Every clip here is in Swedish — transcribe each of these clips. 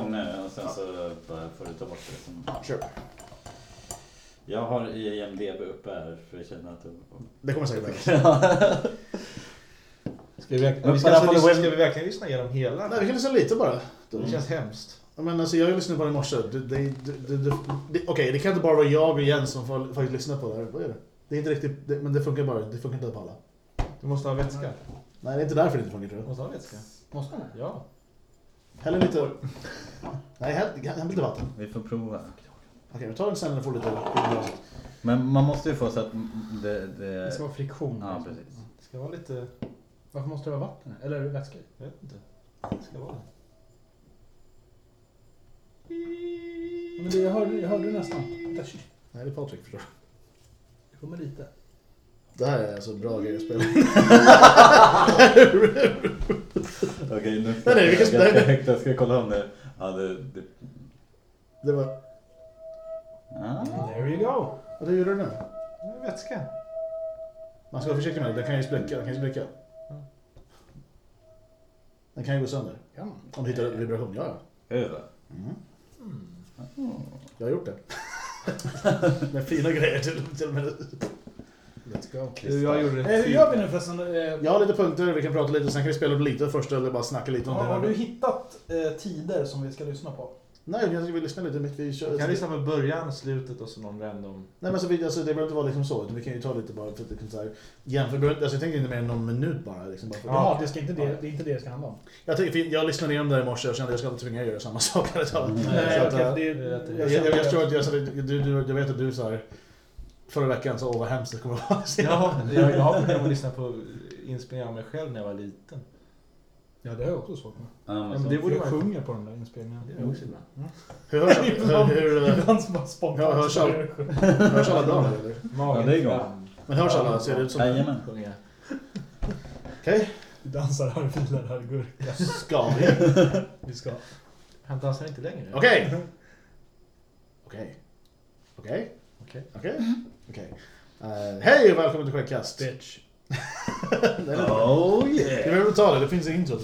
gånger och sen så får du ta bort det. Som... Ja, kör. Jag har IMDB uppe här för jag känner att det... Det kommer säkert behövas. Ska vi, verkligen, vi ska, alltså, den lyssna, ska vi verkligen lyssna igenom hela? Nej, vi kan lyssna lite bara. Det känns hemskt. Men alltså, jag lyssnade på det i morse. Det, det, det, Okej, kan inte bara vara jag och Jens som får, faktiskt lyssna på det här. Vad är det? Det är inte riktigt, det, men det funkar bara. Det funkar inte på alla. Du måste ha vätska. Nej, det är inte därför det inte funkar tror Du jag. måste ha vätska. Måste man? Ja. Häll lite... Nej, häll, häll lite vatten. Vi får prova. Okej, vi tar den sen när du får lite... Men man måste ju få så att det... Det det... ska vara friktion. Ja, liksom. precis. Det ska vara lite... Varför måste det vara vatten? Eller vätska i? Jag vet inte. Det ska vara det. Men det, jag, hörde, jag hörde det nästan. Shit. Nej, det är Patrik förstår du. Det kommer lite. Det här är alltså bra grejer att spela. Okej, nu Nej, nej, vi kan- jag ska, nej. jag ska kolla om det... Ja, det... det... Det var... Ah. There you go. Vad gjorde du nu? Det är vätska. Man ska vara försiktig med det. Den kan ju spricka. Den kan ju spricka. Den kan ju gå sönder. Ja. Om du hittar vibration. Ja, ja. Över. Mm. Jag har gjort det. Med fina grejer till, till och med. Let's go. Du, jag gjorde Eh, hur gör vi nu förresten? Eh, Jag har lite punkter, vi kan prata lite, sen kan vi spela upp lite först eller bara snacka lite om har, det. har du hittat eh, tider som vi ska lyssna på? Nej, jag vill lyssna lite. Vi kör, Jag kan lyssna på början, slutet och så någon random. Nej men vi, alltså, det behöver inte vara liksom så, utan vi kan ju ta lite bara för att liksom så här, jämför, alltså, jag tänker inte mer än någon minut bara. Liksom, bara för, Ja, det, ska inte det, det är inte det det ska handla om. jag, för jag lyssnade igenom det i morse och kände att jag ska inte tvinga er att göra samma sak. Här, så, Mm. så Nej, att, okej, det, jag- jag, jag, jag, jag, så, du, du, du, jag vet att du så här, förra veckan så åh vad hemskt det kommer att vara. Ja, jag, jag har problem att lyssna på inspelningar av mig själv när jag var liten. Ja, det har jag också svårt med. Ja, men det borde jag sjunger på de där inspelningarna. Det är också. Hur hörs, hur, hur, Ibland hörs så all- börjar jag sjunga. hörs alla bra eller? Magen Ja, det är igång. Men hörs alla? Ser det ut som... Jajamän. Sjunger jag. Okej, Vi dansar här, filar här, gurka. ska vi? Vi ska. Han dansar inte längre. Okej! Okej. Okej. Okej. Okej. Okej. Eh, Hej och välkommen till Skäggkast. Bitch. Det är lite- Oh Vi yeah! behöver ta det, det finns intro.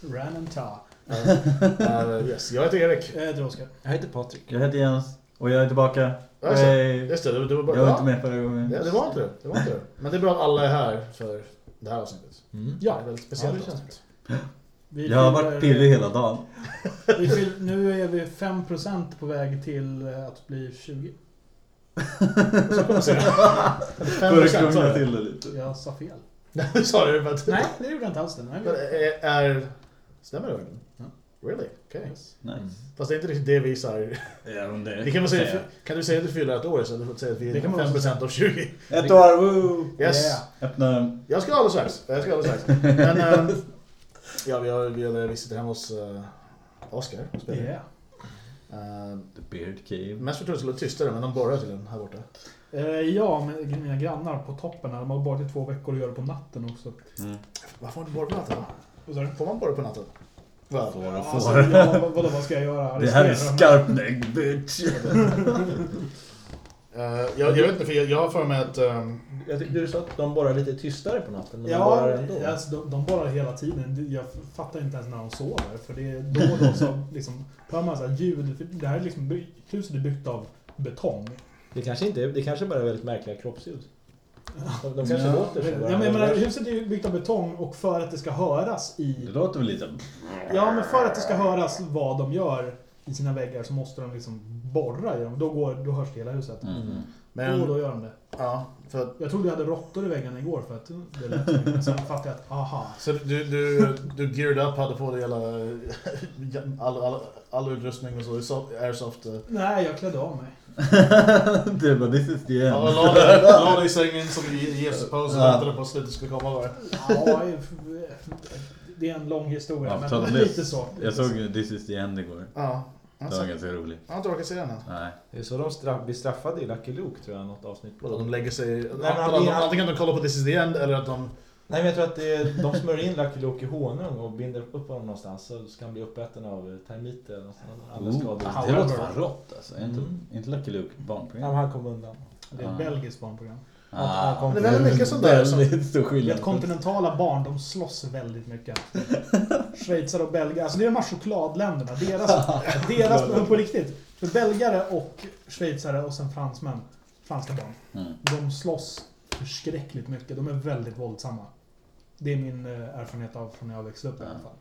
Ran and ta. Uh, yes. Jag heter Erik. Jag heter Oskar. Jag heter Patrik. Jag heter Jens och jag är tillbaka. Alltså, Hey. Just det, det, det var bara... Jag var ja, inte med förra gången. det, det var inte det. det var inte det. Men det är bra att alla är här för det här avsnittet. Mm. Det är väldigt speciellt Ja, avsnitt. Vi Jag har varit pirrig hela dagen. Nu är vi 5% på väg till eh, att bli 20. Så kan man säga. Får 5 du procent sa krångla jag. till det lite? Jag sa fel. Det sa du att... Nej, det gjorde jag inte alls. Det. Nej, Men är, är... Stämmer det verkligen? Ja. Really? Okej. Yes. Nice. Fast det är inte riktigt det vi säger. Ja, men det kan, väl säga, kan du säga att du fyller ett år så du får säga att vi är kan man 5% av 20? Ett år, woo! Yes. Yeah. Öppna... Jag ska alldeles strax. Jag ska alldeles strax. Men... ehm, ja, vi, har, vi, har, vi sitter hemma hos uh, Oskar och spelar. Yeah. Ehm, The Beard Cave. mest för att det vara tystare, men de borrar tydligen här borta. Eh, ja, men mina grannar på toppen här, de har borrat i två veckor och gör det på natten också. Mm. Varför har du borrat på natten? Du? Får man borra på natten? Får och Alltså, får. ja, vad- vadå, vad ska jag göra? Det här är skarpnägg bitch! Eh, jag, jag vet inte, för jag, jag har för mig att... ehm, Jag tyckte du sa att de borrar lite tystare på natten, men de borrar Ja, ändå. alltså, de, de borrar hela tiden. Jag fattar inte ens när de sover. För det är då och då så liksom, hör man så här ljud. För det här är liksom, huset är byggt av betong. Det kanske inte är, det kanske bara är väldigt märkliga kroppsljud. De, de kanske Ja. låter så. Ja, men jag menar, huset är ju byggt av betong och för att det ska höras Det i... låter väl lite... Ja, men för att det ska höras vad de gör i sina väggar så måste de liksom borra i dem. Då, går, då hörs det hela huset. Mm. Då och Men, då gör de det. ja, för att, Jag trodde jag hade råttor i väggarna igår för att det lät så mycket. Sen fattade jag att, aha. så du, du, du geared up, hade på dig hela... All, all, all utrustning och så, so- airsoft. eh. Nej, jag klädde av mig. det var this is the Ja, end. dig- la dig i sängen som Jesus pose och Ja. väntade på att slutet skulle komma bara. Ja, det är en lång historia, Ja, men lite så. Jag såg this is the end igår. Ja. Det Alltså, var ganska roligt. jag har inte orkat se den än. Nej. Det är så de straff, blir straffade i Lucky Luke tror jag, något avsnitt. Vadå, de lägger sig... men antingen, han- antingen att de kollar på This is the end eller att de... Nej men jag tror att det är, de smörjer in Lucky Luke i honung och binder upp honom någonstans så ska han bli uppäten av termiter eller Oh, skador. det låter fan rått alltså. Är inte, Mm. inte Lucky Luke barnprogram? men han kom undan. Det är ett belgiskt barnprogram. Ah, det är väldigt mycket sånt där som- Väldigt stor skillnad. kontinentala barn, de slåss väldigt mycket. Schweizare och belgare, alltså det är de här chokladländerna. Deras, deras men på riktigt. För belgare och schweizare och sen fransmän, franska barn. Mm. De slåss förskräckligt mycket. De är väldigt våldsamma. Det är min eh, erfarenhet av från när jag växte upp i alla fall.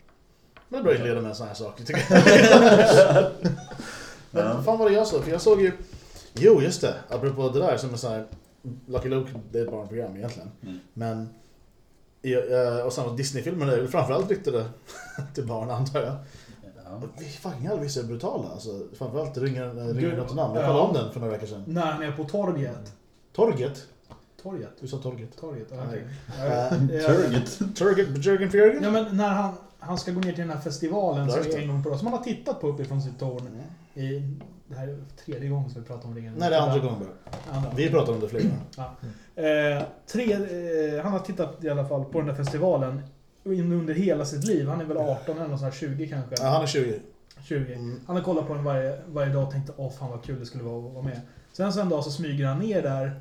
Men det är bra att leda med såna här saker tycker jag. Men Ja. vad fan var det jag såg? För jag såg ju... Jo, just det. Apropå det där som är så här... Lucky Luke, det är ett barnprogram egentligen. Mm. Men... eh, Och sen Disney-filmerna är väl framförallt riktade till barn antar jag. Ja. Fan, vissa är brutala. Alltså, framförallt Ringer, Du- ringer något namn. Jag ja. kollade om den för några veckor sedan. När han är på torget. Torget? Torget? Du sa Torget. Torget, okej. Eh, Jörgen Fjörgen? Ja men när han, han ska gå ner till den här festivalen just är det. en gång år, som han har tittat på uppifrån sitt torn. I, det här är tredje gången som vi pratar om ringen. Nej, det är andra gången bara. Andra. Vi pratar om det flera gånger. Eh, tre, eh, han har tittat i alla fall på den där festivalen under hela sitt liv. Han är väl 18 eller något sånt här, 20 kanske. Ja, han är 20. 20. Mm. Han har kollat på den varje, varje dag och tänkte åh fan vad kul det skulle vara att vara med. Sen så en dag så smyger han ner där.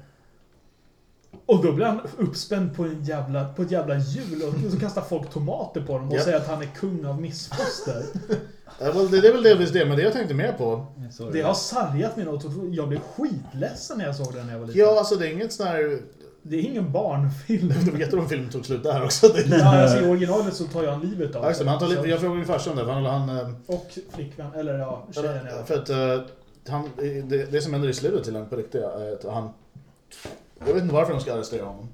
Och då blir han uppspänd på, en jävla, på ett jävla hjul och så kastar folk tomater på honom och Ja. säger att han är kung av missfoster. Ja, well, det det är väl delvis det, men det jag tänkte mer på... Det har sargat mig något och jag blev skitledsen när jag såg den när jag var liten. Ja, alltså det är inget sån här... Det är ingen barnfilm. Det var jätteroligt om filmen tog slut där också. Det, Ja, alltså, I originalet så tar han livet av Ja, men han tar Så- lite, jag frågade min farsa om det, för han... han eh, Och flickvän, eller ja, tjejen fall. för att eh, han, det, det som händer i slutet till honom på riktigt att han... Jag vet inte varför de ska arrestera honom.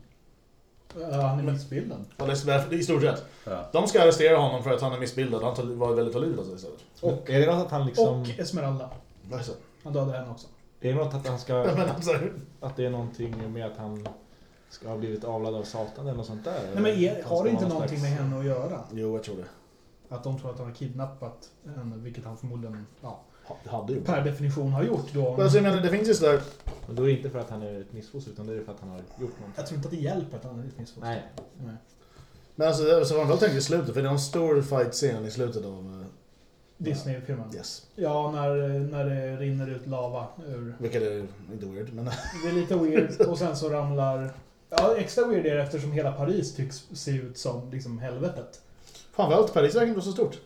Ja, han är missbildad. Eller varför- I stort sett. Ja. De ska arrestera honom för att han är missbildad. Han var väldigt tar livet av sig istället. Och är det något att han liksom... Och Esmeralda. Vad är det? Han dödade henne också. Är det något att han ska... Alltså, Att det är någonting med att han ska ha blivit avlad av Satan eller något sånt där? Nej men är, han har det inte någon någonting med slags- henne att göra? jo, jag tror det. Att de tror att han har kidnappat henne, vilket han förmodligen, ja, hade ju. per definition har gjort då. Alltså, jag menar, det finns ju sådär... Men då är det inte för att han är ett missfoster utan det är för att han har gjort någonting. Jag tror inte att det hjälper att han är ett missfoster. Nej. Nej. Men alltså, det- så var väl tänkt i slutet, för det är en stor fight-scen i slutet av... Disney-filmen. eh, Yes. Ja, när, när det rinner ut lava ur. Vilket är inte weird, men... Det är lite weird och sen så ramlar... Ja, extra weird är det eftersom hela Paris tycks se ut som liksom helvetet. Fan vad allt Paris verkar inte så stort.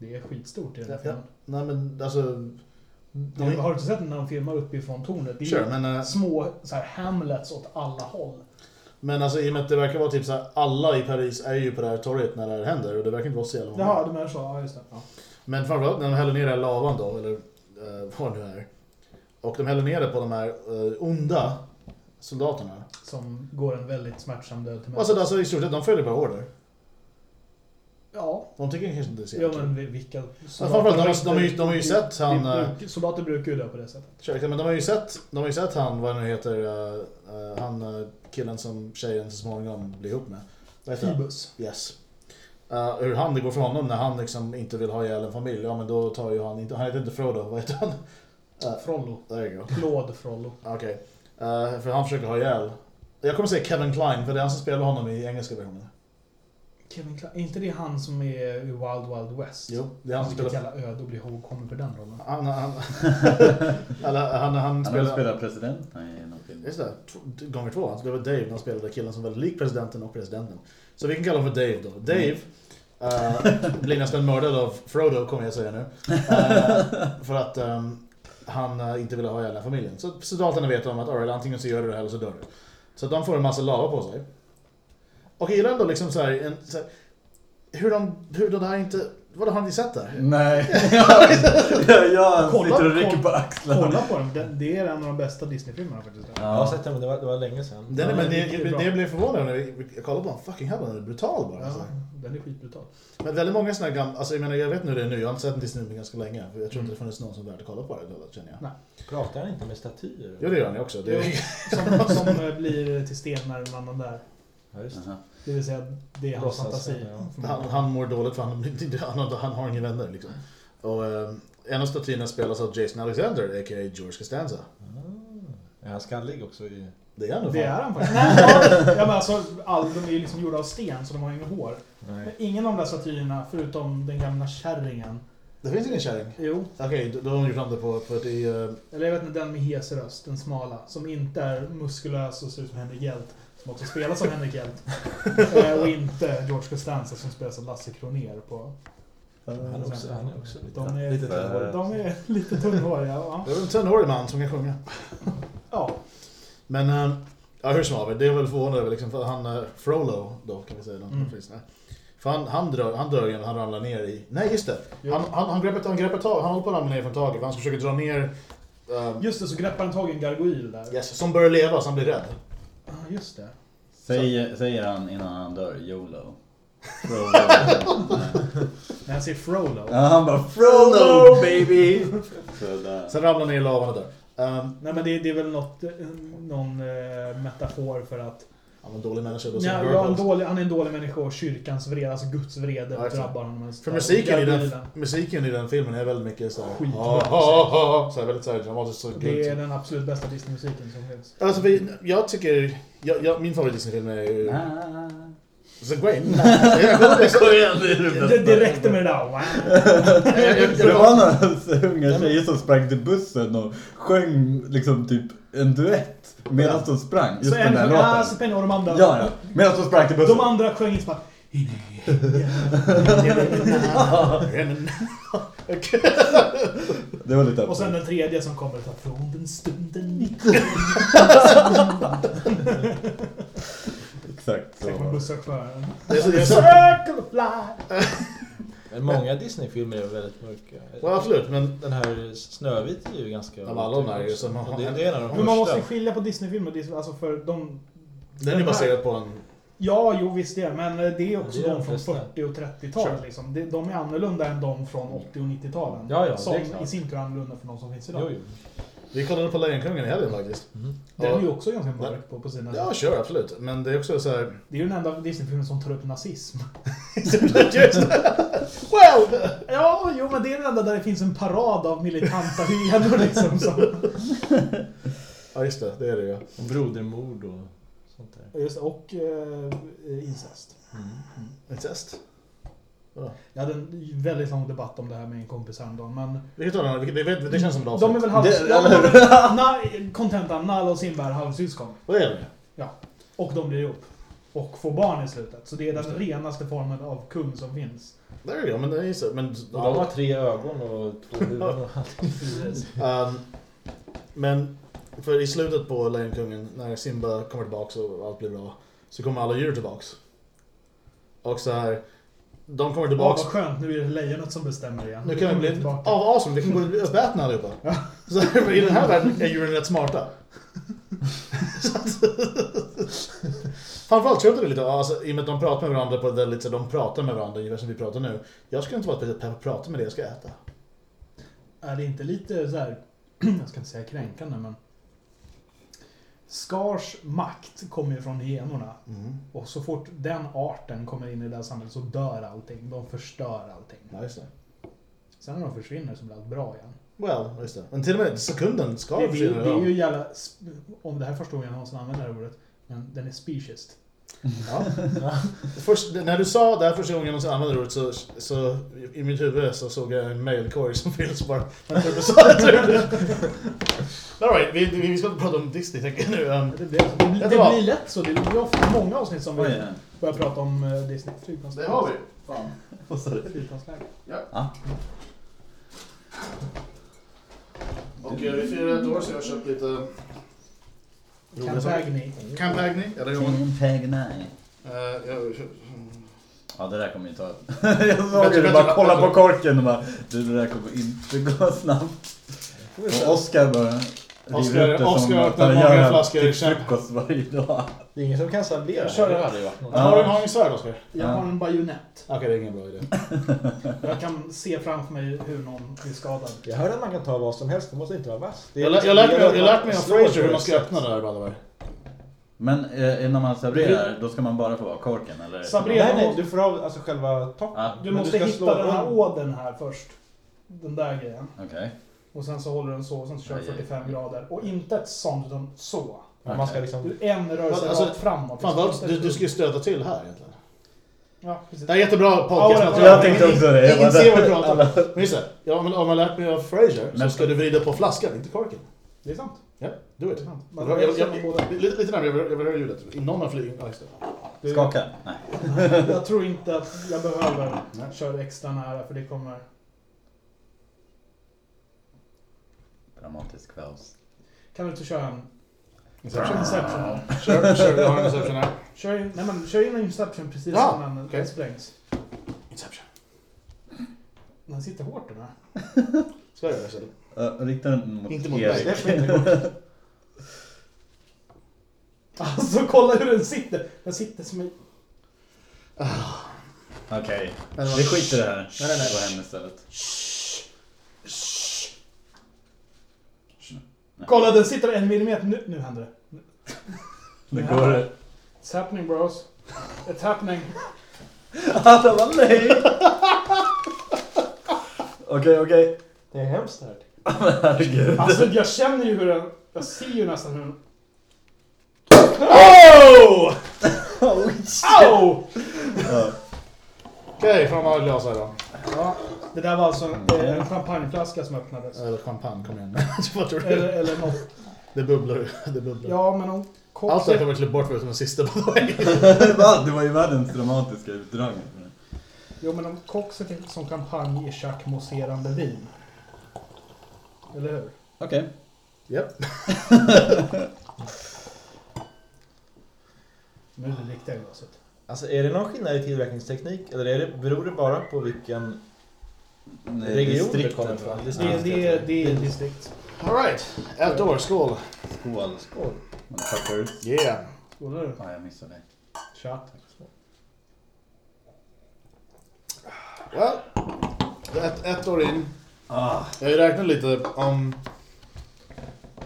Det är skitstort i den här filmen. Nej men alltså... De, har du inte sett när de filmar uppifrån tornet? Det är Sure, men, eh, små så här, hamlets åt alla håll. men alltså i och med att det verkar vara typ så här, alla i Paris är ju på det här torget när det här händer och det verkar inte vara så jävla många. Jaha, du menar så? Ja, just det. Ja. Men framförallt när de häller ner den här lavan då, eller eh, vad det nu är. Och de häller ner det på de här eh, onda soldaterna. Som går en väldigt smärtsam död till Alltså, alltså i stort sett, de följer bara order. Ja, De tycker kanske inte det är så ja men vi- vilka... Framförallt, de, har- de, har ju- de har ju sett han... eh, bruk- Soldater brukar ju dö på det sättet. Ursäkta, men de har ju sett, de har ju sett han, vad han nu heter, eh, eh, han eh, killen som tjejen så småningom blir ihop med. Vad heter han? Fibus. Yes. Uh, hur han det går för honom när han liksom inte vill ha ihjäl en familj. Ja men då tar ju han inte, han heter inte Frodo, vad heter han? Uh, Frollo. there you go. Claude Frollo. Okej. Eh, för han försöker ha ihjäl. Jag kommer säga Kevin Klein, för det är han som spelar honom i engelska versionen. Kevin Klein. Är inte det han som är i Wild Wild West? Jo, det är han som Vilket spelar... jävla öde att bli ihågkommen för den rollen. Han, han, eller, han, han, Han spelar... spelat president Nej. Just det, gånger två. Han spelade Dave när han spelade killen som var väldigt lik presidenten och presidenten. Så vi kan kalla honom för Dave då. Dave eh, blir nästan mördad av Frodo, kommer jag säga nu. Eh, för att ehm, han eh, inte ville ha här familjen. Så soldaterna vet om att all right, antingen så gör du det här eller så dör du. Så de får en massa lava på sig. Och jag gillar ändå liksom så här, en, så här hur de, hur de här inte... Vadå, har ni sett det? Nej. jag, jag Kolla- sitter och rycker på axlarna. Kolla på den. Den- Det är en av de bästa Disney-filmerna faktiskt. Jag har sett den men det var, det var länge sedan. Den, är- Ja, men det det, det, det blev förvånad när vi, jag kollade på den. Fucking hell, den är brutal bara. Ja, Alltså. den är skitbrutal. Men väldigt många sådana gamla, alltså jag menar jag vet nu det är nu, jag har inte sett en Disney-film ganska länge. För jag tror inte det funnits någon som är värd att kolla på det, känner jag. Nej. Pratar han inte med statyer? Jo det gör han också. Det är, Som, som eh, blir till sten när annan där. Ja, just det. Aha. Det vill säga, det är hans Låtsas, fantasi. ja. han, han mår dåligt för han, han, har- han har inga vänner liksom. Och eh, en av statyerna spelas av Jason Alexander, a.k.a. George Costanza. Ah. Är han skallig också? I... Det är han nog Det är han faktiskt. Nej, ja, men alltså, all, de är ju liksom gjorda av sten så de har inget hår. Men ingen av de där statyerna, förutom den gamla kärringen, Det finns ingen kärring. Jo, Okej, då då har de gjort om det på, på ett i... eh, eller jag vet inte, den med hes röst, den smala. Som inte är muskulös och ser ut som Henrik Hjelt. Som också spelar som Henrik Hjelt. Eh, och inte George Costanza som spelar som Lasse Kronér på... Han är också, han är också lite, De är- lite tunnhårig. De är lite tunnhåriga, ja. Det är en tunnhårig man som kan sjunga. Ja, Men, eh, ja hur som haver, det är väl förvånande över liksom, för han, eh, Frollo då kan vi säga. Den, Mm. För han, han, dör, han ju när han ramlar ner i... Nej just det! Jo. Han, han, han greppar han greppar tag, han håller på att ramla ner från taket för han ska försöka dra ner... eh, just det, så greppar han tag i en gargoyl där. yes, som börjar leva så han blir rädd. Just det. Säger, säger han innan han dör YOLO? Frollo. När jag säger Frollo. ja, han bara FROLO baby! Sådär. Sen ramlar han ner i lavan och dör. Um, Nej men det, det är väl något, eh, någon eh, metafor för att han var en dålig människa. Då ja, ja, en dålig, han är en dålig människa och kyrkans vrede, alltså Guds vrede Ja, drabbar honom. För musiken i, den, musiken i den filmen är väldigt mycket såhär... Skitbra Ah, ah, ah, ah, såhär väldigt såhär dramatiskt och Det är grymt. den absolut bästa Disney-musiken som finns. Alltså för jag tycker... Jag, jag, min favorit Disney-film är ju... Ah. The Gwen. Kom igen, det är det räckte med det där. Wow. jag- jag- Det var några unga tjejer som sprang till bussen och sjöng liksom typ en duett medan de sprang. Just Så den en där låten. Aspen och de andra... Ja, ja. Medan de sprang till bussen. De andra sjöng inte bara... Det var lite Och sen den tredje som kommer ta från den stunden Exakt Sen kommer så. busschauffören. Det är så- det är så- Circle of life. Men många Disney-filmer är väldigt mörka. Ja, absolut, men Den här Snövit är ju ganska... Ja, men alla de här är ju som- det, det är en av de Men man måste skilja på Disney-filmer. Disney- Alltså för de... den är baserad på en... Ja, jo visst det. Men det är också det är de från flesta. 40 och 30-talet. Sure. Liksom. De- De är annorlunda än de från 80 och 90-talen. Ja, ja, som i sin tur är annorlunda från de som finns idag. Jo, jo. Vi kollade på Lejonkungen i helgen faktiskt. Mhm. Den är ju också ganska mörk på, på sina Ja, kör absolut. Men det är också så här... Det är ju den enda Disney-filmen som tar upp nazism. Just. Well! Ja, jo men det är den enda där det finns en parad av militanta hyenor liksom. Som, Ja, just det. Det är det ju. Och brodermord och sånt där. just, det, och eh, incest. Mm. Incest. Jag hade en väldigt lång debatt om det här med en kompis häromdagen. Men Vilket av dem? Det, det, det känns som ett de är väl halv... Det- ja, eller hur? de är- Na- Contentan, Nalla och Simba är halvsyskon. Vad är det? Och de blir ihop. Och får barn i slutet. Så det är den det. renaste formen av kung som finns. Där är det men det är så. Men... Och de har tre ögon och två huvuden och allting. Um, men för i slutet på Lejonkungen, när Simba kommer tillbaks och allt blir bra, så kommer alla djur tillbaks. Och så här, de kommer tillbaks. vad skönt, nu är det lejonet som bestämmer igen. Nu kan vi kommer bli tillbaka. av awesome, vi kan gå uppätna allihopa. Ja. Så här, i den här världen är djuren rätt smarta. Framförallt inte det lite, alltså, i och med att de pratar med varandra på ett väldigt sätt, de pratar med varandra ungefär som vi pratar nu. Jag skulle inte vara speciellt pepp att prata med det jag ska äta. Är det inte lite så här, jag ska inte säga kränkande men Skars makt kommer ju från hyenorna. Mm. Och så fort den arten kommer in i det här samhället så dör allting. De förstör allting. Ja, just det. Sen när de försvinner så blir allt bra igen. Well, just det. Men till och med sekunden ska Det, det, försvinna. det är ju jävla... Om det här gången jag någonsin använder det här ordet. Men den är speciest. Ja. Först, när du sa det här första gången jag använde ordet så, så i mitt huvud så såg jag en mailkorg som fylls bara. Tror du sa det. All right, vi, vi ska inte prata om Disney tänker jag nu. Um, Det, det, det, det blir lätt så. Det blir ofta många avsnitt som vi Oj, börjar prata om eh, Disney. Flygplansläge. Fan. vad sa du? Flygplansläge. Ja. Och eh, vi firar ett år så jag har köpt lite... Campagny. Campagny, eller hur? Campagny. Uh, jag, Ja, det där kommer ju ta... jag såg du bara kolla på korken och bara... Du, det där kommer inte gå snabbt. Och Oskar bara... som att öppnar många flaskor champagne. frukost varje dag. Det är ingen som kan sablera. Jag kör- Det har aldrig någon. Ja. Har du har du en svärd Oskar? Jag Ja. har en bajonett. Okej, det är ingen bra idé. Jag kan se framför mig hur någon blir skadad. Jag hörde att man kan ta vad som helst, det måste inte vara vass. Jag, lär- liksom- jag, lärt mig, jag lärt mig av Fraser på hur man ska öppna det där by the way. Men eh, när man sabrerar, då ska man bara få ha korken eller? Sabrera- Nej, nej, du får av alltså själva toppen. Ja. Du måste ska hitta slå den här ådern här först. Den där grejen. Okej. Och sen så håller du den så och sen så kör du Aj, aj, 45 aj. grader. Och inte ett sånt utan så. Ja, Man ska liksom... Du en rörelse Alltså, rakt framåt. Fan, vad, du, du ska ju stöta till här egentligen. Ja, precis. Det är jättebra podcast. ja, Jag tänkte också det. Ingen ser vad vi pratar om. Men just det, ja, om om man lärt mig av Fraser så Men- ska du vrida på flaskan, inte korken. Det är sant. Ja, do it. Man- jag, jag, jag, lite, lite närmare, jag vill, höra ljudet. Inom en flyg. Ja, just det. Det- Skaka? Nej. Jag tror inte att jag behöver Nej. köra extra nära för det kommer... Dramatisk paus. Kan du inte köra en Inception. Inception? Kör, kör, jag har en Inception här. Kör in, nej men, kör in en Inception precis Ja, innan den okej. sprängs. Inception. Den sitter hårt den här. Ska jag göra det istället? Uh, rikta den mot Inte mot Erik. mig. Alltså kolla hur den sitter! Den sitter som en... Okej, vi skiter i det här. Nej, nej, nej. Vi går hem istället. Kolla den sitter en millimeter. Nu, nu händer det. Nu går det. It's happening bros. It's happening. Det var nej! Okej, okej. Det är hemskt här. Men herregud. Alltså jag känner ju hur den... Jag ser ju nästan hur den... Oh! Au! Ja. Okej, fram med glas här då. Ja, det där var alltså en, en champagneflaska som öppnades. Eller champagne, kom igen. Vad tror Eller, du? eller något. Det bubblar. Det bubblar. Ja, men om Allt det här kommer jag klippa bort förutom den sista på vägen. Det var ju världens dramatiska utdragning. Jo, men om kockset är som champagne är chackmousserande vin. Eller hur? Okej. Japp. Nu är det riktiga glaset. Alltså är det någon skillnad i tillverkningsteknik eller är det, beror det bara på vilken region det kommer ifrån? Det, Distrikt. det, är- det är distrikt. Alright, ett år, skål. Skål. Skål. Motherfuckers. Yeah. Skålar du? Ja, jag missade det. Tja. Well, ett, ett år in. Ah. Jag räknat lite om...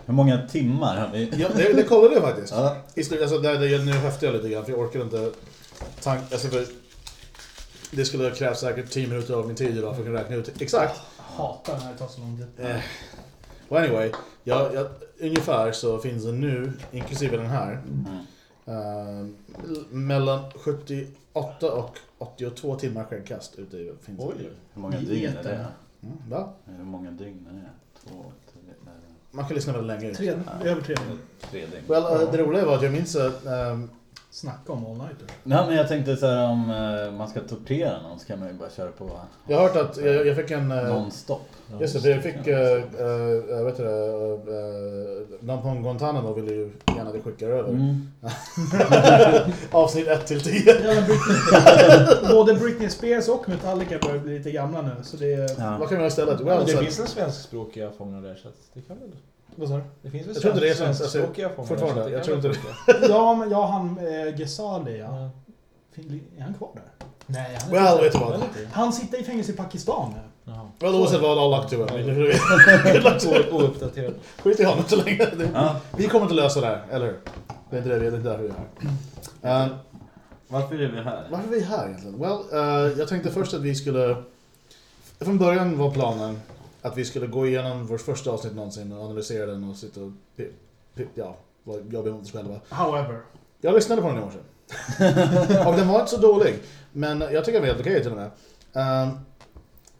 Hur många timmar har vi? Ja, det, det kollade jag faktiskt. Ja. I alltså, det, det, nu höftar jag lite grann för jag orkar inte tank, alltså för Det skulle krävt säkert 10 minuter av min tid idag för att kunna räkna ut exakt. Hatar när det tar så lång tid. Eh. Och anyway, jag, jag, ungefär så finns det nu, inklusive den här, Mm. eh, mellan 78 och 82 timmar skäggkast ute i finns det. Oj. Hur många dygn är etern. Mm, det? va? Hur många dygn är det? Två, tre, nej, Man kan lyssna väldigt länge. Tre, över tre. tre dygn. Well, eh, det roliga var att jag minns att ehm, Snacka om all-nighter. Nej men jag tänkte så här om eh, man ska tortera någon så kan man ju bara köra på jag har hört att jag, jag fick en... eh, non-stop. Just det, jag fick, äh, äh, vet du det, äh, de på Guantanamo ville ju gärna att jag skickar över. Mm. Avsnitt 1 till 10. Ja, men Britney, både Britney Spears och Metallica börjar bli lite gamla nu. Så det är... Ja. Vad kan vi göra istället? Well, det finns en svenskspråkiga fångar där så att det kan väl... vad sa du? Det finns väl Jag tror inte det är svensk- svenskspråkiga alltså, fångar fortfarande, där, jag tror inte funka. Ja, men ja, han eh, Ghezali ja. Fin- Är han kvar där? Nej, han är Well, vet vad? Han sitter i fängelse i Pakistan nu. Well, oavsett vad, all luck to him. Ouppdaterad. Skit i honom så länge. Det- Ja. Vi kommer inte lösa det här, eller hur? Det är inte det vi det är inte därför vi är här. Eh, Varför är vi här? varför är vi här egentligen? Well, eh, jag tänkte först att vi skulle... Från början var planen att vi skulle gå igenom vårt första avsnitt någonsin och analysera den och sitta och... Ja, jobbiga mot oss själva. However. Jag lyssnade på den i morse. och den var inte så dålig. Men jag tycker den var helt okej till och med. Ehm,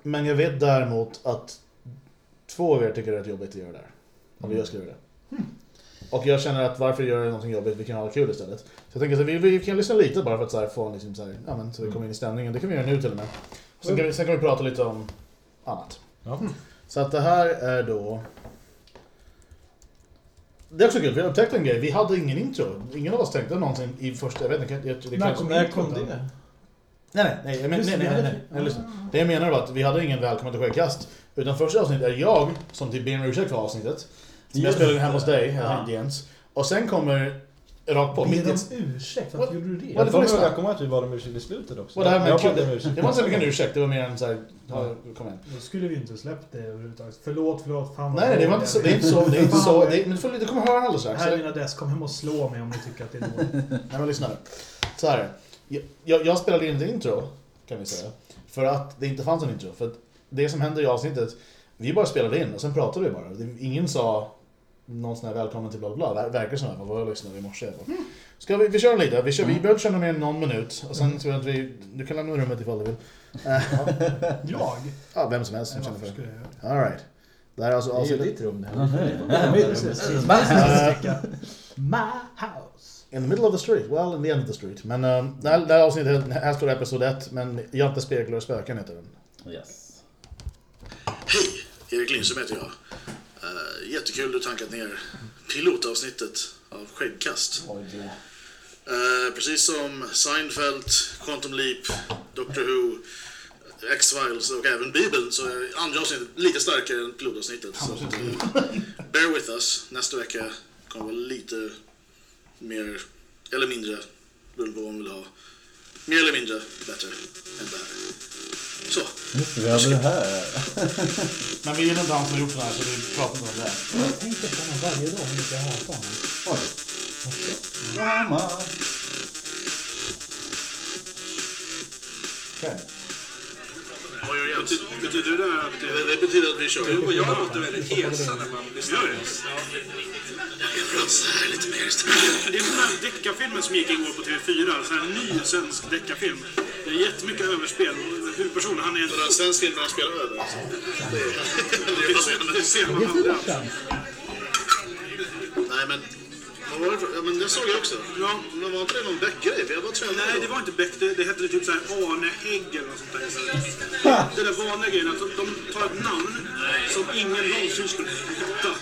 men jag vet däremot att två av er tycker det är rätt jobbigt att göra det här. Om vi skulle göra det. Och jag känner att varför göra någonting jobbigt? Vi kan ha kul istället. Så jag tänker att vi, vi kan lyssna lite bara för att så här, få en liksom så här, ja men så vi kommer in i stämningen. Det kan vi göra nu till och med. Sen kan vi, sen kan vi prata lite om annat. Ja. Så att det här är då... Det är också kul, vi har upptäckt en grej. Vi hade ingen intro. Ingen av oss tänkte någonsin i första... Jag vet inte, jag, det När kom När kom det? Nej, nej, nej, jag men, nej, nej, nej, nej, nej, lyssna. Det jag menar var att vi hade ingen välkommen till skäggkast. Utan första avsnittet är jag som typ ber om ursäkt för avsnittet. Som jag spelade in hemma hos dig, ja. Jens. Och sen kommer rakt på. Ber om ursäkt? Varför gjorde du det? Jag det kommer ihåg- jag kommer ihåg att vi bad om ursäkt i slutet också. Och det här med jag bad om ursäkt. Det var inte så mycket en ursäkt, det var mer en såhär... Ja, kom igen. Då skulle vi inte släppt det överhuvudtaget. Förlåt, förlåt. Fan Nej, det var inte så. Det är inte så. Det är inte så. Det är, men du, får, du kommer höra alldeles strax. Här är mina dess. Kom hem och slå mig om ni tycker att det är dåligt. Nej men lyssna nu. Så här. Jag, jag, jag spelade in ett intro, kan vi säga. För att det inte fanns en intro. För att det som hände i avsnittet, vi bara spelade in och sen pratade vi bara. Ingen sa någon sån här välkommen till bla bla bla. Ver- Verkar som det jag lyssnade i morse. Ska vi, vi kör lite. Vi, kör, vi behöver köra mer än någon minut. Och sen tror jag att vi... Du kan lämna rummet ifall du vill. Jag? Ja, vem som helst som Nej, känner för det. Alright. Det här är alltså Det är ju avsnittet... ditt rum det här. My house. In the middle of the street, well in the end of the street. Men det, här, det här avsnittet, här står episod 1, men Jante speglar och spöken heter den. Yes. Hej! Erik Lindström heter jag. Uh, jättekul du tankat ner pilotavsnittet av Skäggkast. Eh, precis som Seinfeld, Quantum Leap, Doctor Who, X-Files och även Bibeln så är andra avsnittet lite starkare än pilotavsnittet. Så eh, bear with us. Nästa vecka kommer vara lite mer eller mindre beroende på vad man vill ha. Mer eller mindre bättre än det här. Så, Just det, vi hade det här. Men vi gillar inte han som har gjort den här så vi pratar inte om det. Jag tänker på honom varje dag hur mycket jag hatar honom. Drama. Betyder, betyder det att det, det betyder att vi kör? Du och jag låter väldigt hesa när man lyssnar på oss. Jag pratar så här lite mer. Det är den här deckarfilmen som gick igår på TV4. Så här, en ny svensk deckarfilm. Det är jättemycket överspel. Huvudpersonen, han är en... Den svensk film när han spelar över. Det ser man aldrig. Nej men, ja, men det såg jag också. Ja. Men var inte det någon Beck-grej? Tränade Nej, det var inte Beck. Det, det hette typ så här Arne Hägg eller något sånt där. Här. Det där vanliga grejen att de, tar ett namn som ingen någonsin skulle heta.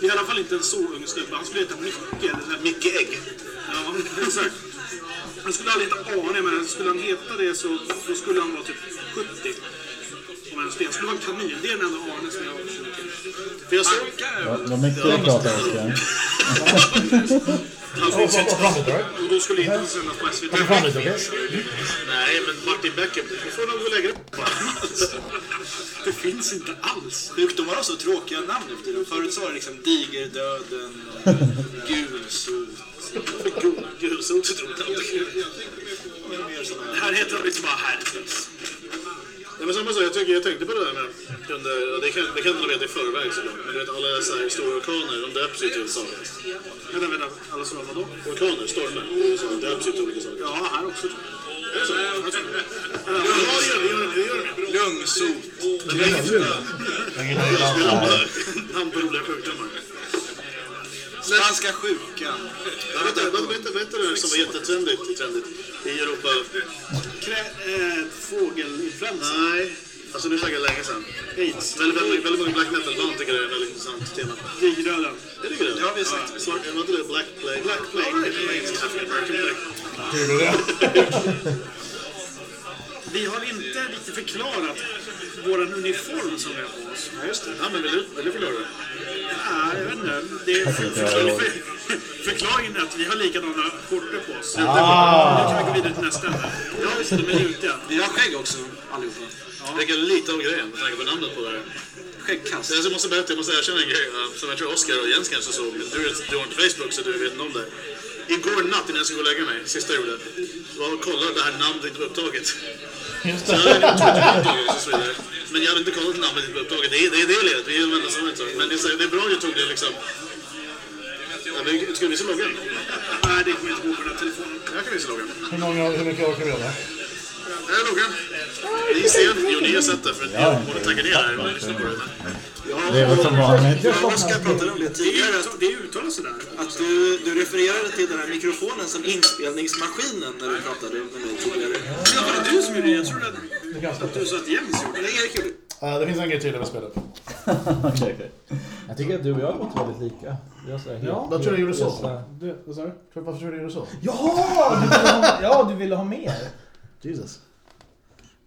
I alla fall inte en så ung snubbe. Han skulle heta Micke eller så här. Micke Ägg. Ja, exakt. Han skulle aldrig heta Arne, men skulle han heta det så då skulle han vara typ 70. Om ens det. Skulle vara en kanin. Det är den enda Arne som jag till. För jag såg... Vad vad mycket du pratar Oskar. Han inte. Och då skulle inte sändas på SVT. Nej, men Martin Beck, du får nog lägga dig. Det finns inte alls. Sjukdomar har så tråkiga namn nu för tiden. Förut så var det liksom digerdöden, gulsot. Gul- Gulsotet tror jag inte. Mer sådana Här heter de liksom bara Herpes. Nej, men samma sak, jag, tycker, jag tänkte på det där med under, det kan, det kan du veta i förväg såklart, men du vet alla så här stora orkaner, de döps ju till saker. Vänta, vänta. Alla som vadå? Orkaner, stormar, så de döps ju till olika saker. Ja, här också. Är det så? Ja, det gör det, det gör det. Lungsot. Inte namn på roliga sjukdomar. Spanska sjukan. Jag inte, vad vet vad heter det som var jättetrendigt trendigt i Europa? Krä, eh, fågelinfluensa. Nej, alltså det är säkert länge sedan. Aids. Väldigt, väldigt, väldigt många black metal-band tycker det är ett väldigt intressant tema. Digerdöden. Är det? Det har vi sagt. Svart, var inte det Black Plague? Black Plague. Vi har inte riktigt förklarat vår uniform som vi har på oss. Ja, just det. Ja, men vill du, vill du förklara det? Nej, jag vet inte. Det är för, för, för, förklaringen är att vi har likadana skjortor på oss. Nu kan vi gå vidare till nästa ämne. Ja, visst, de är lutiga. Vi har skägg också, allihopa. Det är lite av grejen med tanke på namnet på det här. Skäggkast. Så jag måste berätta, jag måste erkänna en grej uh, som jag tror Oscar och Jens kanske såg. Du, du har inte Facebook så du vet inte om det. Igår natt innan jag skulle gå och lägga mig, sista jag gjorde, var och kollade det här namnet inte var upptaget. Just Så jag hade upptaget och så vidare. Men jag hade inte kollat namnet inte var upptaget. Det är det, är det ledet, vi är de enda som har inte. Men det är, så- det är bra att jag tog det liksom. Ja, ska vi visa loggan? Nej, det kommer inte gå på den här telefonen. Jag kan visa loggan. Hur, många, hur mycket orkar vi göra? Här är loggan. Ni ser, jo ni har sett det för att ni borde tagga ner här och det. Det är väl som vanligt. Oskar pratade om det Det är, tidigare. det är uttalat sådär. Att du, du refererade till den här mikrofonen som inspelningsmaskinen när du pratade med mig tidigare. Ja, var det du som gjorde det? Jag trodde att, att du sa att Jens gjorde det. Nej, Erik gjorde Uh, det finns en grej till jag vill spela upp. Okej, okej. Jag tycker att du och jag låter väldigt lika. Har så här Ja. Vad tror du gjorde så? Du, vad sa du? Varför tror du du gjorde så? Jaha! Du ha, ja, du ville ha mer. Jesus.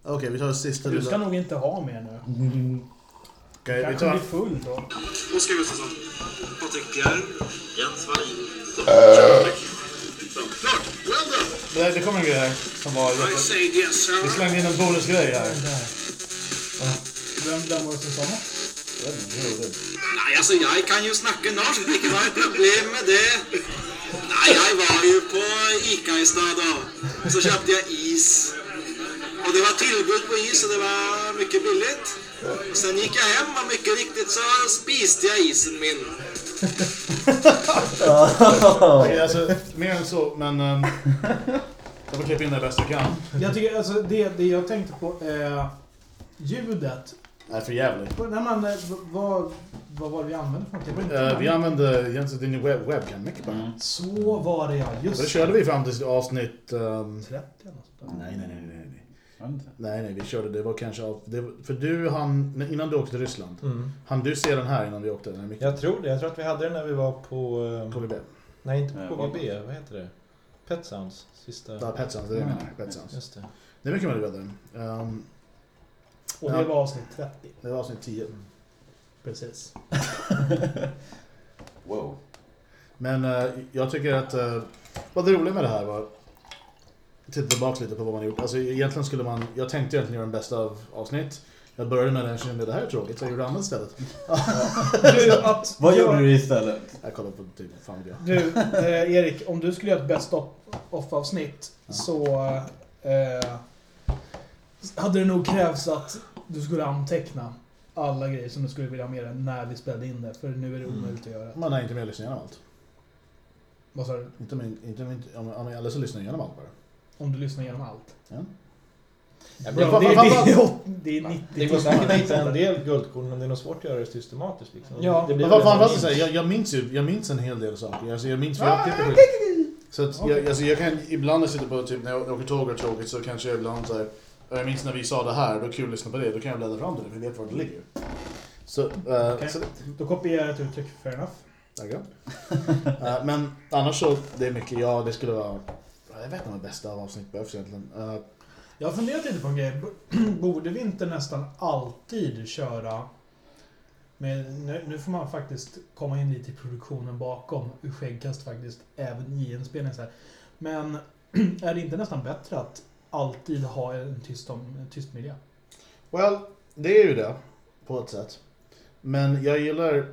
Okej, vi tar det sista Du ska lilla... nog inte ha mer nu. Okej, vi Kanske tar... blir full då. Oskar Gustafsson. Patrik Bjerre. Jens Wallin. Klart! Well done! Det, det kommer en grej här som var I jätte... say yes, Vi sir. slängde in en bonusgrej här. Vem, vem var det som sa något? Är. Nej, alltså jag kan ju snacka norsk, det kan vara ett problem med det. Nej, jag var ju på Ica i stad då. Så köpte jag is. Och det var tillbud på is och det var mycket billigt. Och sen gick jag hem och mycket riktigt så spiste jag isen min. Okej, alltså, mer än så, men... Um, jag får klippa in det bäst jag kan. Jag tycker, alltså det, det jag tänkte på är ljudet. Nej, för jävligt. Nej, men, eh, vad, vad var det vi använde för någonting? Uh, vi använde egentligen din web webcam mic bara. Mm. Så var det ja, just det körde vi fram till avsnitt... Um, 30 eller något nej, nej, nej, nej, nej. Nej, nej, vi körde, det var kanske av, det, För du han, innan du åkte till Ryssland, Mm. han du se den här innan vi åkte? Den? Jag tror det. Jag tror att vi hade den när vi var på... KGB? Nej, inte Ja, på KGB. Vad heter det? Pet Sounds. Sista... Ja, Pet Sounds, det är det jag menar. Pet Sounds. Just det. Det är mycket möjligt vi hade den. Um, Och det Ja. var avsnitt 30. det var avsnitt 10. Precis. Wow. Men eh, jag tycker att uh, vad det roliga med det här var titta tillbaka lite på vad man har gjort. Alltså egentligen skulle man, jag tänkte egentligen göra den bästa av avsnitt. Jag började med den och kände det här är tråkigt så jag gjorde annat istället. Du, att Vad gjorde du istället? Jag kollade på typ, fan vet jag. Du, eh, Erik, om du skulle göra ett best of- off-avsnitt så eh, hade det nog krävts att du skulle anteckna alla grejer som du skulle vilja ha med dig när vi spelade in det. För nu är det omöjligt att göra. Man är inte med och lyssnar igenom allt. Vad sa du? Inte, med, inte, med, om, om, eller så lyssnar jag igenom allt bara. Om du lyssnar igenom allt? Ja. Det, är åt- det är 90 Det går säkert att hitta en del guldkorn men det är nog svårt att göra det systematiskt. Liksom. Ja. det Men fast minst. jag, jag minns ju, jag minns en hel del saker. Alltså, jag minns skit. Så att jag, alltså, jag kan ibland sitter på typ när jag åker tåg och tråkigt så kanske jag ibland så här, Jag minns när vi sa det här, då är kul att lyssna på det. Då kan jag bläddra fram till det för jag vet var det ligger. Så, eh, Okej. så Då kopierar jag ett uttryck, fair enough. Tackar. Eh, men annars så, det är mycket, ja det skulle vara... Jag vet inte om det bästa av avsnitt behövs egentligen. Eh, Jag har funderat lite på en grej. Borde vi inte nästan alltid köra med, nu, nu får man faktiskt komma in lite i produktionen bakom hur skäggkast faktiskt även i en spelning så här. Men är det inte nästan bättre att alltid ha en tyst, om, en tyst miljö? Well, det är ju det. På ett sätt. Men jag gillar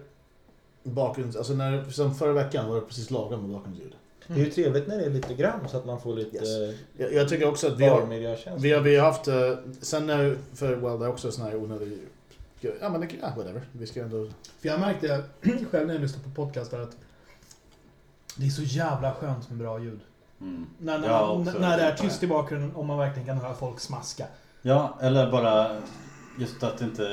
bakgrunds... Alltså när, som förra veckan var det precis lagom med bakgrundsljud. Det är ju trevligt när det är lite grann så att man får lite Yes. Jag, jag tycker också att vi har... Vi har, vi har haft, eh, sen när, för well, det är också sån här onödig, ja men det, ja, whatever. Vi ska ändå, För jag märkte själv när jag lyssnade på podcastar att det är så jävla skönt med bra ljud. Mm. När, när, Ja, när det är tyst i bakgrunden och man verkligen kan höra folk smaska. Ja, eller bara just att inte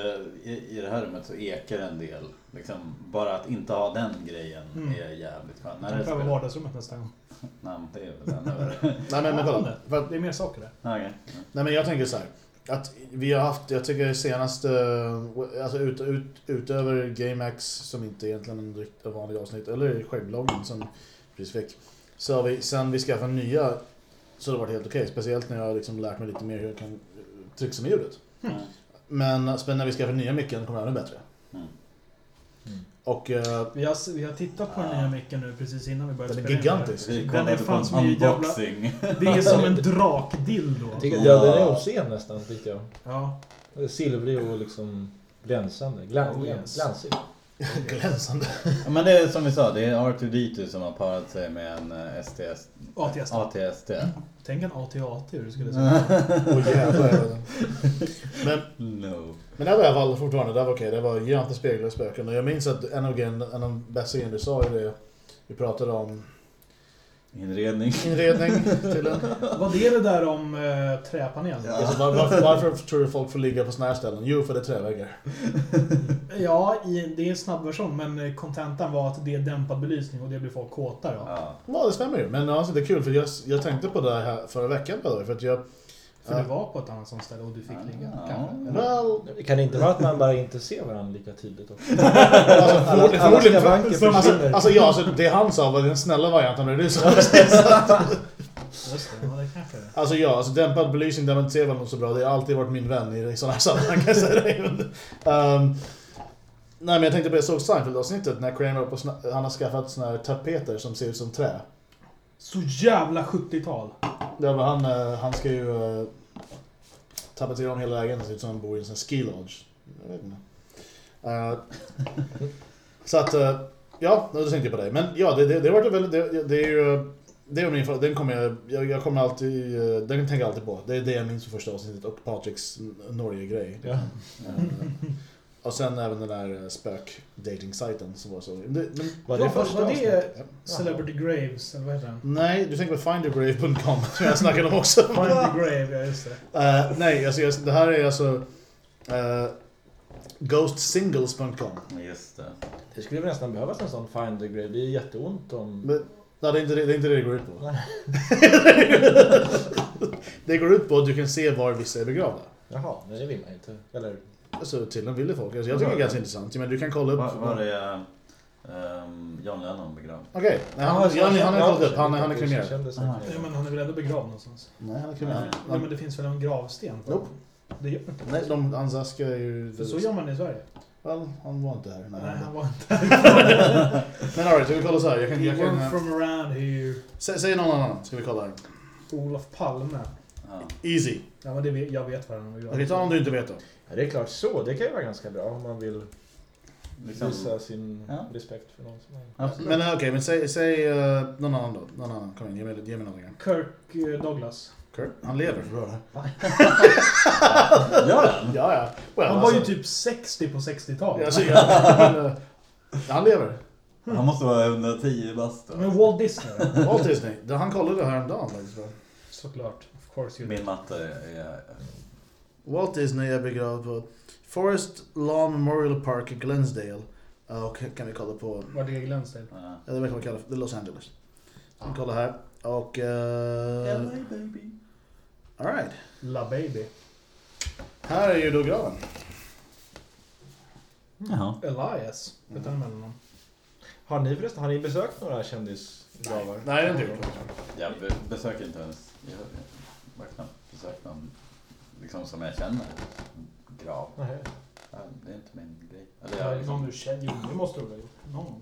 i, i det här rummet så ekar en del. Liksom, bara att inte ha den grejen Mm. är jävligt skönt. När det spelar- vardagsrummet nästa gång. Nej, men det är väl värre. nej men, men kolla. För Det är mer saker där. Okej. nej men jag tänker så här. Att vi har haft, jag tycker senaste, alltså ut, ut, utöver GameX som inte egentligen är en riktigt vanlig avsnitt, eller skäggbloggen som precis fick. Så har vi, sen vi skaffade nya, så har det varit helt okej. Speciellt när jag har liksom lärt mig lite mer hur jag kan eh, trixa med ljudet. Mm. Men men när vi skaffade nya micken kommer det ännu bättre. Mm. Mm. Och eh, Vi har, vi har tittat på den nya micken nu precis innan vi började den är spela in det här. gigantisk. Vi Den är fan som en jävla... Det är som en drakdildo. Ja, den är obscen nästan tycker jag. Ja. Silvrig och liksom glänsande. Glans, Oh, yes. Glansig. Glänsande. Ja, men det är som vi sa, det är R2D2 som har parat sig med en eh, STS, ATS. ATST. Tänk en AT-AT hur du skulle säga. Åh jävlar. Men, No. men det var i alla fall fortfarande, det var okej. Det var Giganta speglar och spöken. Och jag minns att en av, en av de bästa grejerna du sa är det vi pratade om Inredning. inredning till en. Var det det där om eh, träpanel? Ja. Alltså, var, varför, varför tror du folk får ligga på såna här ställen? Jo, för det är träväggar. i, det är en snabbversion men kontentan var att det är dämpad belysning och det blir folk kåta då. Ja. Ja, det stämmer ju. Men alltså, det är kul för jag, jag tänkte på det här förra veckan för att jag... För du var på ett annat sånt ställe och du fick ligga Ja. kanske? Well, Kan det inte vara att man bara inte ser varandra lika tydligt också? alltså, Alla, alla förmodligen- skavanker Alltså, försvinner. alltså, ja, alltså, det han sa var den snälla varianten och det är du som Just det, ja, det kanske det. Alltså ja, alltså dämpad belysning där man inte ser varandra så bra. Det har alltid varit min vän i sådana här sammanhang kan jag säga dig. um, Nej men jag tänkte på, jag såg Seinfeld-avsnittet när Kramer på han har skaffat såna här tapeter som ser ut som trä. Så jävla 70-tal. Där var han, eh, han ska ju uh, tapetsera om hela lägenheten, ser ut som han bor i en sån ski lodge. Jag vet inte. Eh, så att, eh, ja, då tänkte jag på dig. Men ja, det, det, det har varit väldigt, det, det är ju, det är min, fa- den kommer jag, jag, jag kommer alltid, eh, den tänker jag alltid på. Det är det jag minns från första avsnittet och Patricks Norge-grej. Ja. Och sen även den där eh, spök-dating-sajten som var så... Men, det- men, Var det Ja, första var det. Celebrity Graves, eller vad heter den? Nej, du tänker på findergrave.com som jag snackade om också. Find the Grave, ja just det. Eh, nej, alltså, det här är alltså eh, ghostsingles.com. Just det. Det skulle nästan behövas en sån find the grave. Det är jätteont om... Men, nej, det är, inte det, det är inte det det går ut på. Det går ut på att du kan se var vissa är begravda. Jaha, nej det vill man inte. Eller? Alltså tydligen vill det folk. Alltså, jag tycker det är ganska intressant. Men du kan kolla upp... Var, var är um, John Lennon begravd? Okej, nej, han, han, han, han, har kollat upp. Han, han är kremerad. Aha. Ja, men han är väl ändå begravd någonstans? Nej, han är kremerad. Nej. Ja, men det finns väl en gravsten? Nope. Det gör inte. Nej, de, hans aska är ju... För så gör man i Sverige. Well, han var inte här. Nej, Nej, han han var inte Men alright, ska vi kolla så här. Jag kan, jag kan, from around here. sä, säg någon annan, ska vi kolla här. Olof Palme. Ja. Easy. Ja, men det jag vet vad han är begravd. Okej, ta någon du inte vet då. Ja, det är klart så. Det kan ju vara ganska bra om man vill Liksom, visa sin Ja. respekt för någon som är... absolut. Men eh, okej, men säg, säg eh, någon annan då. Någon annan. Kom igen, ge mig, ge mig någonting. Kirk eh, Douglas. Kurt, han lever. Bra det. Gör den? Ja, ja. Well, Han var ju alltså, typ 60 på 60-talet. Alltså, ja, eh, han lever. Han måste vara 110 bast. Men Walt Disney? Walt Disney. Det- Han kollade häromdagen faktiskt. va? Såklart. Of course you Min matte är... Walt Disney är begravd på Forest Lawn Memorial Park i Glensdale. Och kan vi kolla på... Var det Glensdale? Ja. Ja, det vet vad man. Det är Los Angeles. Vi kollar här. Och... Uh, baby. Alright. La Baby. Här är ju då graven. Jaha. Elias. Vet du mellannamn? Har ni förresten, har ni besökt några kändisgravar? Nej, det är inte gjort. Jag be- besöker inte ens... Har knappt besökt någon liksom som jag känner. Grav. Nej. Ja, Det är inte min grej. Eller jag, Ja, liksom, någon du känner? Jo, det måste du väl ha gjort? Någon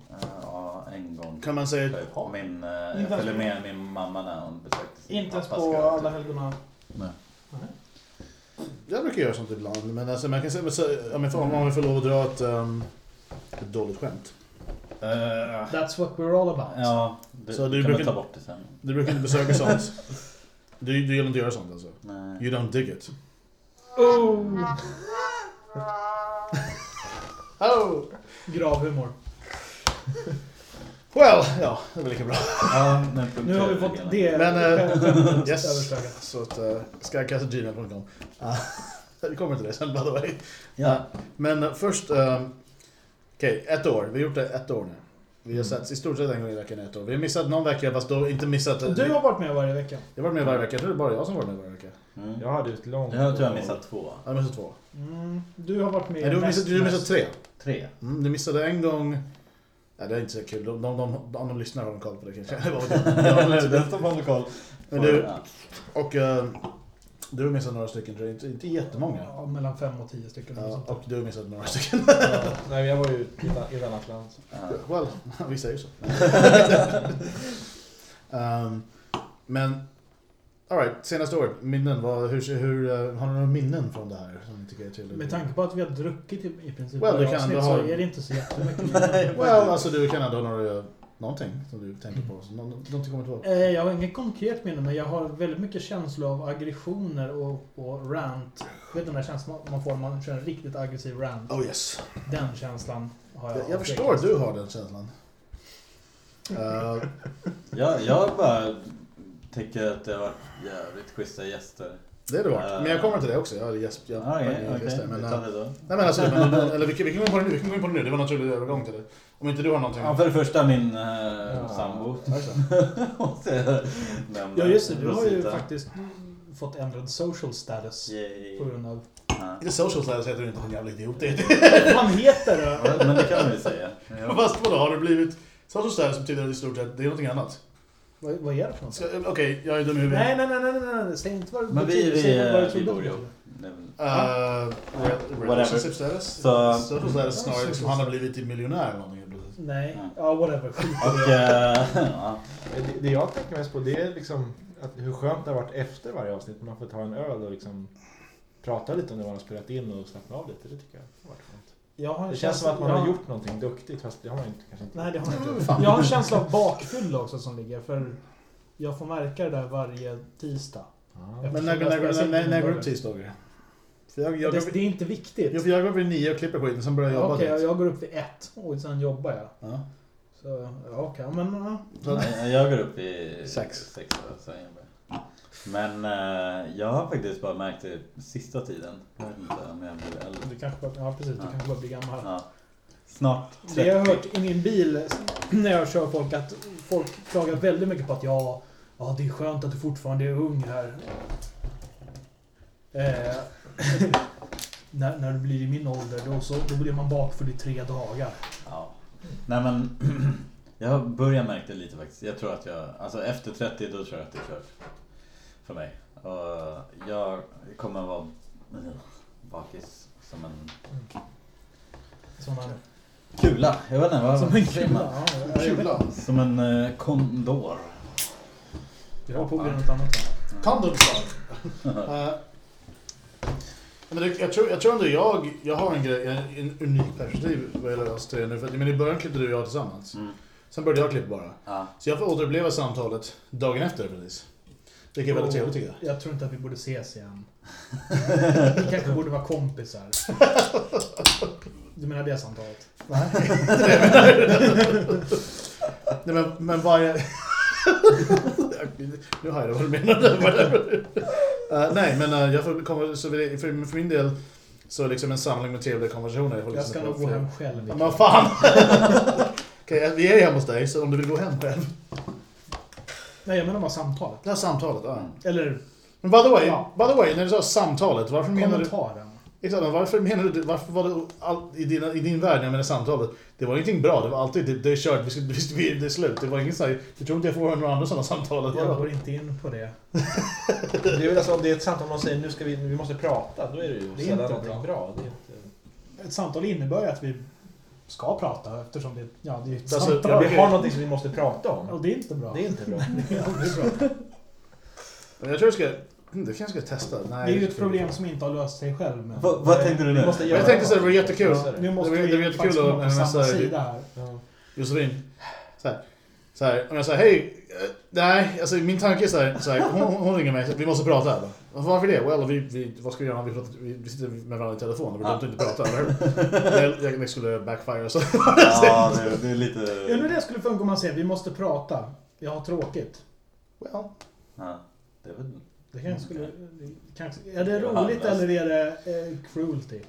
ja, en gång. Kan man säga... Typ. Min, eh, jag Inte följde med min mamma när hon besökte sin Inte ens pappas på grav, alla helgona? Nej. Jag brukar göra sånt ibland. Men alltså, man kan säga... så- Om jag får, om jag får lov att dra ett, um, ett dåligt skämt. Eh, That's what we're all about. ja, det, Så du du kan brukar- ta bort det sen. Du brukar inte besöka sånt. Du, du gillar inte att göra sånt alltså? Nej. You don't dig it. Oh! Oh! Gravhumor. Well, ja, det var lika bra. Ja, Nu har vi fått det Men, skämtet yes. Så att uh, skycast.gmail.com uh, Vi kommer till det sen by the way. Ja. Men uh, först, um, okej, ett år. Vi har gjort det ett år nu. Vi har Mm. sett i stort sett en gång i veckan i ett år. Vi har missat någon vecka fast då inte missat... Du har varit med varje vecka. Jag har varit med varje vecka. Jag tror det är bara jag som har varit med varje vecka. Mm. Jag hade ett långt... Jag tror jag har missat två. Jag har missat två. Mm, du har varit med Nej, du har missat, du har missat tre. Tre. Mm, du missade en gång... Nej, det är inte så kul. De, de, de, om de lyssnar har de koll på det kanske. Jag. Ja, Den står på koll. Men du, Ja. och uh, du har missat några stycken tror jag. Inte, inte jättemånga. Ja, mellan fem och tio stycken. Ja, och du har missat några stycken. Ja, nej, jag var ju i ett- annat land. Ja. Well, vi säger så. um, men, alright, senaste året, minnen. Vad, hur, hur, eh, har ni några minnen från det här som tycker är trevligt? Med tanke på att vi har druckit i, i princip Well, du kan avsnitt ändå så ha- är det inte så jättemycket. Well, alltså du kan ändå ha några, någonting som du tänker på. Så, nå- någonting kommer tillbaka. Eh, Jag har inget konkret minne, men jag har väldigt mycket känsla av aggressioner och, och rant. Vet du den där känslan man får när man kör en riktigt aggressiv rant? Oh yes. Den känslan har jag. Jag, jag förstår att du har den känslan. Uh, Jag, jag bara tycker att det har varit jävligt schyssta gäster. Det är det varit. Men jag kommer till det också. Jag har gäsp, jag, Ja, jag, okej, jag, okej. men, Vi eh, tar det då. Nej men alltså, men, eller vi kan, vi kan gå in på det nu. Vi kan gå in på det nu. Det var en naturlig övergång till det. Om inte du har någonting. Ja, för det första min äh, Ja. sambo. Ja just det, du har ju faktiskt fått ändrad social status. Yay. På grund av... Ja. Inte social status heter du inte en jävla idiot. Det Vad heter det? Ja, Men det kan man ju säga. Ja. Fast vadå, har du blivit... Social status betyder i stort sett, det är någonting annat. Vad, vad är det för något? Okej, jag är dum i huvudet. Nej, nej, nej, nej, nej, nej, säg inte vad det Men vi, vi, vad det vi bor Uh, re- Whatever. relationship status? Så- Social status snarare liksom, han har blivit typ miljonär eller någonting. Nej, Ja. whatever. Och... det. ja. Det, det jag tänker mest på det är liksom att hur skönt det har varit efter varje avsnitt. Man får ta en öl och liksom prata lite om det man har spelat in och slappna av lite. Det tycker jag har varit. Jag har en Det känns som känsla- att man har gjort någonting duktigt fast det har man inte, kanske inte. Nej, det har jag inte. Jag har en känsla av bakfylla också som ligger. För jag får märka det där varje tisdag. Ja. Men när, när, när, när, när går det upp tisdagar? Jag, jag, det, går, det är inte viktigt. jo, för jag går vid nio och klipper skiten, sen börjar jag jobba Okej, direkt. jag går upp vid ett och sen jobbar jag. Ja. Så, ja, okej, men... ja. Så, Nej, Jag går upp i Sex. sex och sen. Men eh, jag har faktiskt bara märkt det sista tiden. Jag vet inte om jag blir äldre. Du kanske bara, ja precis, du Ja. kanske bara blir gammal. Ja. Snart Det jag har hört i min bil när jag kör folk att folk klagar väldigt mycket på att ja, ja det är skönt att du fortfarande är ung här. Eh, när, när du blir i min ålder då, så, då blir man bakfull i tre dagar. Ja. Nej men, jag börjar märka det lite faktiskt. Jag tror att jag, alltså efter 30 då tror jag att det är kört. För mig. Och jag kommer vara eh, bakis som en Som man, kula. Jag vet inte, vad som en kula. Ja, inte. Som en eh, kondor. Jag håller på bli något annat. Kondensar. Eh, men det, jag, tror, jag tror ändå jag, jag har en grej, en, en unik perspektiv vad gäller oss tre nu. För, men i början klippte du och jag tillsammans. Mm. Sen började jag klippa bara. Ja. Så jag får återuppleva samtalet dagen efter precis. Vilket är väldigt trevligt tycker jag. Jag tror inte att vi borde ses igen. Vi kanske borde vara kompisar. Du menar det samtalet? Nej, Nej men, men varje... nu har jag vad du menar. uh, nej men uh, jag får komma, så för, för, för min del så är det liksom en samling med trevliga konversationer. Jag, Jag lyssna ska nog gå hem själv. Ja, men fan! Okej, vi är hemma hos dig så om du vill gå hem själv. Nej, jag menar bara samtalet. Det här samtalet, ja. Eller Men by the way, Ja. by the way när du sa samtalet, varför menar du... kommentaren. Exakt, men varför menar du, varför var det all, i, dina, i din värld jag menar samtalet, det var ingenting bra, det var alltid, det, det är kört, vi, ska, vi, det är slut. Det var ingen sån här, jag tror inte jag får höra några andra sådana samtal. Jag går inte in på det. Det är väl alltså om det är ett samtal man säger nu ska vi, vi måste prata, då är det ju Det är inte bra. bra. Det är inte... Ett samtal innebär ju att vi ska prata eftersom det, ja, det är ett Alltså, samtal. jag Vi har någonting som vi måste prata om. Och det är inte bra. Det är inte bra. Det är aldrig bra. Men Jag tror jag ska, mm, det kanske jag ska testa. Nej, Det är ju ett problem som inte har löst sig själv. Men Vad, vad tänkte du Vi nu? måste jag tänkte så det var jättekul. nu måste Det var- det var vi jättekul faktiskt att- samma sida här. Ja. Josefin, så här, så här, om jag säger hej, eh, nej, alltså min tanke är så här, så här hon, hon ringer mig, vi måste prata? Varför det? Well, vi, vi, vad ska vi göra? Vi, pratar, vi, vi sitter med varandra i telefon, det var dumt att inte prata, eller hur? Jag, jag, skulle backfire så. Ja, det, det är lite... Ja, nu det skulle funka om man säger vi måste prata. Jag har tråkigt. Well, Ja, det är väl... Det kanske skulle... det Kanske, är det roligt eller är det eh, cruelty?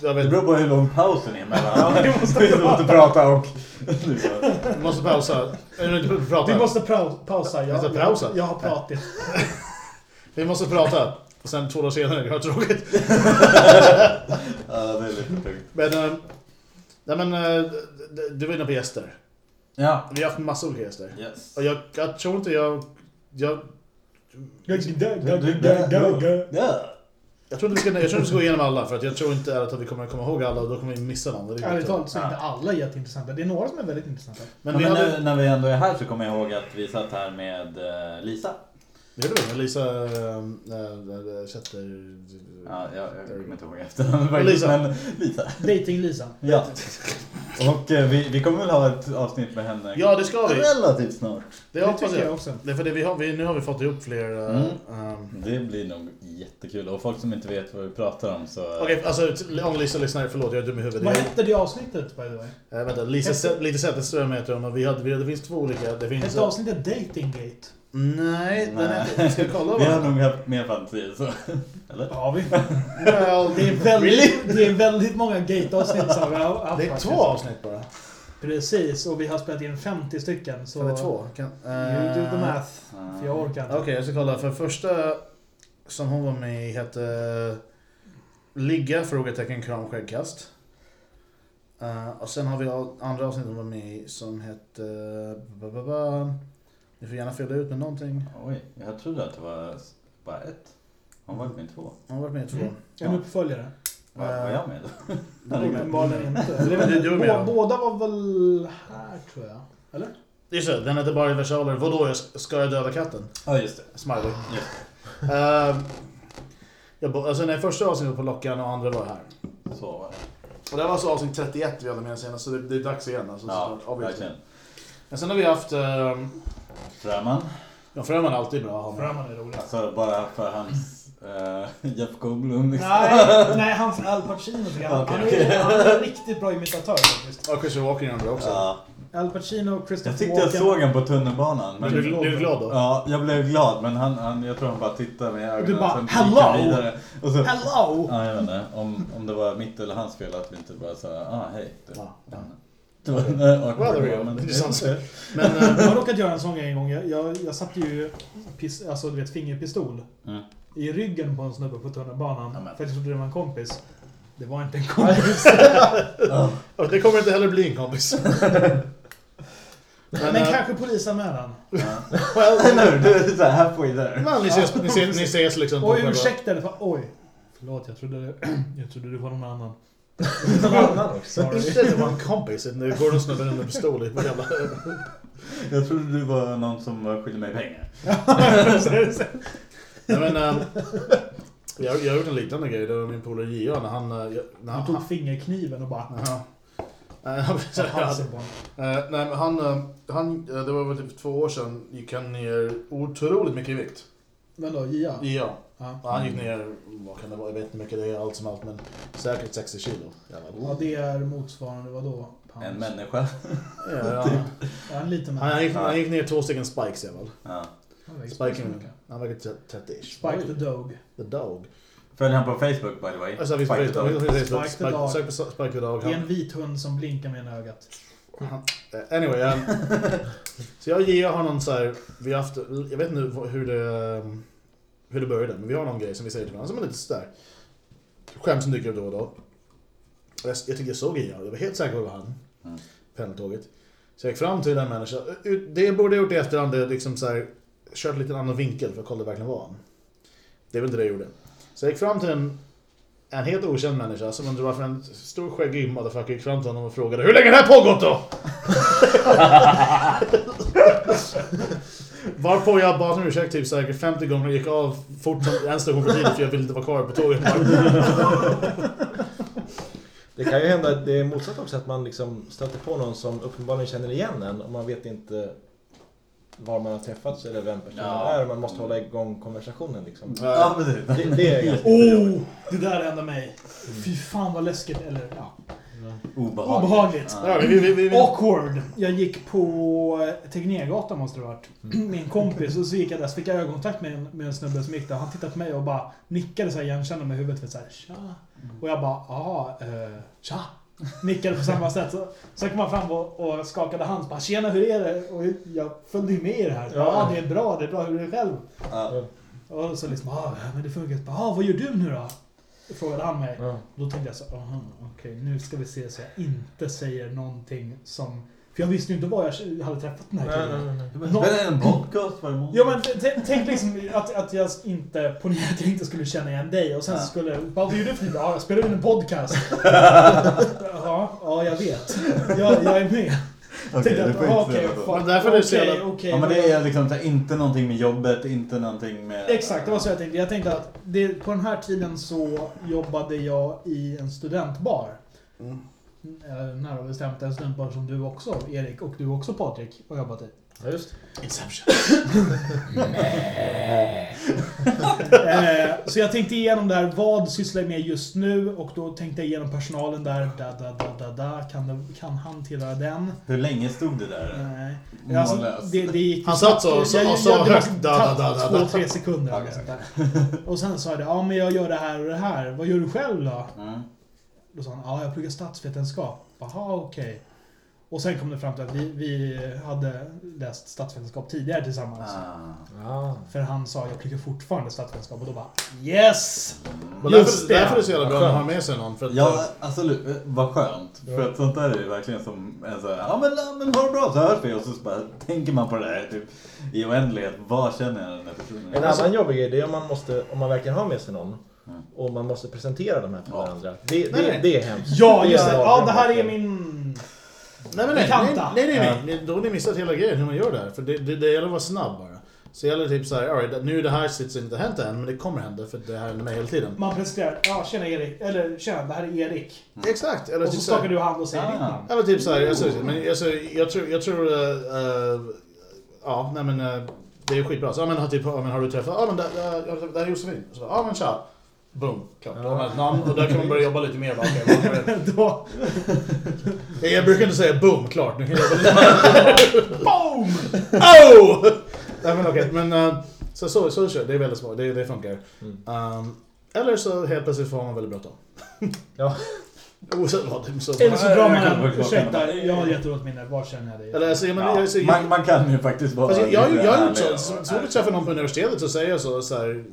Jag Det vet, beror på hur lång pausen är mellan. vi måste, måste prata och... vi måste pausa. Eller inte prata. Vi måste pausa. Jag, Måste jag, pausa? jag har pratat. Vi måste prata. Och sen två dagar senare, jag har tråkigt. Ja, det är lite tungt. Men, äh, nej men, äh, du var inne på gäster. Ja. Vi har haft massa olika gäster. Yes. Och jag, jag tror inte jag... Jag, Ja. Jag tror inte vi ska, jag tror inte vi ska gå igenom alla för att jag tror inte att vi kommer komma ihåg alla och då kommer vi missa någon. Det är Ärligt talat så är inte alla jätteintressanta. Det är några som är väldigt intressanta. Men Men, vi nu hade... när vi ändå är här så kommer jag ihåg att vi satt här med eh, Lisa. Det gjorde med Lisa äh, Sätter... Ja, jag, jag kommer inte ihåg efternamnet Lisa. men Lisa. Dating-Lisa. Ja. Och eh, vi, vi kommer väl ha ett avsnitt med henne Ja, det ska vi. relativt snart. Det Det hoppas tycker jag jag. också. Det är för det vi har, vi, nu har vi fått ihop fler... äh, Mm. ähm, Det blir nog jättekul. Och folk som inte vet vad vi pratar om så... Okej, alltså om Lisa lyssnar, förlåt jag är dum i huvudet. Vad hette det avsnittet by the way? Äh, vänta, Lisa, Lisa Zetterström heter hon och vi hade, vi, det finns två olika. Det finns... Hette avsnittet Datinggate? Nej, den är, ska jag kolla Vi har vad? nog haft mer fantasi så. Eller? Ja, vi. Well, Det är väldigt, det är väldigt många gate-avsnitt som vi har haft det är faktiskt. två avsnitt bara. Precis, och vi har spelat in 50 stycken. Så Så det är två. Kan, you do the eh, math. För jag orkar inte. Okej, jag ska kolla. För första som hon var med i hette Ligga? Frågetecken kram skäggkast. Eh, och sen har vi andra avsnitt hon var med i som hette... ba, Ni får gärna fylla ut med någonting. Oj, jag trodde att det var bara ett. Hon var med i två. Hon har varit med i två. Mm. En uppföljare. Var, var jag med då? Uppenbarligen inte. Du- du- du var va? Båda var väl här tror jag. Eller? Just det, den hette bara i versaler. Vadå, jag ska- jag döda katten? Ja, just det. Smiley. Just Uh, jag, alltså när första avsnittet var på Lockan och andra var här. det. Så var det. Och det här var så avsnitt 31 vi hade med senast, så det, det är dags igen. Alltså, Ja, verkligen. Men sen har vi haft... Uh, Fröman. ja, Fröman är alltid bra att ha med. Fröman är roligt. Alltså bara för hans eh, Jeff Goldblum liksom. Nej, nej, hans Al Pacino tycker jag. Han, Okej. är, han är en riktigt bra imitatör faktiskt. Ja, Christopher Walken gör det också. Ja. Al Pacino och Christopher Jag tyckte jag såg honom på tunnelbanan. Men du, du är glad då? ja, jag blev glad men han, han, jag tror han bara tittade med ögonen. Du bara, "Hello!" han vidare. Och så, Hello! ja, jag vet inte om, om det var mitt eller hans fel att vi inte bara sa ah hej. Det, Ja, ja. Det var en awkward Well, moment. Intressant. Men eh, Jag har råkat göra en sån en gång. Jag, jag, jag satte ju pis, alltså, du vet, fingerpistol Mm. i ryggen på en snubbe på tunnelbanan. Ja, men. för jag trodde det var en kompis. Det var inte en kompis. och det kommer inte heller bli en kompis. men eh, kanske polisanmälan. Eller hur? Du är såhär halfway there. men ni ses, ni ses, ni ses liksom Oj, ursäkta. Det var, oj. Förlåt, jag trodde, jag trodde det var någon annan. Någon annan också. Inte det var en kompis. Nu går det snubben under pistol i jävla... Jag trodde du var någon som skyldig mig pengar. Nej men... ehm, jag, jag har gjort en liknande grej. Det var min polare J.A. när han... eh, när Han han tog fingerkniven och bara... Nej. Eh, nej men han, eh, han, eh, det var väl typ två år sedan, gick han ner otroligt mycket i vikt. Men då, Ia? Ja. Ja. Och han gick ner, vad kan det vara, jag vet inte mycket det är allt som allt men säkert 60 kilo. ja, det är motsvarande vadå? Pounds. En människa. Ja, ja. Ja, en liten Han, han, gick, han gick ner två stycken spikes i alla fall. Ja. Han väger så Spiking, mycket. han väger 30-ish. Spike the Dog. The dog. Följer han på Facebook by the way? Alltså, vi Spike the Dog. Spike the dog. På Spike the dog. Det är en vit hund som blinkar med ena ögat. eh, anyway. Um, så jag har någon så här, vi har haft, jag vet inte hur- hur det, um, hur det började, men vi har någon grej som vi säger till varandra som är lite sådär. Skämt som dyker upp då och då. Jag, jag tyckte jag såg Gia, jag var helt säker på det var han. Mm. Pendeltåget. Så jag gick fram till den människan. Det jag borde ha gjort i efterhand det är liksom så här, kört lite annan vinkel för att kolla det verkligen var han. Det är väl inte det jag gjorde. Så jag gick fram till en, en helt okänd människa som undrar varför en stor skäggig motherfucker gick fram till honom och frågade Hur länge har det här pågått då? Varpå jag bad om ursäkt typ säkert 50 gånger och gick av fort som en station för tidigt för jag ville inte vara kvar på tåget. Det kan ju hända att det är motsatt också att man liksom stöter på någon som uppenbarligen känner igen en och man vet inte var man har träffats eller vem personen Ja. är och man måste hålla igång konversationen liksom. Ja, precis. Det, det är ganska Oh! Det där hände mig. Fy fan vad läskigt. Eller ja. Obehagligt. Obehagligt. Ja, vi, vi, vi, vi, Awkward. Jag gick på Tegnérgatan måste det ha varit. Med en kompis och så gick jag där så fick jag ögonkontakt med en, med en snubbe som gick där. Han tittade på mig och bara nickade så här igenkände med huvudet. Så här, tja. Och jag bara, jaha, eh, tja. Nickade på samma sätt. Så, så kom man fram och, och skakade hand. Bara, Tjena, hur är det? Och jag följde ju med i det här. Ja, Ja. det är bra. Det är bra. Hur är det själv? Ja. Och så liksom, ah, men det funkar. Bara, ah, vad gör du nu då? Frågade han mig. Ja. Då tänkte jag så, aha, okej, nu ska vi se så jag inte säger någonting som... För jag visste ju inte var jag hade träffat den här Nej, killen. nej, nej. En podcast varje månad? Ja men tänk liksom att, att jag inte, på att jag inte skulle känna igen dig och sen Ja. skulle, vad gör du för något? Ja, jag spelar in en podcast. ja, ja, jag vet. Jag, jag är med. Okej, du att, får ja, inte säga så. Men därför är det så jävla- okej, Ja men det är liksom så här, inte någonting med jobbet, inte någonting med... Exakt, det var så jag tänkte. Jag tänkte att det, på den här tiden så jobbade jag i en studentbar. Mm. Eh, Närmare bestämt en studentbar som du också, Erik, och du också Patrik, har jobbat i. Ja, just. Inception. Eh, så jag tänkte igenom där, vad sysslar jag med just nu? Och då tänkte jag igenom personalen där. Da, da, da, da, da. Kan, det, kan han tillhöra den? Hur länge stod det där? Nej. Alltså, det, det gick Han satt så- och sa högt, da, ta da, da, da, Två, da. tre sekunder. sånt där. Och sen sa jag det, ja men jag gör det här och det här. Vad gör du själv då? Mm. Då sa han, ja jag pluggar statsvetenskap. Jaha, okej. Och sen kom det fram till att vi, vi hade läst statsvetenskap tidigare tillsammans. Ah. Ja. För han sa, jag pluggar fortfarande statsvetenskap. Och då bara, yes! Och Just därför, det. därför är det så jävla bra att ha med sig någon. För att, Ja, absolut. Eh, Vad skönt. För att sånt där är ju verkligen som en så här, ja men, ja, men ha det bra så hörs vi. Och så bara tänker man på det där typ, i oändlighet. Vad känner jag den här personen? En annan jobbig grej det är om man, måste, om man verkligen har med sig någon Mm. och man måste presentera de här för Ja. varandra. Det, det, Nej, nej. det är hemskt. Ja, just det. Ja, det här är min... nej, men nej, nej, Bekanta. nej, nej, Ja. nej, nej. Då har ni missat hela grejen hur man gör det här. För det, det, det gäller att vara snabb bara. Så det gäller typ såhär, alright, nu är det här sitter inte hänt än, men det kommer hända för det här händer mig hela tiden. Man presenterar, ja tjena Erik. Eller tjena, det här är Erik. Exakt, eller Och så typ såhär. skakar du hand och säger Ah. ditt namn. Eller typ såhär, alltså, men alltså, jag tror, jag tror, uh, uh, ja, nej men, uh, Det är skitbra. Så, ja, men, typ, ja, men har du träffat, ja men det, det, det här är Josefin. Så, ja men tja. Boom, klart. Då har man ett namn och där kan man börja jobba lite mer. Bara? Då, jag, brukar inte säga boom, klart. Nu kan jag jobba lite mer. boom! Oh! Nej men okej, men eh, så, så, så kör det är väldigt smart. Det, det funkar. Um, eller så helt plötsligt får man väldigt bråttom. Ja. Oavsett vad. Så, eller så drar man en... Ursäkta, jag har jättedåligt minne. Var känner jag dig? eller, alltså, jag, men, Ja, jag, jag, man, man kan ju faktiskt vara Fast jag, jag, har gjort så. och- Så så fort jag träffar någon på universitetet så säger jag så, så här,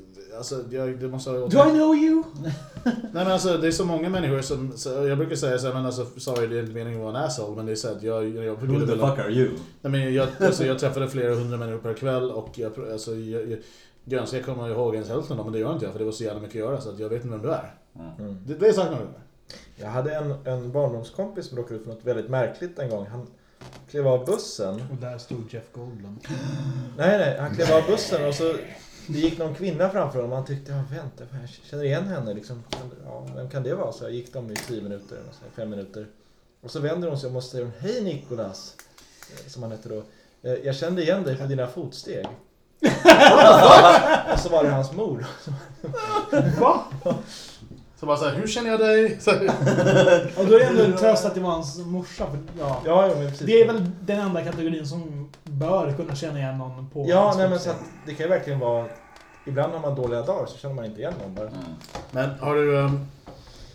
alltså, jag, det måste ha Do I know you? Nej men alltså det är så många människor som, så, jag brukar säga så här, men alltså sorry det är inte meningen att vara en asshole men det är så att jag, jag, jag, Who the fuck are you? Nej men jag, alltså, jag träffade flera hundra människor per kväll och jag, alltså, jag, jag, jag önskar jag kommer ihåg ens hälften av men det gör inte jag för det var så jävla mycket att göra så att jag vet inte vem du är. Mm. Det, det är sagt gånger. Jag hade en, en barndomskompis som råkade ut för något väldigt märkligt en gång. Han klev av bussen. Och där stod Jeff Goldblum. Nej, nej, han klev av bussen och så det gick någon kvinna framför honom och han tyckte, ja vänta, jag känner igen henne liksom. Ja, vem kan det vara? Så jag gick de i tio minuter, eller fem minuter. Och så vänder hon sig om och säger, hej Nikolas, eh, som han heter då. "Eh, Jag kände igen dig på dina fotsteg. och så var det hans mor. Va? Så bara såhär, hur känner jag dig? Så, här, Och då är det ändå en tröst att det var hans morsa. För, ja. Ja, ja men precis. Det är väl den enda kategorin som bör kunna känna igen någon på Ja, hans nej men så att det kan ju verkligen vara... Ibland har man dåliga dagar så känner man inte igen någon bara. Mm. men har du... Um,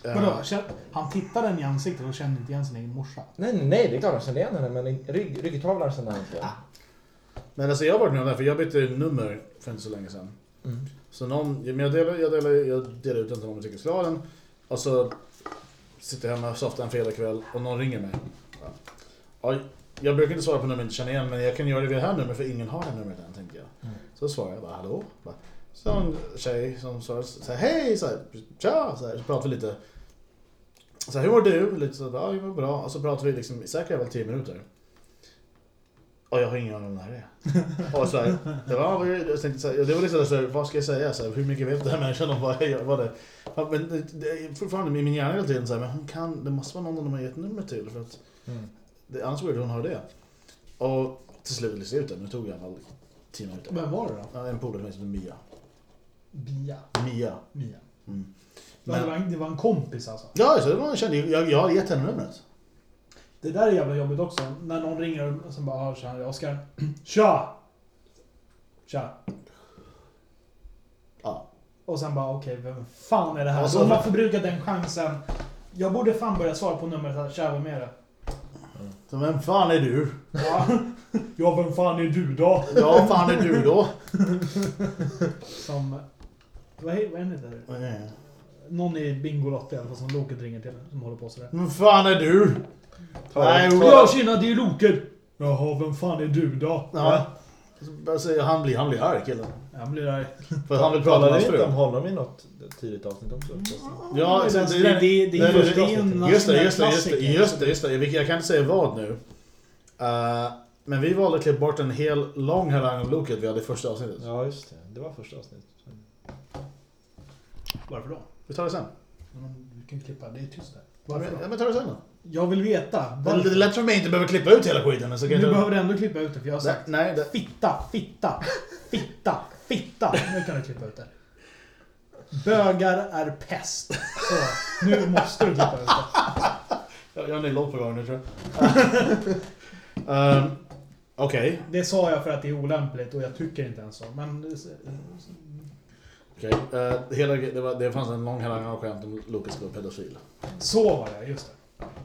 Vadå? Känn- Han tittade den i ansiktet och kände inte igen sin egen morsa. Nej, nej, nej, det är klart han känner igen henne men i rygg, ryggtavlan känner han inte igen. men alltså jag har varit med om det här, för jag bytte nummer för inte så länge sedan. Mm. Så någon, men jag delar, jag delar, jag delar ut den till någon ha den. Och så sitter jag hemma och softar en fredagkväll och någon ringer mig. Ja. Ja, jag brukar inte svara på nummer jag inte känner igen men jag kan göra det vid det här numret för ingen har det numret än tänker jag. Mm. Så svarar jag bara hallå. Bara, så en tjej som svarar så här, hej, så här, tja, så, här, så pratar vi lite. Så här, hur mår du? Lite så, ja, jag mår bra. Och så pratar vi liksom, säkert väl 10 minuter. Och jag har ingen aning om det här är. Och så här, det var, jag tänkte så här, det var liksom så här, vad ska jag säga? Så här, hur mycket vet den här människan om vad jag? Vad det, men det, det är fortfarande i min hjärna hela tiden så här, men hon kan, det måste vara någon de har gett nummer till. För att Mm. det, annars borde hon ha det. Och till slut listade jag ut det, men det tog i alla fall 10 minuter. Vem var det då? En polare som heter Mia. Bia. Mia. Mia. Mm. Men, det, var en, det var en kompis alltså. ja, så det var en känd. Jag, jag har gett henne numret. Det där är jävla jobbigt också. När någon ringer och sen bara ah, tja, det är Oskar. Tja! Tja. Ja. Och sen bara okej, vem fan är det här? Och så- man förbrukat den chansen. Jag borde fan börja svara på numret här, tja vem är det? Så vem fan är du? Ja, ja vem fan är du då? Ja, fan är du då? Som... Vad heter det? Någon i Bingolotto i alla fall som Loket ringer till. Som håller på sådär. Vem fan är du? Nej, Ja tjena, det är Loket! Jaha, vem fan är du då? Ja. Alltså, han, blir, han blir arg killen. Jag blir arg. För han vill prata med Talade hans vi inte om fru. honom i något tidigt avsnitt också? Ja, det, det, det, det, det, är ju- det är ju en Just det, just det, just det, just det, just det. Jag kan inte säga vad nu. Eh, men vi valde att klippa bort en hel lång harang om Loket vi hade i första avsnittet. Ja, just det. Det var första avsnittet. Varför då? Vi tar det sen. Men Du kan klippa, det är tyst där. Ja, Varför men, då? ja, men ta det sen då. Jag vill veta. Det lätt för mig att inte behöva klippa ut hela skiten. Så Du kanske... behöver ändå klippa ut det, för jag har sagt nej, det... fitta, fitta, fitta, fitta. Nu kan du klippa ut det. Bögar är pest. Så, nu måste du klippa ut det. Jag jag har en ny låt på gång nu tror jag. um, Okej, Det sa jag för att det är olämpligt och jag tycker inte ens så. Men okej. Eh, hela det, var, det fanns en lång av skämt om skulle vara pedofil. så var det, just det.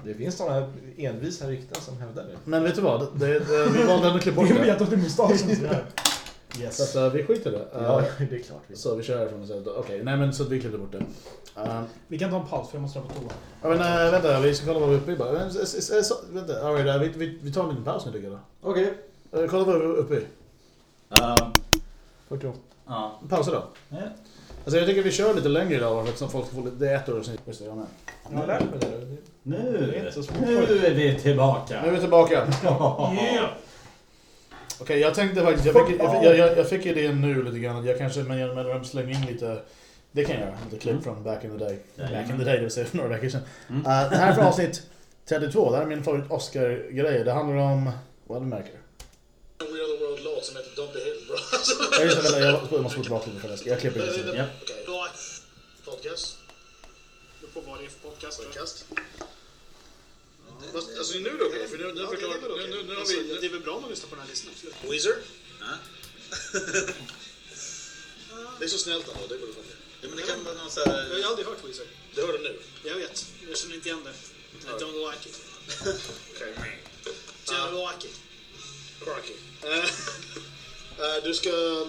Det finns sådana envisa rykten som hävdar det. Men vet du vad? Det, det, vi valde ändå att klippa bort Det är det. gett åt din mustasch som. Så Yes. att, eh, vi skiter i det. Eh, Ja, det är klart. Så vi kör härifrån och säger okej, nej men så att vi klippte bort det. Uh, Vi kan ta en paus för jag måste dra på toa. ja, men äh, vänta, vi ska kolla vad vi är uppe i bara. Men, så, vänta, all right, vi, vi, vi tar en liten paus nu tycker jag då. Okej. Uh, kolla vad vi är uppe i. Um, 48. ja. Pausa då. Ja. Alltså jag tycker vi kör lite längre idag för att så folk ska få lite, det är ett år sedan. Just det, jag med. Jag har lärt mig det. Det- Nu, Det är inte så svårt. nu är vi tillbaka. Nu är vi tillbaka. Okej, jag tänkte faktiskt, jag fick, jag, jag, jag, jag fick idén nu lite grann att jag kanske med genom att slänga in lite, det kan jag göra, lite klipp från back in the day. Back in the day, det vill säga för några veckor sedan. Mm. Uh, det här är för avsnitt 32, det här är min favorit Oscar-grej. Det handlar om, vad du law. låt som heter Don't Be Hit Bro. Jag, just, måste gå tillbaka lite för det. Jag klipper in det. Japp. Okej. Bra. Podcast. Det får vara det för podcast. Podcast. Fast, alltså nu är det okej, för nu, nu, förklarar, nu, nu, nu har Alltså, vi... det är väl bra om man lyssnar på den här listan. Weezer? det är så snällt ändå, det går det fram Ja, men det kan vara någon så Jag har här... aldrig hört Weezer. Det hör du nu. Jag vet, jag känner inte igen det. I don't like it. Okej. Don't like it. Crikey. Eh, eh, du ska... Uh,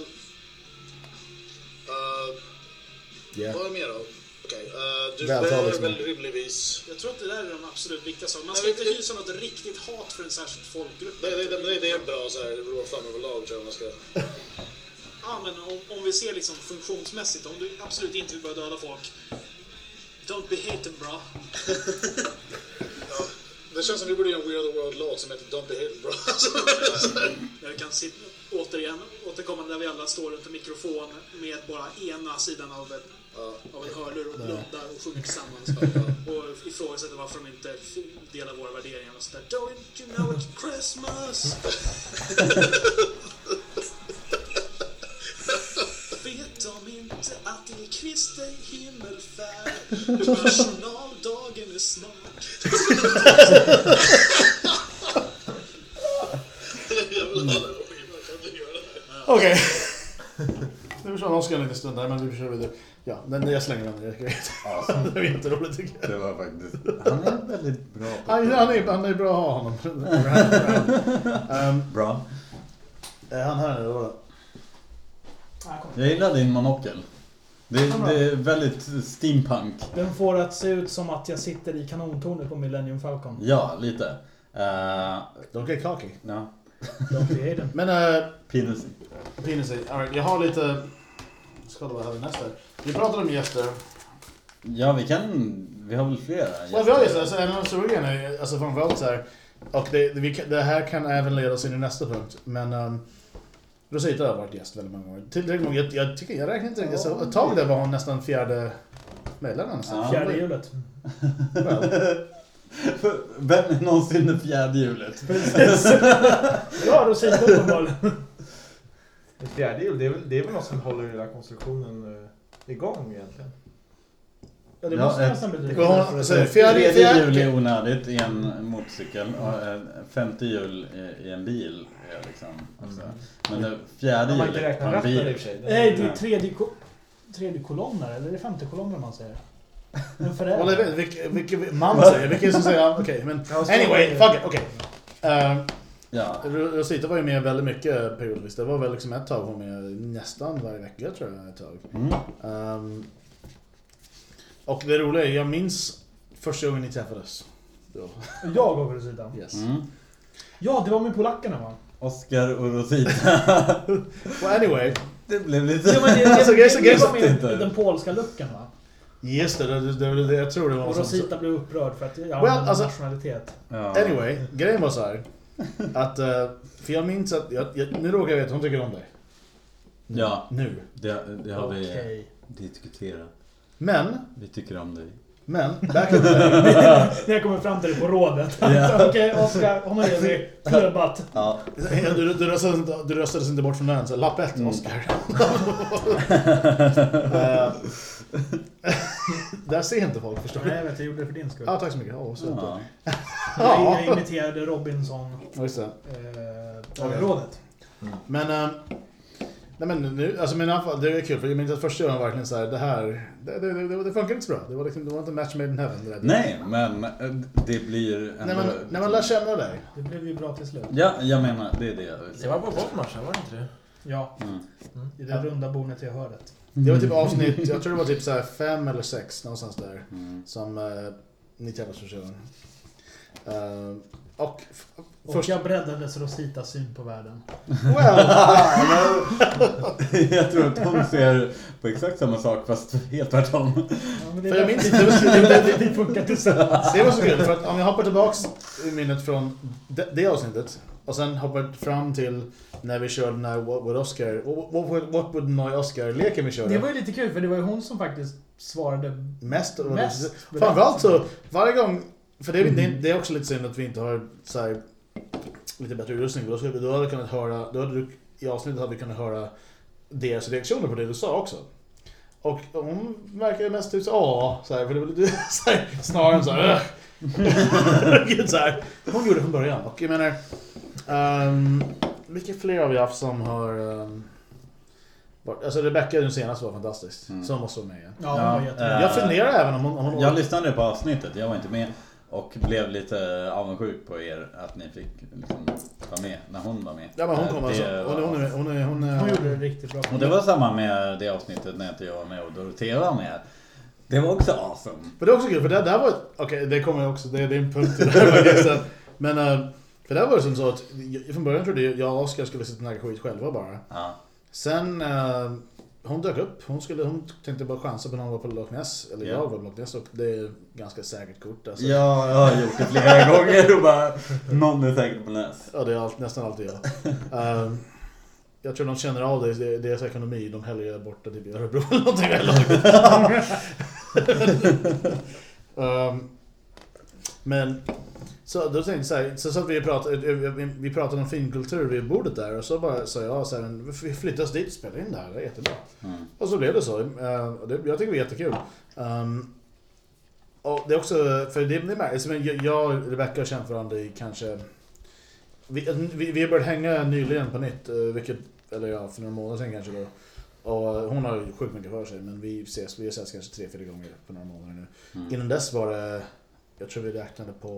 Yeah. Vad är det mer då? Okej, eh, du bör väl rimligtvis... Jag tror att det där är de absolut viktigaste. Man Nej, ska men inte det- hysa något riktigt hat för en särskild folkgrupp. Det, det, det, det är bra så här, rå fram överlag tror jag man ska... Ja, men om, om vi ser liksom funktionsmässigt, om du absolut inte vill börja döda folk. Don't be hating bra. Det känns som vi borde göra en We Are The World-låt som heter Don't Be Hit Bro. Jag kan sitta, återigen återkomma där vi alla står runt en mikrofon med bara ena sidan av, ett, ja. av en hörlur och blundar och sjunger tillsammans. Och ifrågasätter varför de inte delar våra värderingar och sådär. Don't you know it's Christmas? Vet de inte att det är Kristi himmelfärd? Okej. Nu försvann Oskar en liten stund där, men vi kör vidare. Ja, den, jag slänger den. Det är Awesome. det är jätteroligt tycker jag. Det var faktiskt... Han är väldigt bra på Han, han, är, han är bra att ha honom. Bra. är han här nu? Här kommer Jag gillar din monokel. Det, det är väldigt steampunk. den. Får att se ut som att jag sitter i kanontornet på Millennium Falcon. Ja, lite. Uh, Don't get cocky. ja. Don't be hating. Men uh, Penis. Penisy, all right, jag har lite... Ska det vara här nästa? Vi pratade om gäster. Ja, vi kan... Vi har väl flera Ja, vi har gäster. Alltså, en av de stora grejerna är alltså framförallt så här. Och det, det, det här kan även leda oss in i nästa punkt. Men um, Rosita har varit gäst väldigt många gånger. Tillräckligt många. Jag, jag, tycker, jag räknar inte riktigt. Så ett tag där var hon nästan fjärde medlemmen. Ja. Fjärde hjulet. Vem är någonsin det fjärde hjulet? Ja, då säger jag uppenbarligen. Ett fjärde hjul, det är väl, det är väl något som håller hela konstruktionen eh, igång egentligen. Ja, det Ja, måste ett- nästan och betyda. fjärde, Tredje fjärde, hjul är onödigt i en motorcykel och en femte hjul i- en bil är liksom... Alltså. Men det fjärde hjulet på en bil... för sig. Nej, det är Ja. tredje, ko- tredje kolonner, eller är det femte kolonner man säger? Well, jag vet vilken vilken man säger, vilken som säger okej men Ja, anyway, fuck it, okej. Ehm, Ja. Ro- Rosita var ju med väldigt mycket periodvis. Det var väl liksom ett tag hon var med nästan varje vecka tror jag ett tag. Mm. Ehm, och det roliga är, jag minns första gången ni träffades. Då. Jag och Rosita. Yes. Mm. Ja, det var med polackerna va? Oscar och Rosita. Well, anyway, Det blev lite... Ja, men det, det, Alltså, det, det, guys, var med den polska luckan va? just det, det, det, det, jag tror det var Och något sånt. Rosita blev upprörd för att jag Well, använde alltså- nationalitet. Ja. Anyway, grejen var så här. Att, eh, för jag minns att, jag, jag, nu råkar jag veta att hon tycker om dig. Ja. Nu. Det, det har vi Okej. diskuterat. Men, Vi tycker om dig. men, back in. När jag kommer fram till det på rådet. Ja. Okej, Oskar, honom ger vi klubbat. Ja. Du, du, röstades inte, du röstades inte bort från den, så lapp ett, Mm. Oscar. Eh, Där ser inte folk, förstår Nej, du? jag vet, jag gjorde det för din skull. Ja, tack så mycket. Oh, så Ja. Jag, jag imiterade Robinson. Just det. Eh, rådet. Men, eh, nej men nu, alltså men i alla fall, det är kul för jag minns att första gången var verkligen så här, det här, det, det, det, det funkar inte så bra. Det var, liksom, det var inte match made in heaven. Det där. Nej, men eh, det blir ändå... När man, när man lär känna dig. Det blev ju bra till slut. Ja, jag menar, det är det jag vill Det säga. var på Bottmarsch, var det inte det? Ja, Mm. i det runda bordet i hörnet. Det var typ avsnitt, jag tror det var typ så här fem eller sex någonstans där. Mm. Som eh, ni träffades första gången. Eh, och Och först... jag breddades Rositas syn på världen. Well, jag tror att hon ser på exakt samma sak fast helt tvärtom. Ja, För jag är minns- det, det, det, funkar tillsammans. det var så kul för att om jag hoppar tillbaks i minnet från det, det avsnittet och sen hoppar fram till när vi körde den här What Would Oscar, What, what, what would Noy Oscar-leken vi körde. Det var ju lite kul för det var ju hon som faktiskt svarade mest. mest. Framförallt så, varje gång, för det är, det, det är också lite synd att vi inte har så här, lite bättre utrustning. Då, skulle, då hade kunnat höra, då hade du i avsnittet hade vi kunnat höra deras reaktioner på det du sa också. Och hon verkar mest typ så ja, så här, för det var lite så här, snarare än så. Gud, så här. Hon gjorde det från början. Och jag menar, um, vilka fler har vi haft som har um, varit, Alltså Rebecca den senaste var fantastisk. Mm. Så hon måste vara med igen. Ja, det Ja, eh, Jag funderar även om hon... Om hon Jag lyssnade på avsnittet, jag var inte med. Och blev lite avundsjuk på er att ni fick liksom vara med när hon var med. ja men hon Eh, kom det alltså. var- Hon, hon, hon, hon, Hon gjorde det riktigt bra. Och det var samma med det avsnittet när inte jag var med och Dorotea var med. Det var också awesome. Men det är också kul, för det där var Okej, det kommer jag också, det, det är en punkt i det här. Men, eh, för det var det som så att, jag- från början trodde jag och Oskar skulle sitta och snacka skit själva bara. Ja. Sen, eh, hon dök upp, hon, skulle, hon tänkte bara chansa på när hon var på Loch Ness, eller Ja. jag var på Loch Ness och det är ganska säkert kort alltså. Ja, jag har gjort det flera gånger och bara någon är säkert på näs. Ja, det är allt, nästan alltid jag. Eh, jag tror de känner av det, är deras ekonomi, de hellre borta typ i Örebro eller någonting um, Men så då tänkte jag så här, så satt vi och pratade, vi, vi pratade om finkultur vid bordet där och så bara sa jag så här, "Men vi flyttas dit och spelar in det här, det är jättebra. Mm. Och så blev det så. Eh, jag tycker det är jättekul. Um, och det är också, för det, det märks, men jag- och Rebecca har känt varandra i kanske... Vi, vi, vi har börjat hänga nyligen på nytt, eh, vilket, eller ja, för några månader sedan kanske då. Och hon har ju sjukt mycket för sig, men vi ses, vi setts kanske tre, fyra gånger på några månader nu. Mm. Innan dess var det, jag tror vi räknade på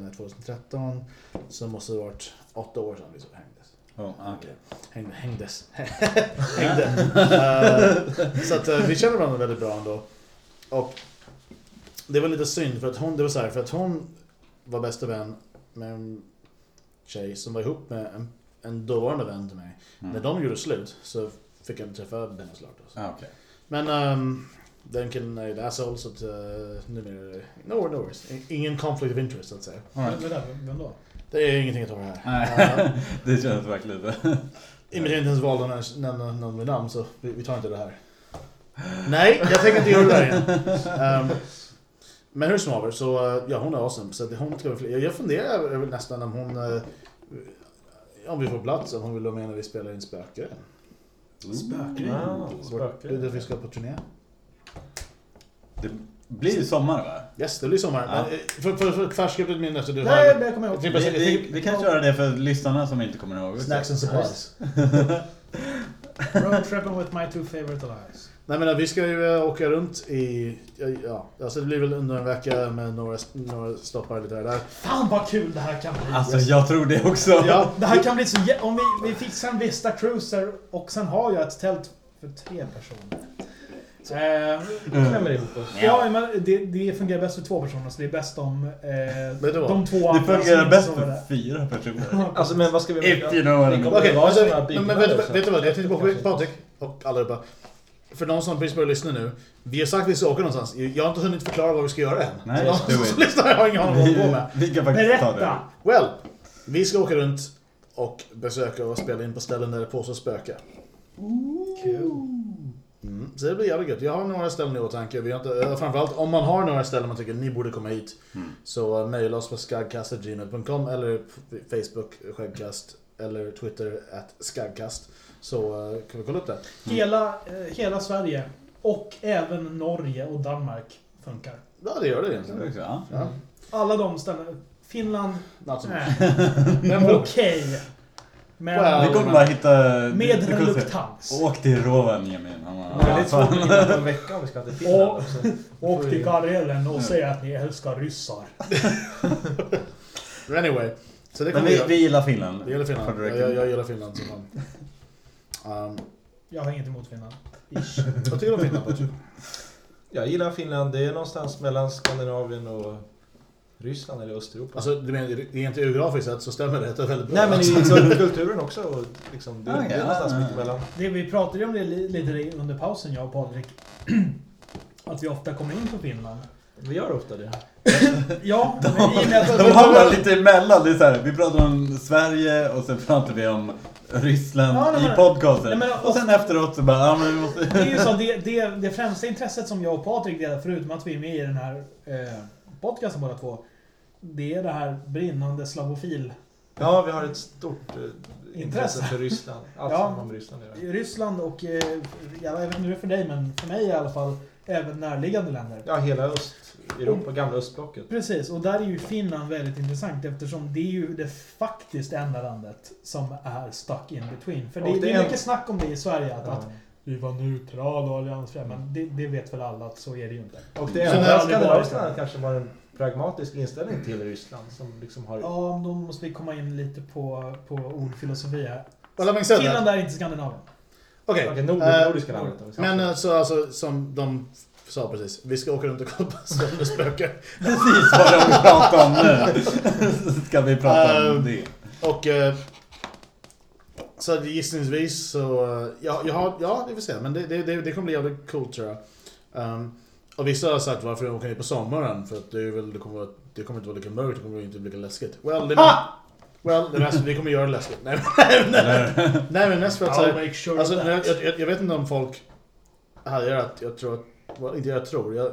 när 2013, så måste det varit åtta år sedan vi så hängdes. Oh, okej. Hängde, hängdes. Hängde. Eh, så att eh, vi känner varandra väldigt bra ändå. Och det var lite synd för att hon, det var så här, för att hon var bästa vän med en tjej som var ihop med en, en dåvarande vän till mig. Mm. När de gjorde slut så fick jag inte träffa Dennis Lart. Alltså. Ah, okej. Men um, den killen är ett asshole så att uh, numera är det no, no worries. Ingen conflict of interest så att säga. Right. Vem då? Det är ingenting att ta här. Nej, Uh, det känns verkligen lite. I och med att jag inte ens valde att nämna någon vid namn så vi, vi tar inte det här. Nej, jag tänker inte göra det där igen. Um, men hur som haver, så uh, ja hon är awesome. Så hon ska, jag, jag funderar över nästan om hon... Uh, om vi får plats, om hon vill vara med när vi spelar in Spöke. Spökeri. Ah, Det spöke. är det vi ska på turné. Det blir sommar va? Yes, det blir sommar. Ja. Men, eh, för, för, för färskt minne efter du Nej, har... kommer jag ihåg. Typ- Vi, vi, vi kan köra det för lyssnarna som inte kommer ihåg. Snacks and supplies. Road tripping with my two favorite allies. Nej men vi ska ju eh, åka runt i, ja, ja, alltså det blir väl under en vecka med några, några stoppar lite här där. Fan vad kul det här kan bli. Alltså jag tror det också. Ja, Det här kan bli så Om vi, vi fixar en Vista Cruiser och sen har jag ett tält för tre personer. Eh, Klämmer ihop oss. ja, men det, det fungerar bäst för två personer så det är bäst om eh, vad? de två Det andra fungerar som bäst för fyra personer. Alltså men vad ska vi If you know what I Vi mean. kommer Okej, alltså, men, men vet, vet du vad? Jag tänkte på Patrik och allihopa. För de som precis börjar lyssna nu. Vi har sagt att vi ska åka någonstans. Jag har inte hunnit förklara vad vi ska göra än. Nej, de it. som lyssnar har ingen aning vad de håller på med. Vi, vi kan faktiskt ta det. Berätta! Well, vi ska åka runt och besöka och spela in på ställen där det påstås spöka. Kul. Mm, så det blir jävligt gött. Jag har några ställen i åtanke. Vi har inte, eh, framförallt om man har några ställen man tycker ni borde komma hit. Mm. Så uh, mejla oss på skagkast.gmail.com eller Facebook skäggkast eller Twitter at skagkast. Så uh, kan vi kolla upp det. Hela, eh, hela Sverige och även Norge och Danmark funkar. Ja, det gör det egentligen. Ja. Alla de ställen. Finland, not so much. Okej. Men Well, Vi kommer bara hitta... med vi reluktans. Åk till Rovaniemi. Det är lite svårt att fan. hinna på en vecka om vi ska till Finland Och- också. Åk till Karelen och säg att ni älskar ryssar. anyway. Så det Men vi, vi vi gillar Finland. Det gillar Finland. Jag, jag, jag gillar Finland. Um, Jag har inget emot Finland. Ish. vad tycker du om Finland? Jag gillar Finland. Det är någonstans mellan Skandinavien och Ryssland eller Östeuropa. Alltså, du menar, rent geografiskt sett så stämmer det. Det är väldigt bra. Nej men i Alltså, kul- kulturen också. Och liksom, det, Ah, det är ja, någonstans ja, mitt emellan. Det, vi pratade ju om det li- lite under pausen, jag och Patrik. Att vi ofta kommer in på Finland. Vi gör ofta det. Ja, men i och med att... De hamnar lite emellan. Det är så här, vi pratar om Sverige och sen pratar vi om Ryssland Ja, nej, i podcasten. nej, men- och sen efteråt så bara, ja men vi måste... Det är ju så, det, det, det främsta intresset som jag och Patrik delar, förutom att vi är med i den här eh, podcasten båda två, det är det här brinnande slavofil Ja, vi har ett stort eh, intresse för Ryssland. Allt Ja. som med Ryssland göra. Ryssland och, eh, jag vet inte hur det är för dig, men för mig i alla fall, även närliggande länder. Ja, hela Östeuropa, gamla östblocket. Precis, och där är ju Finland väldigt intressant eftersom det är ju det faktiskt enda landet som är stuck in between. För det, det är- mycket snack om det i Sverige, att, Ja. att vi var neutrala och alliansfria, men det, det vet väl alla att så är det ju inte. Och det Så när- skandinaviska landet kanske var en pragmatisk inställning till Ryssland som liksom har... Ja, då måste vi komma in lite på, på ordfilosofi här. Finland är inte Skandinavien. Okej. Nord, eh, nordiska landet. vi ska Men säga. eh, så alltså, som de sa precis. Vi ska åka runt och kolla på spöken. Precis vad de pratar om nu. Ska vi prata om Ehm, det? Och... Så gissningsvis så... eh, Ja, jag har, ja, det vill säga. Men det, det, det, kommer bli jävligt coolt tror jag. Ehm, och vissa har sagt varför jag åker ner på sommaren. För att det, är väl, det, kommer, vara- det kommer inte vara lika mörkt, det kommer inte bli lika läskigt. Well, det, well, det, mest, det kommer göra det läskigt. Nej, men- nej, nej men mest för att... I'll make sure Alltså, jag, jag, jag vet inte om folk hajar att jag tror att, well, inte jag tror, jag,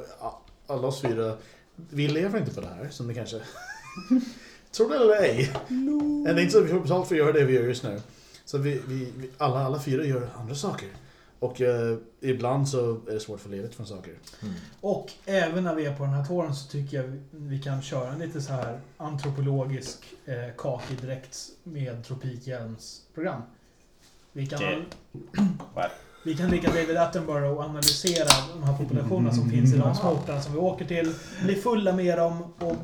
alla oss fyra, vi lever inte på det här som ni kanske tror det eller ej. No. Det är inte så att vi får betalt för att göra det vi gör just nu. Så vi, vi, vi alla, alla fyra gör andra saker. Och eh, ibland så är det svårt att få ledigt från saker. Och även när vi är på den här tåren så tycker jag vi kan köra en lite så här antropologisk eh, kakidräkts med tropikhjälmsprogram. Vi kan. Vad? vi kan lika David Attenborough och analysera de här populationerna som finns i de små orterna som vi åker till. Bli fulla med dem och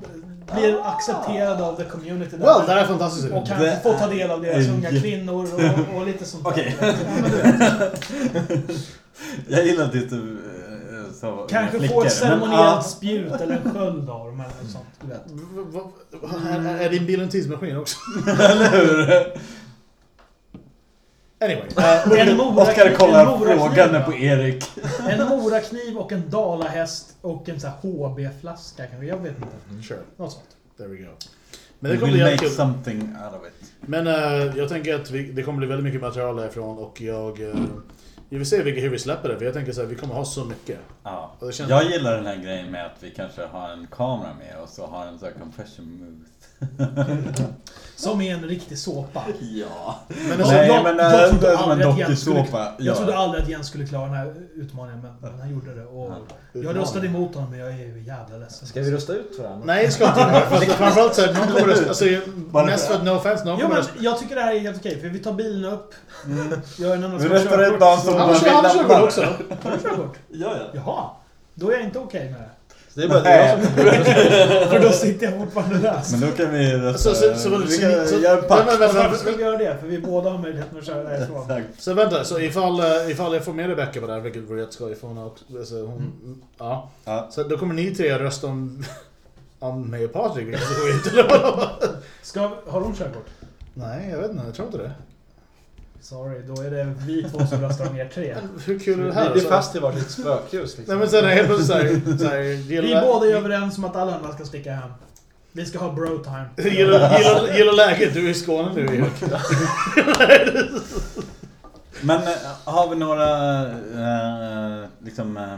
blir accepterade av the community där. Well, det här är fantastiskt. och kan få ta del av deras unga kvinnor och, och lite sånt där. Okej. Vet. Jag gillar att det eh, så Kanske flickor, få ett men, ceremoniellt spjut eller en sköld av dem eller sånt. Du vet. Är din bil en tidsmaskin också? Eller hur? Anyway. En morakniv- Oskar en kollar va? på Erik. En morakniv och en dalahäst och en sån här HB-flaska kanske. Jag vet inte. Sure, Något sånt. there we go. Men det kommer will bli make something out of it. Men eh, jag tänker att vi, det kommer bli väldigt mycket material därifrån och jag... Uh, jag vill se vilka, hur vi släpper det, för jag tänker så här, vi kommer ha så mycket. Ja. Och Jag gillar den här grejen med att vi kanske har en kamera med och så har en sån här compression mouth. Som är en riktig såpa. Ja. Men Alltså, Nej jag- men jag det trodde är en aldrig att Jens skulle-. Jag trodde aldrig att Jens skulle klara den här utmaningen, men, men han gjorde det. Och jag röstade emot honom, men jag är ju jävla ledsen. Ska vi rösta ut varandra? Nej, det ska inte Framförallt så någon kommer rösta... Alltså, mest för- att no offense, någon Jo kommer men rösta... jag tycker det här är helt okej, för vi tar bilen upp, gör en annan Vi som har röstar ut körkort. någon som Han kör, han kör det. också? Har du körkort? Ja, ja. Jaha, då är jag inte okej med det. Det är bara det jag som För då sitter jag fortfarande lös. Men då kan vi rösta. Så, så, så, så, vi så, göra en pakt. vänta, Varför ska vi göra det? För vi båda har möjligheten att köra därifrån. Så vänta, så ifall, eh, ifall jag får med Rebecca på det här, vilket vore jätteskoj, för hon har också... Alltså, hon, ja. Ja. Så då kommer ni tre rösta om, om mig och Patrik, vilket eller vadå? Ska, har hon körkort? Nej, jag vet inte, jag tror inte det. Sorry, då är det vi två som röstar om er tre. Hur kul är det här? Vi Så- fast i varsitt spökljus liksom. Nej men sen är det helt plötsligt såhär... Så här, Vi båda är överens om att alla andra ska sticka hem. Vi ska ha bro time. gillar, gillar, gillar läget, du är i Skåne nu Erik. Men eh, har vi några eh, liksom, eh,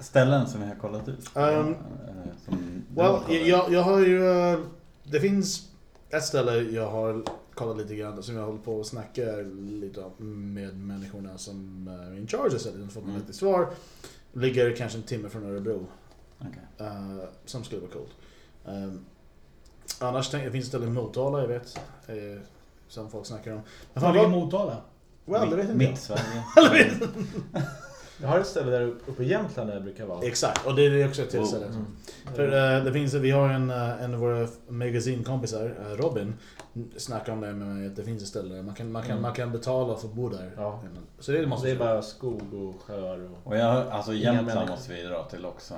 ställen som vi har kollat ut? Um, som du har Well, jag, jag har ju... Det finns ett ställe jag har kollat lite grann som jag håller på att snacka lite om med människorna som är in charge. Jag har fått Mm. mm. lite svar. Ligger kanske en timme från Örebro. Okej. eh, som skulle vara coolt. Um, annars tänk, det finns ett ställe i Motala jag vet. eh, som folk snackar om. Men Var fan, ligger vad, Motala? well, det vet inte Mitt Sverige. Jag har ett ställe där uppe i Jämtland där jag brukar vara. Exakt, och det är också ett till ställe. Mm. För eh, det finns, vi har en, eh, en av våra magasinkompisar, eh, Robin, snackar om det med mig att det finns ett ställe där man kan, man kan, Mm. man kan betala för att bo där. Ja. Så det måste Det är bara skog och sjöar och... Och jag, alltså Jämtland måste vi dra till också.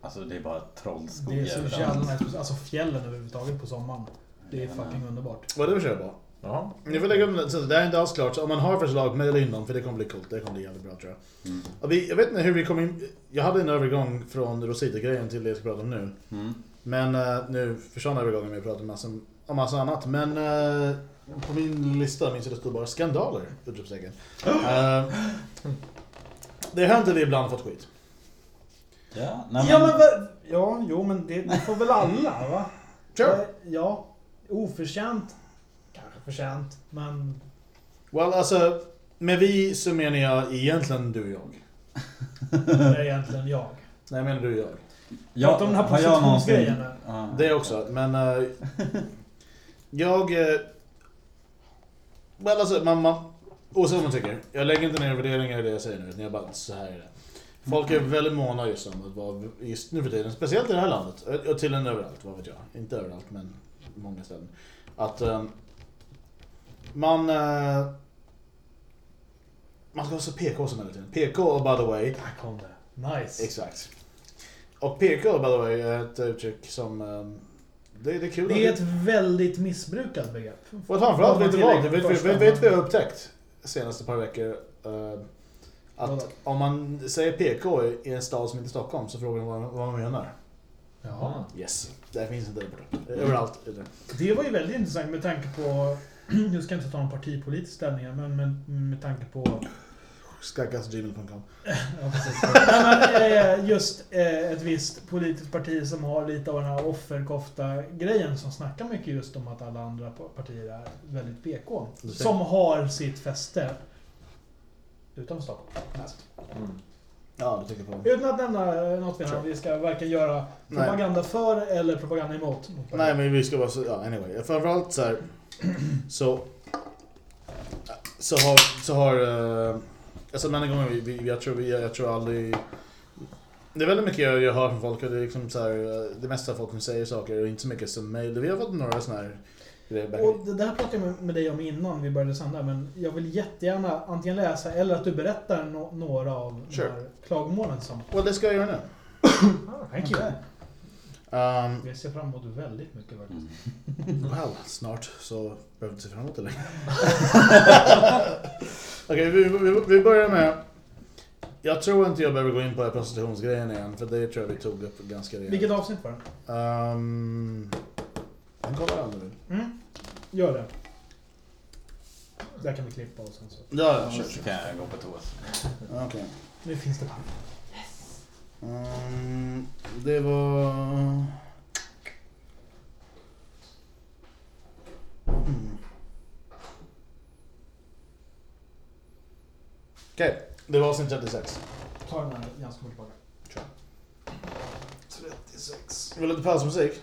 Alltså det är bara trollskog Det är så jävla. Alltså fjällen överhuvudtaget på sommaren. Det är fucking underbart. Vad är det vi kör på? Ja. Ni får lägga upp så det är inte alls klart. Så om man har förslag, mejla in dem för det kommer bli coolt. Det kommer bli jävligt bra tror jag. Mm. Och vi, jag vet inte hur vi kom in. Jag hade en övergång från Rosita-grejen till det jag ska prata om nu. Mm. Men eh, nu försvann övergången med att prata om massa, om massa annat. Men eh, på min lista minns jag det stod bara skandaler. Utropstecken. Uh, det har hänt att vi ibland fått skit. Ja, nej, Ja men, men vad... Ja, jo men det, det får väl alla va? Sure. Ja. Oförtjänt. Förtjänt. Men Well, alltså, med vi så menar jag egentligen du och jag. det är egentligen jag. Nej, jag menar du och jag. Jag, Prata om den här har jag någonsin... prostitutionsgrejen. Ja. Det också, men... eh, jag... Uh, well, alltså, mamma... Oavsett vad man tycker. Jag lägger inte ner värderingar i det jag säger nu, utan jag bara, så här är det. Folk är väldigt måna just om att vara, just nu för tiden, speciellt i det här landet, och- och tydligen överallt, vad vet jag. Inte överallt, men många ställen. Att eh, man... eh, man ska vara så PK som tiden. PK, by the way, Där kom det. Nice. Exakt. Och PK, by the way, är ett uttryck som... ehm, Det, det är kul. Det är ett väldigt missbrukat begrepp. Och framförallt, vet du vad? Vet, vet, vet, vet jag har upptäckt senaste par veckor? Eh, att om man säger PK i en stad som inte är Stockholm så frågar de vad, vad man menar. Jaha. Yes. Det finns inte där borta. Överallt. Det var ju väldigt intressant med tanke på, nu ska jag inte ta någon partipolitisk ställning här, men med, med tanke på Skaggasgmail.com. Ja. Nej, men, eh, just eh, ett visst politiskt parti som har lite av den här offerkofta-grejen som snackar mycket just om att alla andra pa- partier är väldigt PK. Som har sitt fäste utanför Stockholm. Mm. Ja, du tänker på... Utan att nämna eh, något vi, Sure. vi ska varken göra Nej. propaganda för eller propaganda emot. Nej men vi ska vara så, ja anyway. Framförallt så här, så så har, så har eh, alltså många gånger vi, vi, jag tror vi, jag tror aldrig det är väldigt mycket jag, jag hör från folk och det är liksom så här, eh, det mesta av folk som säger saker och inte så mycket som mail. Vi har fått några sådana här Och det där pratade jag med- dig om innan vi började sända, men jag vill jättegärna antingen läsa eller att du berättar no några av Sure. de här klagomålen som... Och det ska jag göra nu. Thank you. Um, Det ser fram emot väldigt mycket faktiskt. well, snart så behöver vi inte se fram emot det längre. Okej, vi, vi, vi börjar med... Jag tror inte jag behöver gå in på den här prostitutionsgrejen igen, för det tror jag vi tog upp ganska rejält. Vilket avsnitt var det? Um, jag kollar du vill. Mm. Gör det. Där kan vi klippa och sen så. Ja, ja, kör. Så kan jag gå på toa. Okej. Nu finns det papper. Um, det var... Mm. Okej, det var avsnitt 36. Ta den här Jens kommer tillbaka. Kör. 36. Vill du lite pausmusik?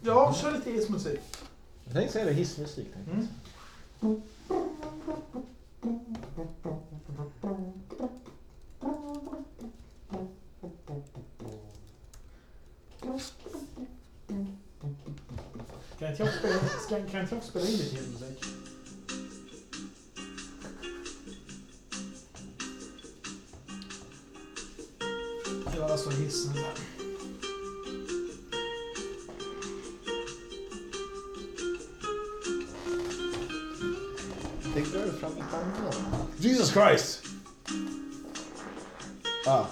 Ja, kör lite ismusik. Jag tänkte säga det, hissmusik. Mm. Kan inte jag spela, ska, kan inte jag spela in lite musik? Göra så hissen där. Det går fram i pannan. Jesus Christ! Ah.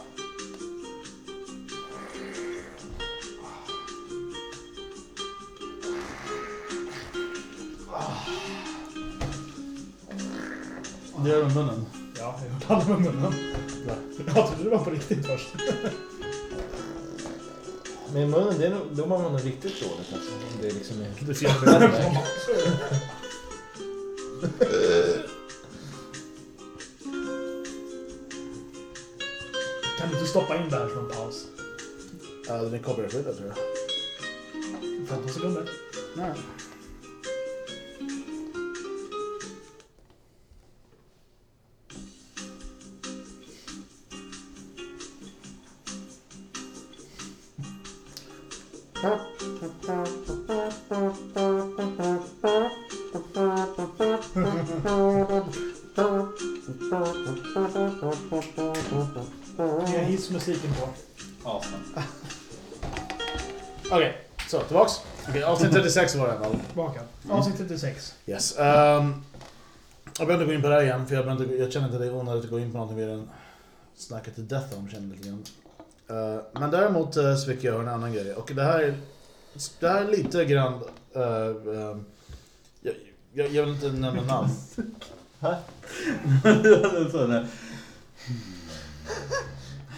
Aldrig med munnen. Jag trodde det var på riktigt först. Men i munnen, det är nog, då mår man nog riktigt dåligt alltså. Om Det är liksom är... Det fjärde. Det är hissmusiken på. Awesome. Okej, så tillbaks. Okej, avsnitt 36 var det i alla fall. Tillbaka. Avsnitt 36. Yes. Um, jag behöver inte gå in på det här igen, för jag, behöver inte, jag känner inte det är onödigt att gå in på någonting vi redan snackat till death om, känner jag lite grann. Eh, men däremot uh, så fick jag höra en annan grej, och det här är, det här är lite grann... eh, ehm, jag, jag, jag vill inte nämna namn.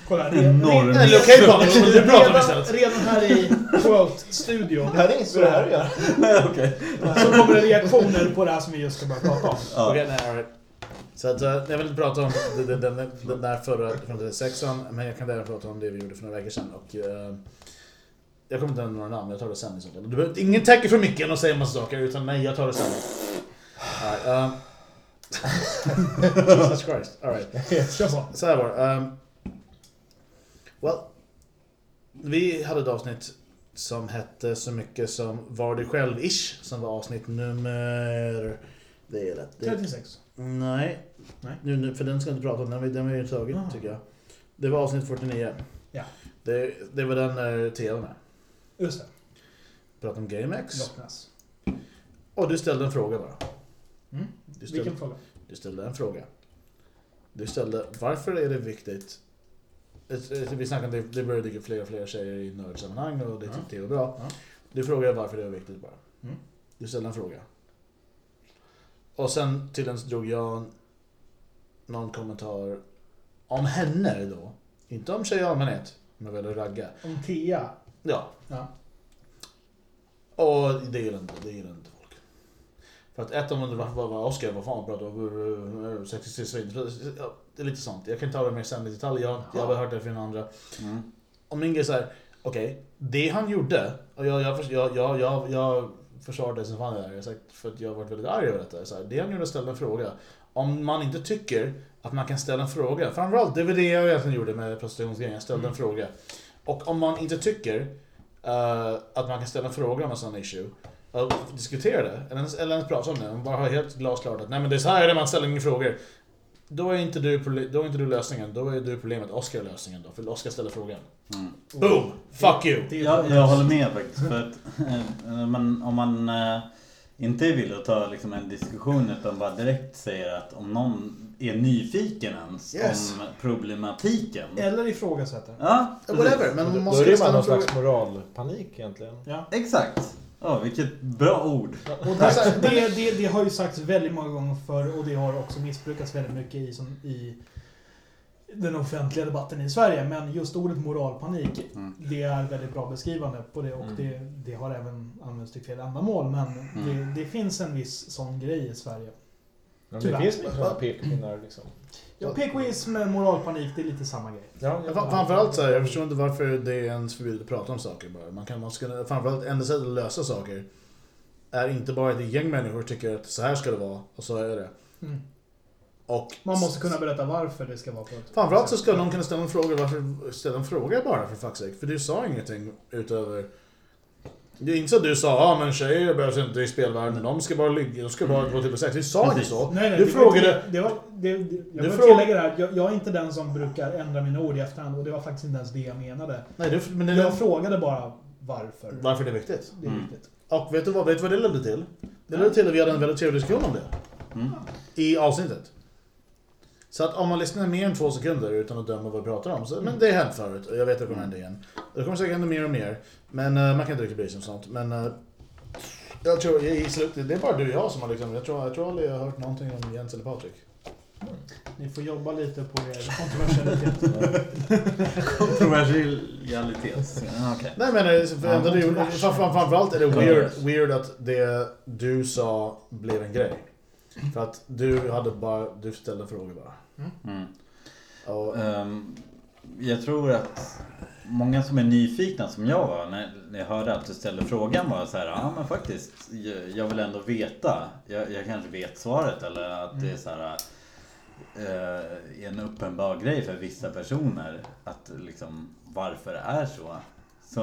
Kolla, re, Enorm. Eller okej men du pratar om redan, istället. redan här i Quote-studion Det här är inget med det här göra. Nej, okej. så kommer det reaktioner på det här som vi just ska börja prata om. Ja. Okej, nej. Så att, eh, jag vill inte prata om den, den, den, där förra från 36an, men jag kan däremot prata om det vi gjorde för några veckor sedan. Och, eh, jag kommer inte nämna några namn, jag tar det sen i så fall. Du behöver, ingen täcker för micken och säger massa saker, utan nej, jag tar det sen. All right, um, Jesus Christ. All right. Kör på. Så här var det. Um, well, vi hade ett avsnitt som hette så mycket som Var du själv-ish, som var avsnitt nummer... Det är rätt. Det, 36. nej. Nej. Nu, nu, för den ska jag inte prata om, den har vi- den vi ju tagit Jaha. tycker jag. Det var avsnitt 49. Ja. Det, det var den när Theo var med. Just det. Pratade om GameX. Loch Ness. Och du ställde en fråga bara. Mm. Du ställde, Vilken fråga? du ställde en fråga. Du ställde varför är det viktigt Eh, Vi snackade om det, börjar dyka fler och fler tjejer i nördsammanhang och det tyckte jag var bra. Ja. Du frågade varför det var viktigt bara. Mm. Du ställde en fråga. Och sen tydligen så drog jag någon kommentar om henne då. Inte om tjejer i allmänhet, men väl ragga. Om Tia. Ja. Ja. Och det gillar inte, det gillar inte folk. För att ett om det var, var, var Oscar, vad fan pratar om? Sexistisk svin. Det är lite sånt. Jag kan ta det mer sen i detalj. Jag, jag har hört det från andra. Mm. Och min grej är såhär, okej, det han gjorde, och jag, jag, jag, jag, jag, jag försvarade det som fan det där, jag har sagt, för att jag har varit väldigt arg över detta. Så här, det han gjorde ställde en fråga. Om man inte tycker att man kan ställa en fråga, framförallt, det var det jag egentligen gjorde med prostitutionsgrejen, jag ställde Mm. en fråga. Och om man inte tycker eh, att man kan ställa en fråga om en sån issue, och diskutera det, eller ens, eller ens prata om det, och bara ha helt glasklart att nej men det är så här är det man ställer inga frågor. Då är, inte du, då är inte du lösningen, då är du problemet. Oscar är lösningen då, för Oscar ställer frågan. Mm. Boom! Fuck you! Jag, jag håller med faktiskt. För att, eh, men om man eh, inte är villig att ta liksom, en diskussion utan bara direkt säger att om någon är nyfiken ens Yes. om problematiken. Eller ifrågasätter. Ja. Whatever, men Då, man då måste är det bara någon slags moralpanik egentligen. Ja. Exakt. Ja, vilket bra ord. Och det, det, det, det har ju sagts väldigt många gånger förr och det har också missbrukats väldigt mycket i, som, i den offentliga debatten i Sverige. Men just ordet moralpanik, Mm. det är väldigt bra beskrivande på det och Mm. det, det har även använts till fel ändamål. Men Mm. det, det finns en viss sån grej i Sverige. Men Tyvärr. det finns sådana pekpinnar liksom. Ja, PKism med moralpanik, det är lite samma grej. Ja, Ja, Framförallt så här, jag förstår inte varför det är ens förbjudet att prata om saker bara. Man kan, man ska, framförallt enda sättet att lösa saker är inte bara att ett gäng människor tycker att så här ska det vara, och så är det. Mm. Och Man måste kunna berätta varför det ska vara på ett Framförallt så ska någon kunna ställa en fråga, varför ställa en fråga bara för fuck's sake? För du sa ingenting utöver... Det är inte så att du sa ja men tjejer behövs inte i spelvärlden, de ska bara ligga, de ska bara gå till sex. Du sa inte så. Nej, nej, du det var frågade... inte- Det var, det, det, jag Du vill fråg- tillägga det här. Jag, jag är inte den som brukar ändra mina ord i efterhand och det var faktiskt inte ens det jag menade. Nej, du, men det, Jag frågade bara varför. varför det är viktigt. Det är Mm. viktigt. Och vet du vad, vet du vad det ledde till? Det ledde till att vi hade en väldigt trevlig diskussion om det. Mm. I avsnittet. Så att om man lyssnar mer än två sekunder utan att döma vad vi pratar om, så, men det har hänt förut och jag vet att det kommer hända igen. Det kommer säkert hända mer och mer, men eh, man kan inte riktigt bry sig om sånt. Men eh, jag tror, i slutet, det är bara du och jag som har liksom, jag tror, jag tror aldrig jag har hört någonting om Jens eller Patrik. Ni får jobba lite på er kontroversialitet. Kontroversialitet. Ja, Okej. Nej men eh, ändå, det, framför- framförallt är det weird, weird att det du sa blev en grej. För att du hade bara, du ställde frågor bara. Mm. Och, Ehm, jag tror att många som är nyfikna som jag var när, jag hörde att du ställde frågan var så här, ja men faktiskt, jag, jag vill ändå veta. Jag, jag kanske vet svaret eller att det är så här eh, en uppenbar grej för vissa personer att liksom varför det är så. Så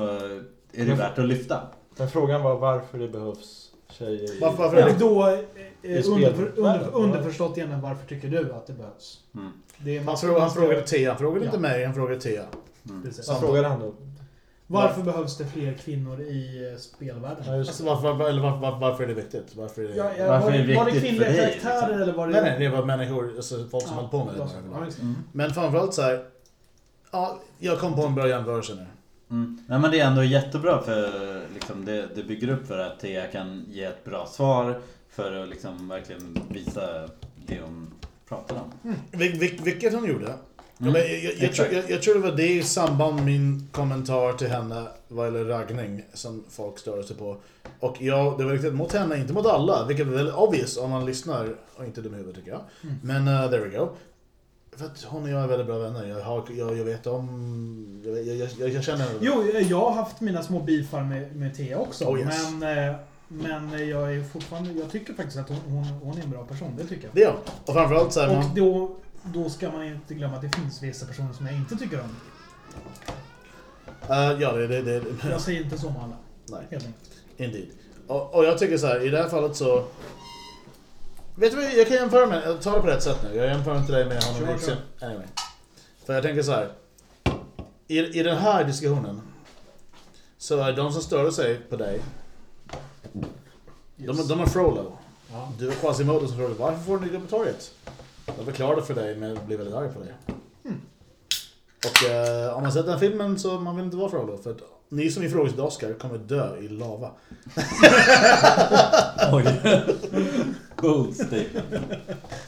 är det värt att lyfta. Men frågan var varför det behövs tjejer i... Varför- varför är det- då, eh, under, under, underförstått igen, varför tycker du att det behövs? Mm. Det är han, frågade, han frågade Thea, han frågade inte mig, han frågade Thea. Mm. Vad frågade han då? Varför behövs det fler kvinnor i eh, spelvärlden? Ja, Alltså, varför, var- eller varför, varför, varför är det viktigt? Varför är det... Ja, ja, Varför var, är det det- var det viktigt för kvinnliga dig, karaktärer liksom? eller var det... Nej nej, det var människor, alltså folk som Ja, höll på med det. bara. det. Mm. Men framförallt så här. Ja, jag kom på en bra jämförelse nu. Mm. Nej, men det är ändå jättebra för liksom, det, det bygger upp för att Thea kan ge ett bra svar för att liksom verkligen visa det hon pratar om. Vil, vil, vilket hon gjorde. Ja, men jag, jag, jag, tror, jag, tror det var det i samband med min kommentar till henne vad gäller raggning som folk störde sig på. Och jag, det var riktigt mot henne, inte mot alla, vilket är väldigt obvious om man lyssnar och inte dum i huvudet tycker jag. Mm. Men uh, there we go. För att hon och jag är väldigt bra vänner. Jag, har, jag, jag vet om... Jag, jag, jag, jag känner. Jo, jag har haft mina små beefar med, med Thea också. Oh, yes. Men, eh, men jag är fortfarande... Jag tycker faktiskt att hon, hon, hon är en bra person. Det tycker jag. Det är jag. Och framförallt så här, Och man, då, då ska man inte glömma att det finns vissa personer som jag inte tycker om. uh, Ja, det, det, det, Jag säger inte så om alla. Nej. Helt enkelt. Indeed. Och, och jag tycker så här, i det här fallet så... Vet du vad, jag kan jämföra med, jag tar det på rätt sätt nu. Jag jämför inte dig med honom. Sure, Sure, Anyway. För jag tänker så här. I, I den här diskussionen så är de som störde sig på dig, de, de är Frollo. Ja. Du är Quasimodo som frågar varför får du inte gå på torget? Jag förklarade för dig men jag blev väldigt arg på dig. Och eh, om man sett den filmen så man vill inte vara Frollo. För att ni som ifrågasätter Oscar kommer dö i lava. Oj. Bold statement.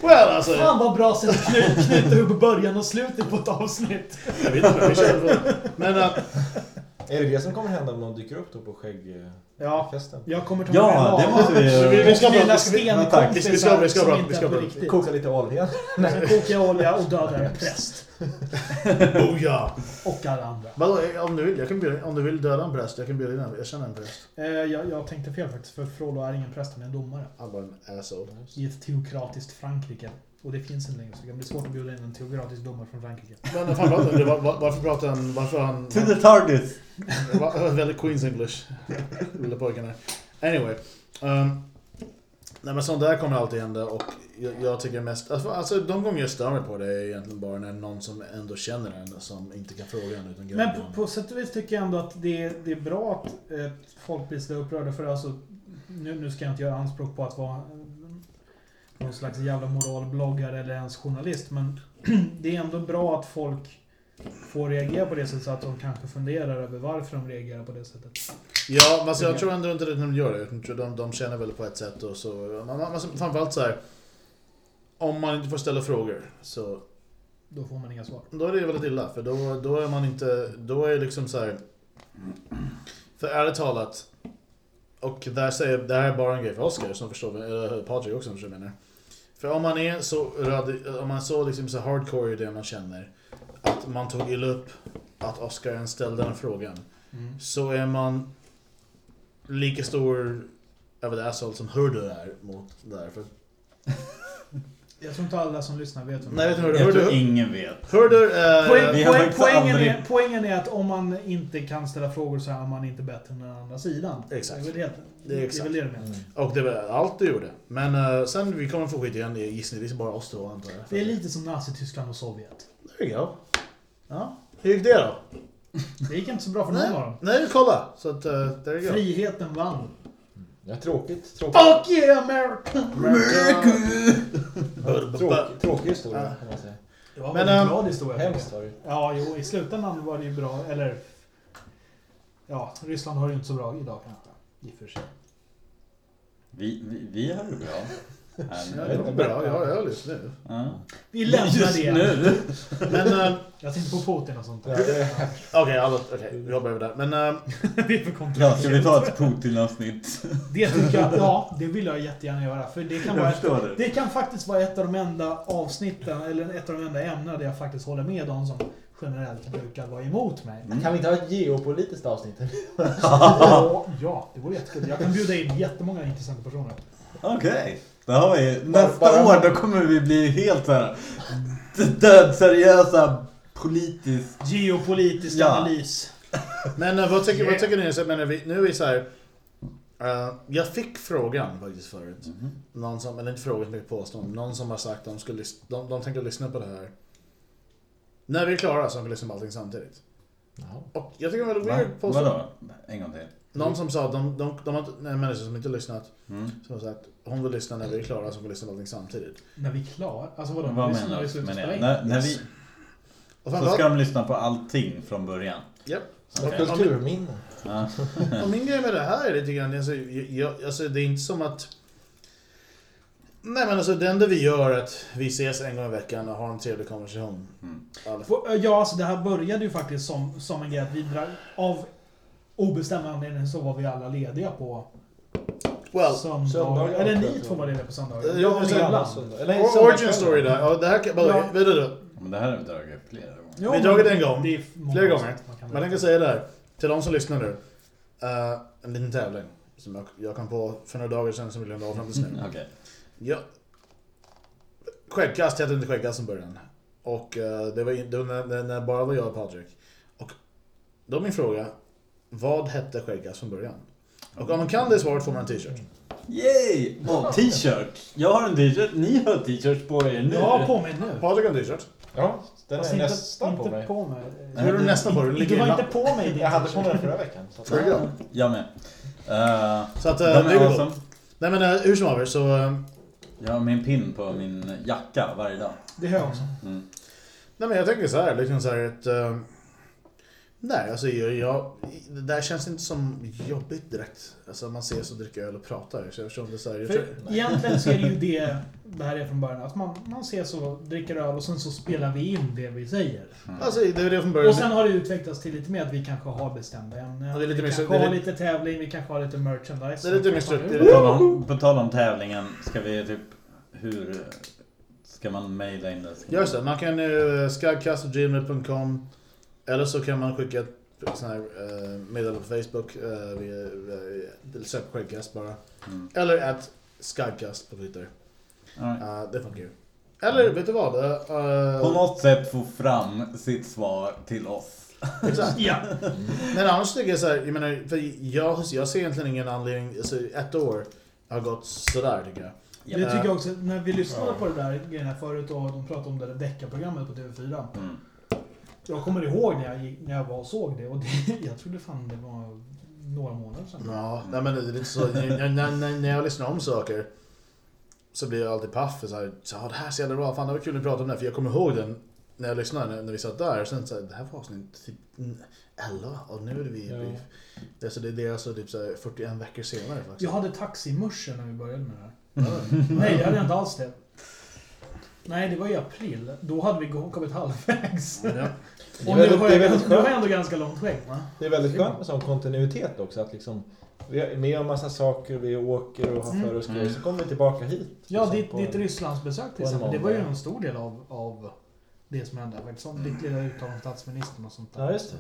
Well alltså... Fan vad bra sätt att knyta, knyta ihop början och slutet på ett avsnitt. Jag vet inte, vi kör på. Men äh, Är det det som kommer hända om någon dyker upp då på Ja, skäggfesten? jag kommer ta Ja, med det måste vi göra. vi ska vi ska- vi- ja, tack. vi ska- vi ska- vi ska som bra- inte vi ska är på bra. riktigt. Koka lite olja. Sen kokar jag olja och dödar en präst. oh ja! Och alla andra. Vadå, om du vill, jag kan bjuda, om du vill döda en präst, jag kan bjuda in en, jag känner en präst. Eh, jag, jag tänkte fel faktiskt, för Frollo är ingen präst, han är en domare. Han var en asshole. I ett teokratiskt Frankrike. Och det finns inte längre, så det kan bli svårt att bjuda in en teokratisk domare från Frankrike. Men fan? Var- var- Varför pratar han, varför han... To the target! Väldigt Queens English. Lilla pojken här. Anyway. Um, nej men sånt där kommer alltid hända och jag, jag tycker mest... Alltså, alltså de gånger jag stör mig på det är egentligen bara när någon som ändå känner en som inte kan fråga en utan Men på, en. på sätt och vis tycker jag ändå att det, är- det är bra att eh, folk blir så upprörda för alltså, nu, nu ska jag inte göra anspråk på att vara någon slags jävla moralbloggare eller ens journalist, men det är ändå bra att folk får reagera på det sättet så att de kanske funderar över varför de reagerar på det sättet. Ja, men alltså, jag tror ändå inte att de gör det. Jag tror De, de känner väl på ett sätt och så... Man, man, framförallt så här. Om man inte får ställa frågor så Då får man inga svar. då är det väldigt illa. För då, då är man inte... Då är det liksom så här. För ärligt talat. Och där säger, det här är bara en grej för Oscar som förstår, eller Patrik också som jag menar. För om man är så, radi- om man är så, liksom så hardcore i det man känner. Att man tog illa upp att Oscar ens ställde den frågan. Så är man lika stor över det asshole som Hurdo är mot det där. För, Jag tror inte alla som lyssnar vet vem nej, vet det du är. hur Jag tror Hurdo... ingen vet. Hurdo är... Poäng, har poäng, faktiskt poängen, aldrig- är, poängen är att om man inte kan ställa frågor så är man inte bättre än den andra sidan. Exakt. Det är väl det, Det är det, är exakt. väl det du menar. Och det var allt du gjorde. Men eh, sen, vi kommer få skit igen i gissningsvis bara oss två antar jag. Det är lite som Nazityskland och Sovjet. There you go. Ja. Hur gick det då? Det gick inte så bra för någon av Nej, dem. nej kolla. Så att, uh, there you go. Friheten vann. Ja, tråkigt. Tråkigt. Fuck yeah America! Tråkig, tråkig historia kan man säga. Det var Men, en glad historia. Hemskt var det. Ja, jo, i slutändan var det ju bra. Eller... Ja, Ryssland har det ju inte så bra idag kanske. I och för sig. Vi, vi, vi har det bra. Ja, det var bra. Ja, jag lyssnar nu. Ja. Vi lämnar Just det. nu. Men eh, Jag tänkte på Putin och sånt. Ja, det- okej, alla- okej, vi hoppar över det. Men eh, Vi är för Ja, ska vi ta ett Putin-avsnitt? Det tycker jag, ja, det vill jag jättegärna göra. För det kan, vara förstår det. det kan faktiskt vara ett av de enda avsnitten, eller ett av de enda ämnena där jag faktiskt håller med de som generellt brukar vara emot mig. Mm. Kan vi inte ha ett geopolitiskt avsnitt? Ja, ja, det vore jättekul. Jag kan bjuda in jättemånga intressanta personer. Okej. Då har vi, nästa bara- år då kommer vi bli helt såhär dödseriösa politiskt. Geopolitisk Ja. analys. Men eh, vad tycker, vad tycker ni? Så, menar vi, nu är vi så här. eh, jag fick frågan faktiskt förut. Någon som, eller inte frågan, men påstånd. Någon som har sagt att de, skulle, de, de tänkte lyssna på det här. När vi är klara så de kan lyssna på allting samtidigt. Och jag tycker det var Va? weird påstånd. Vadå? En gång till. Någon som sa att de, de, de har inte- en människa som inte lyssnat. Mm. Som har sagt hon vill lyssna när vi är klara så hon kan lyssna på allting samtidigt. När vi är klara? Alltså vadå? Vad vi menar vi du? När, när vi, Och så ska de lyssna på allting från början? Japp. Som Okej. kulturminne. Ja. Och min grej med det här är lite grann, alltså, jag, alltså, det är inte som att... Nej men alltså det enda vi gör är att vi ses en gång i veckan och har en trevlig konversation. Mm. Får- Ja, alltså det här började ju faktiskt som, som en grej att vi drar... Av obestämd anledning så var vi alla lediga på Well, söndagar. söndagar, Eller ni två var lediga på söndagar. Eh, Jag säger Milla. Söndag. Eller origin kväll. story där. Ja, det här kan... Ja. Vet du? Men det här har vi dragit flera gånger. Vi har men dragit det en gång. det är många Flera gånger. Men jag kan säga det här. Till de som lyssnar nu. eh, en liten tävling. Som jag, jag kom på för några dagar sedan som vi glömde av fram tills nu. Okej. Ja. Skäggkast hette inte skäggkast från början. Och eh, det var, in- det var när, när, bara var jag och Patrik. Och då är min fråga. Vad hette skäggkast från början? Och om man kan det svaret får man en t-shirt. Yay! Och t-shirt. Jag har en t-shirt, ni har t-shirts på er nu. Jag har på mig nu. Patrik har en t-shirt. Ja, den Fast är inte, nästan på inte mig. på mig. Hur är du nästan på? Du Du ligger var inte på mig din Jag hade på mig den förra veckan. Så att. Jag med. Uh, Så att, de eh, det är awesome. Nej men eh, hur som haver så... eh, Jag har min pin på min jacka varje dag. Det har jag också. Mm. Nej men jag tänker så här, liksom så här ett... nej, alltså jag, jag, det där känns inte som jobbigt direkt. Alltså man ses och dricker öl och pratar. Så jag inte så här, jag tror, egentligen så är det ju det det här är från början. Att man, man ses och dricker öl och sen så spelar vi in det vi säger. Alltså det är det från början. Och sen har det utvecklats till lite mer att vi kanske har bestämda ämnen. Ja, det är lite vi mer- kanske det har lite- lite tävling, vi kanske har lite merchandise. Det är lite mer som struktur- På tal, om, tävlingen, ska vi typ... Hur ska man mejla in det? Just det, man- kan uh, skagkast.gmail.com Eller så kan man skicka ett sån här uh, meddelande på Facebook. Via, uh, sök på skäggkast bara. Mm. Eller att skagkast på Twitter. Right. Uh, det funkar ju. Eller vet du vad? Uh, På något sätt få fram sitt svar till oss. Exakt. Ja. Men annars tycker jag så här, jag menar, för jag, jag ser egentligen ingen anledning, alltså ett år har gått sådär tycker jag. Det tycker jag också. När vi lyssnade på det där grejerna förut och de pratade om det där deckarprogrammet på TV4. Mm. Jag kommer ihåg när jag, när jag var och såg det och det, jag trodde fan det var några månader sedan. Ja, nej men det är lite så, när, när, när, när jag lyssnar om saker så blir jag alltid paff så här, så, ja, det här är så jävla bra, fan det var kul att prata om det, för jag kommer ihåg den när jag lyssnade, när, när vi satt där, och sen så här, det här var avsnitt typ 11 och nu är det vi, Ja. det, är så det, det är alltså typ så här 41 veckor senare faktiskt. Jag hade taximuscher när vi började med det här. Nej, det hade jag inte alls det. Nej, det var i april. Då hade vi kommit halvvägs. Ja. Det är Och nu väldigt- har jag, nu har jag ändå ganska långt skägg. Det är väldigt skönt med sån kontinuitet också. Att liksom, vi är med om massa saker, vi åker och har Mm. för oss grejer. Mm. Så kommer vi tillbaka hit. Ja, liksom, ditt, ditt Rysslandsbesök till exempel. Det var ju en stor del av, av det som hände. Som ditt lilla uttalande om statsministern och sånt där. Ja, just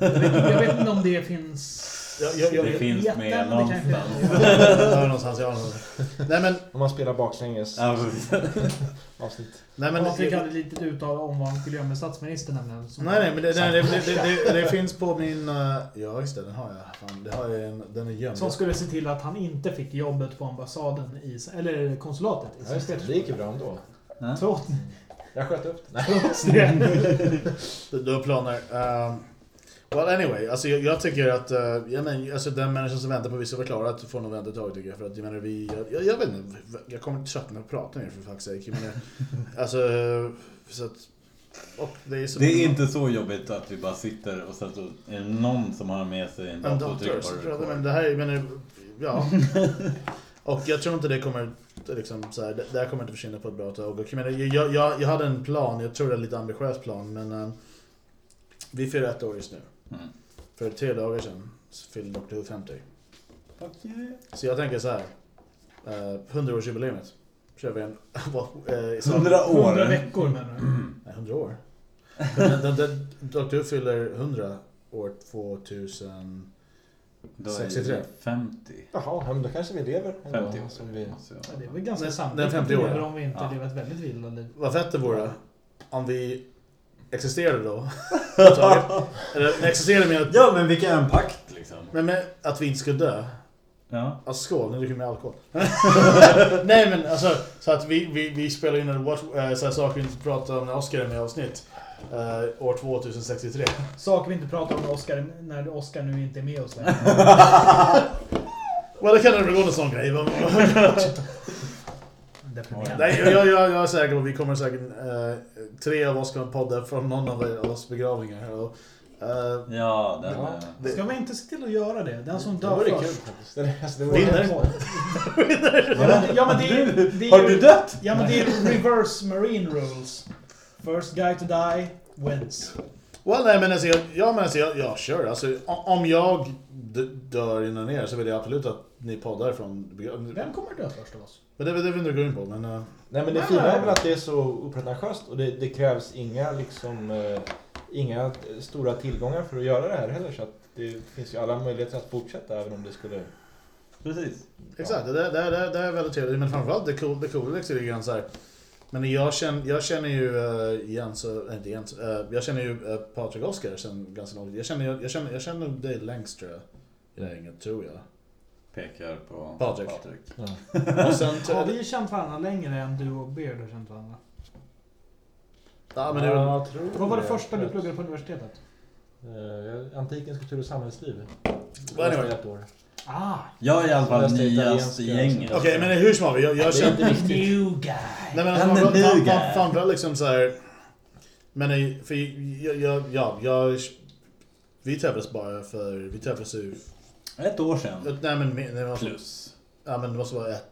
det. Jag vet, jag vet inte om det finns... Jag- jag- jag- Det finns med det någonstans. Ja, någonstans, ja, någonstans. Nej men, Om man spelar baklänges Ja, avsnitt. nej men... Patrik hade ett litet uttal om vad han skulle göra med statsministern nämligen. Nej, nej, men det, nej, det, det, det, finns på min... eh, ja, just det, den har jag. Fan, det har jag en, den är gömd. Som skulle se till att han inte fick jobbet på ambassaden i... Eller konsulatet i Ja, just det. Det gick ju bra ändå. Ja. Trots, Jag sköt upp det. Trots du har planer. Um, well anyway, alltså jag, jag tycker att uh, jag men, alltså den människan som väntar på vissa förklarar att får nog vänta ett tag tycker jag. För att jag menar vi, jag, jag, vet inte, jag kommer inte tröttna på att prata med er för fuck's sake. Jag menar, alltså, så att, det är Det är inte så jobbigt att vi bara sitter och sen så är det någon som har med sig en dator och trycker på men det här, menar, ja. Och jag tror inte det kommer, liksom, så här, det, det här kommer inte försvinna på ett bra tag. Och jag, menar, jag, jag, jag hade en plan, jag tror det är en lite ambitiös plan, men um, vi firar ett år just nu. Mm. För tre dagar sedan så fyllde Dr. Who 50. Fuck yeah. Så jag tänker så här. Uh, 100-årsjubileet. Kör vi en... eh, så- 100 år. 100 veckor menar du? Nej, 100 år. den, den, den, Dr. Who fyller 100 år 2000... Då är 63. det 50. Jaha, ja, men då kanske vi lever ändå, 50 år. Som vi... jag- Ja, det är väl ganska Den- sannolikt den att 50 vi år, om vi inte Ja. lever ett väldigt vilda liv. Vad fett det vore om vi existerade då. Eller existerade med att, Ja, men vi kan göra en pakt liksom. men med att vi inte skulle dö. Ja. Alltså skål, nu dricker vi alkohol. Nej men alltså, så att vi, vi, vi spelar in en watch, äh, så här saker vi inte pratar om när Oscar är med i avsnitt. Eh, år 2063. Saker vi inte pratar om med Oscar när Oscar nu inte är med oss längre. Well, det kan väl gå en sån grej. Deprimerande. Nej, jag, jag, jag är säker på att vi kommer säkert... eh, tre av oss kommer podda från någon av oss begravningar. Och, Eh, Ja, den Ja. är... det, Ska vi inte se till att göra det? Den som Det dör vore kul först. faktiskt. Det, alltså, det Vinner. Ja men, det är det är Har du dött? Ja men det är reverse marine rules. First guy to die wins. well, nej men alltså, jag, ja, men alltså, jag, jag kör. Alltså, om jag dör innan er så vill jag absolut att ni poddar från... Vem kommer dö först av oss? Men det, det vill jag inte gå in på, men... eh, Nej men det fina är väl att det är så opretentiöst och det, det krävs inga liksom eh, inga stora tillgångar för att göra det här heller så att det finns ju alla möjligheter att fortsätta även om det skulle... Precis. Exakt, det, det, det, det är väldigt trevligt. Men framförallt det coola, det coola är lite grann så här. Men jag känner, jag känner ju uh, Jens, äh, inte Jens, eh, jag känner ju uh, Patrik Oskar sen ganska långt. Jag känner, jag, känner, jag känner dig längst tror jag. I det här gänget, tror jag. Pekar på Patrik. Ja. Och sen... Har vi känt varandra längre än du och Beard har känt varandra? ja, men det väl, jag tror Vad var det första du pluggade på universitetet? Eh, Antikens kultur och samhällsliv. Vad är det? Det var ett år. Ah, Jag är i alla fall nyast i gänget. Okej, men hur som helst, jag, jag Det är känner... new guy. Nej men Han alltså, fan, nuga. fan, fan väl liksom så här. Men nej, för jag, jag, ja, jag... Vi träffades bara för, vi träffades ju... Ett år sedan. Nej men, nej, det var så, Plus. ja men det måste vara ett...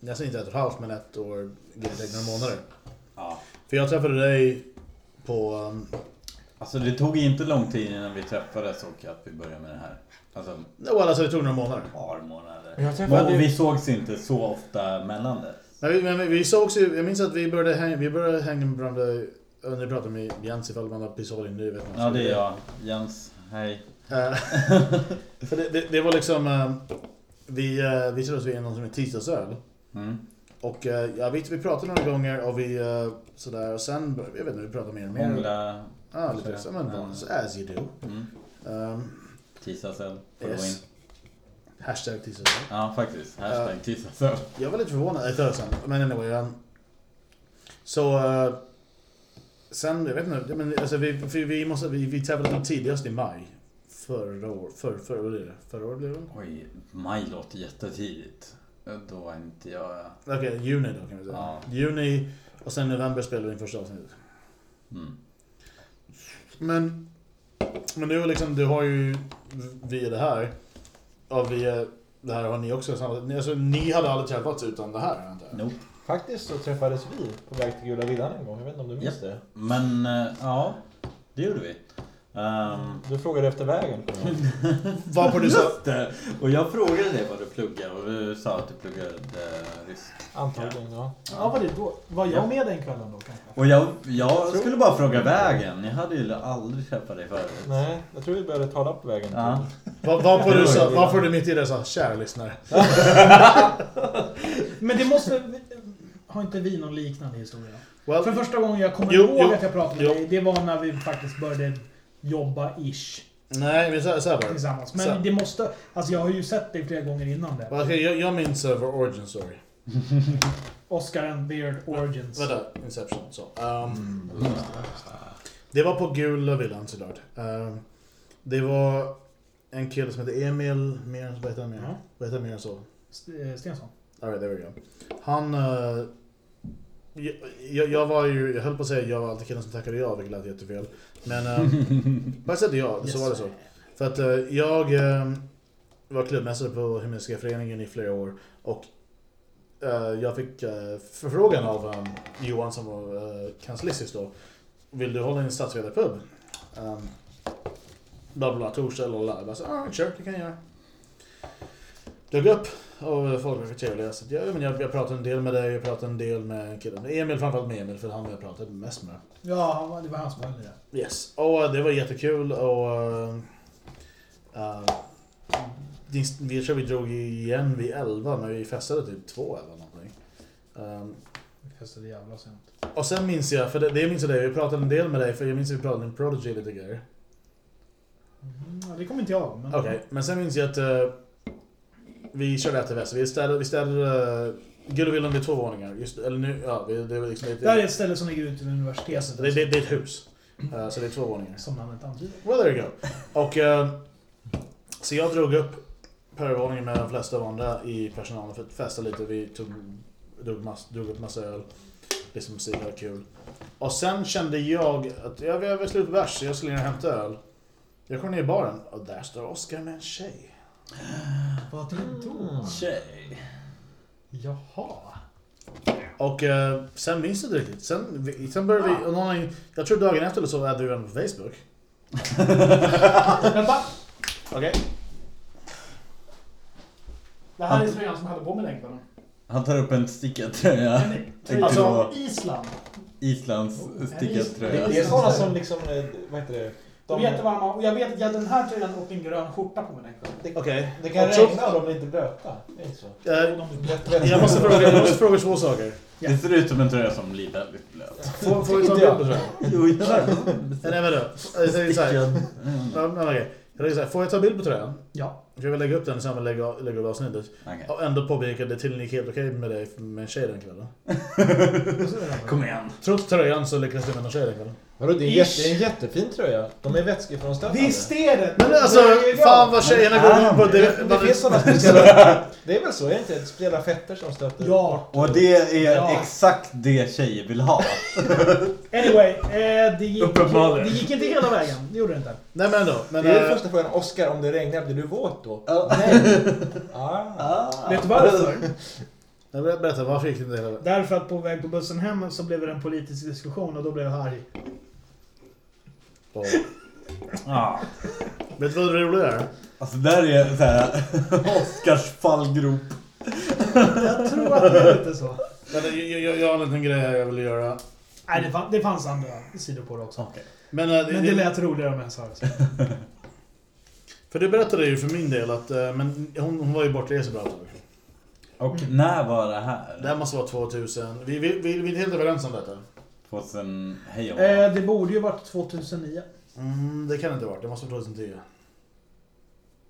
Jag säger inte ett och ett halvt men ett år, några månader. Ja. För jag träffade dig på... Um, Alltså det tog inte lång tid innan vi träffades och att vi började med det här. Alltså well, alltså det tog några månader. ett par månader. Jag träffade- Och vi sågs inte så ofta mellan det. Men vi, men vi sågs ju, jag minns att vi började hänga, vi började hänga med varandra, och nu pratar jag med Jens ifall man har pistol in nu vet man. Ja det är jag. Jens, hej. Eh, för det, det, det var liksom, eh, vi, eh, vi träffades vid någon som heter tisdagsöl. Mm. Och jag vet vi pratade några gånger och vi sådär och sen, jag vet inte, vi pratade mer och mer. Hångla. Ja, lite Ja. så as you do. Mm. Um, Tisdagsöl. Får Yes. hashtag tisdagsöl. Ja faktiskt. Hashtag tisdagsöl. Jag var lite förvånad ett tag sen, men anyway. Um, så... eh, sen, jag vet inte, men alltså vi, vi, måste, vi, vi tävlade som tidigast i maj. Förra år, för, för, vad blir det? Förra året blev det? Oj, maj låter jättetidigt. Då var inte jag... Okej, juni då kan vi säga. Ja. Juni och sen november spelade vi in första avsnittet. Mm. Men, men nu liksom, du har ju via det här, och via det här har ni också samlat, alltså, ni hade aldrig träffats utan det här antar jag? Nope. Faktiskt så träffades vi på väg till Gula Villan en gång. Jag vet inte om du minns det? Men eh, ja, det gjorde vi. Um, Du frågade efter vägen. ihåg. Varpå du sa... Det! Och jag frågade dig vad du pluggade och du sa att du pluggade rysk. Antagligen, ja. Ja, var det då? Var jag Ja. med den kvällen då kanske? Och jag, jag skulle bara fråga vägen. Jag hade ju aldrig träffat dig förut. Nej, jag tror vi började tala på vägen Ja. Var, varpå, du var sa, varpå du mitt i det sa, kära lyssnare. Men det måste... Har inte vi någon liknande historia? Well, För första gången jag kommer Jo, ihåg jo, att jag pratade med jo. dig, det var när vi faktiskt började jobba-ish nej, men så, så här var det. tillsammans. Men Så. det måste... Alltså jag har ju sett dig flera gånger innan det. Okej, jag, jag minns uh, vår origin story. Oscar and Beard Origins. Vänta, Inception. Så. Um, det var på Gula Villan såklart. Um, det var en kille som hette Emil, mer, vad heter han mer? Ja. Vad heter han mer än så? St- eh, Stensson. Alright, there we go. Han... eh, jag, jag, var ju, jag höll på att säga jag var alltid killen som tackade ja, vilket lät jättefel. Men uh, på ett sätt ja, så var det så. För att eh, jag eh, var klubbmästare på Himmelska föreningen i flera år och eh, jag fick uh, förfrågan av um, Johan som var uh, kanslistisk då. Vill du hålla en stadsvedarpub? Um, bla bla, torsdag eller bla. Jag bara så, ah, sure, det kan jag göra. Dök upp och folk var trevliga. Så jag, men jag, jag pratade en del med dig, jag pratade en del med killen. Emil, framförallt med Emil, för han jag pratade mest med. Ja, det var han som höll i det. Yes, och eh, det var jättekul och... Uh, vi tror vi drog igen vid 11 men vi festade typ 2 eller någonting. Um, Vi festade jävla sent. och sen minns jag, för det, det minns jag dig, vi pratade en del med dig för jag minns att vi pratade om Prodigy lite grejer. Mm, det kommer inte jag men... Okej, men sen minns jag att uh, vi körde efter väst. Vi städade, vi städade uh, Gullvillan vid två våningar. Just, eller nu, ja, det var liksom Det lite... här är ett ställe som ligger ute vid universitetet. det, det, det är ett hus. Uh, så det är två våningar. Som namnet antyder. Well, there you go. Och, eh, så jag drog upp övervåningen med de flesta av andra i personalen för att festa lite. Vi tog, drog, mass, drog upp massa öl. Liksom musik var kul. Och sen kände jag att jag var slut på bärs så jag skulle ner och hämta öl. Jag kommer ner i baren och där står Oscar med en tjej. Vad är det då? Tjej. Jaha. Och eh, sen minns jag inte riktigt. Sen, sen började vi... Och någon, jag tror dagen efter eller så hade vi varandra på Facebook. Vänta. Okej. Det här är tröjan som jag hade på mig den. Han tar upp en stickad tröja. Alltså- från Island. Islands stickad Det, tröja. det är sådana som liksom, eh, vad heter det? De är jättevarma och jag vet att jag hade den här tröjan och en grön skjorta på mig den kvällen. Okej. Det kan Och så- regna och de blir inte blöta. Det är inte så. Eh, jag, måste fråga, jag måste fråga två saker. Det ser ut som en tröja som blir väldigt blöt. Får, får vi ta en Inte bild på tröjan? Jo, jag Nej, nej vadå? Jag säger så här. Ja, men okej. Jag säger så här, Får jag ta bild på tröjan? Ja. Jag vill lägga upp den i samband med lägga, lägga upp avsnittet. Okej. Och ändå påpeka att det tydligen gick helt okej med dig med en tjej den kvällen. Kom igen. Trots tröjan så lyckades du med en tjej den kvällen. Vadå, det är, jätte, det är en jättefin tröja. De är vätskefrånstötande. Visst är det! Men alltså, Det är fan vad tjejerna går in på. Det, Det, det finns sådana speciella... Det är väl så, är det inte? Speciella fetter som stöter Ja. Och det är Ja. exakt det tjejer vill ha. Anyway, eh, det, gick, det gick inte hela vägen. Det gjorde det inte. nej men ändå. Men, Det är äh, första frågan. Oscar, om det regnar, blir du våt då? Nej. Ah. Vet du varför? berätta, varför gick det inte hela vägen? Därför att på väg på bussen hem så blev det en politisk diskussion och då blev jag arg. Och- Ah. Vet du vad det roliga är? Alltså där är så här Oscars fallgrop. Jag tror att det är lite så. Men Jag, jag, jag, jag har en liten grej här jag vill göra. Nej, det, fann, det fanns andra sidor på det också. Men, äh, Men det lät roligare om jag sa det. För du berättade ju för min del att äh, men hon, hon var ju bortrest bra ett tag. Och när var det här? Det här måste vara 2000. Vi, vi, vi, vi är helt överens om detta. 2000... Hej och Eh, det borde ju varit 2009. Mm, det kan inte vara. Det måste vara 2010.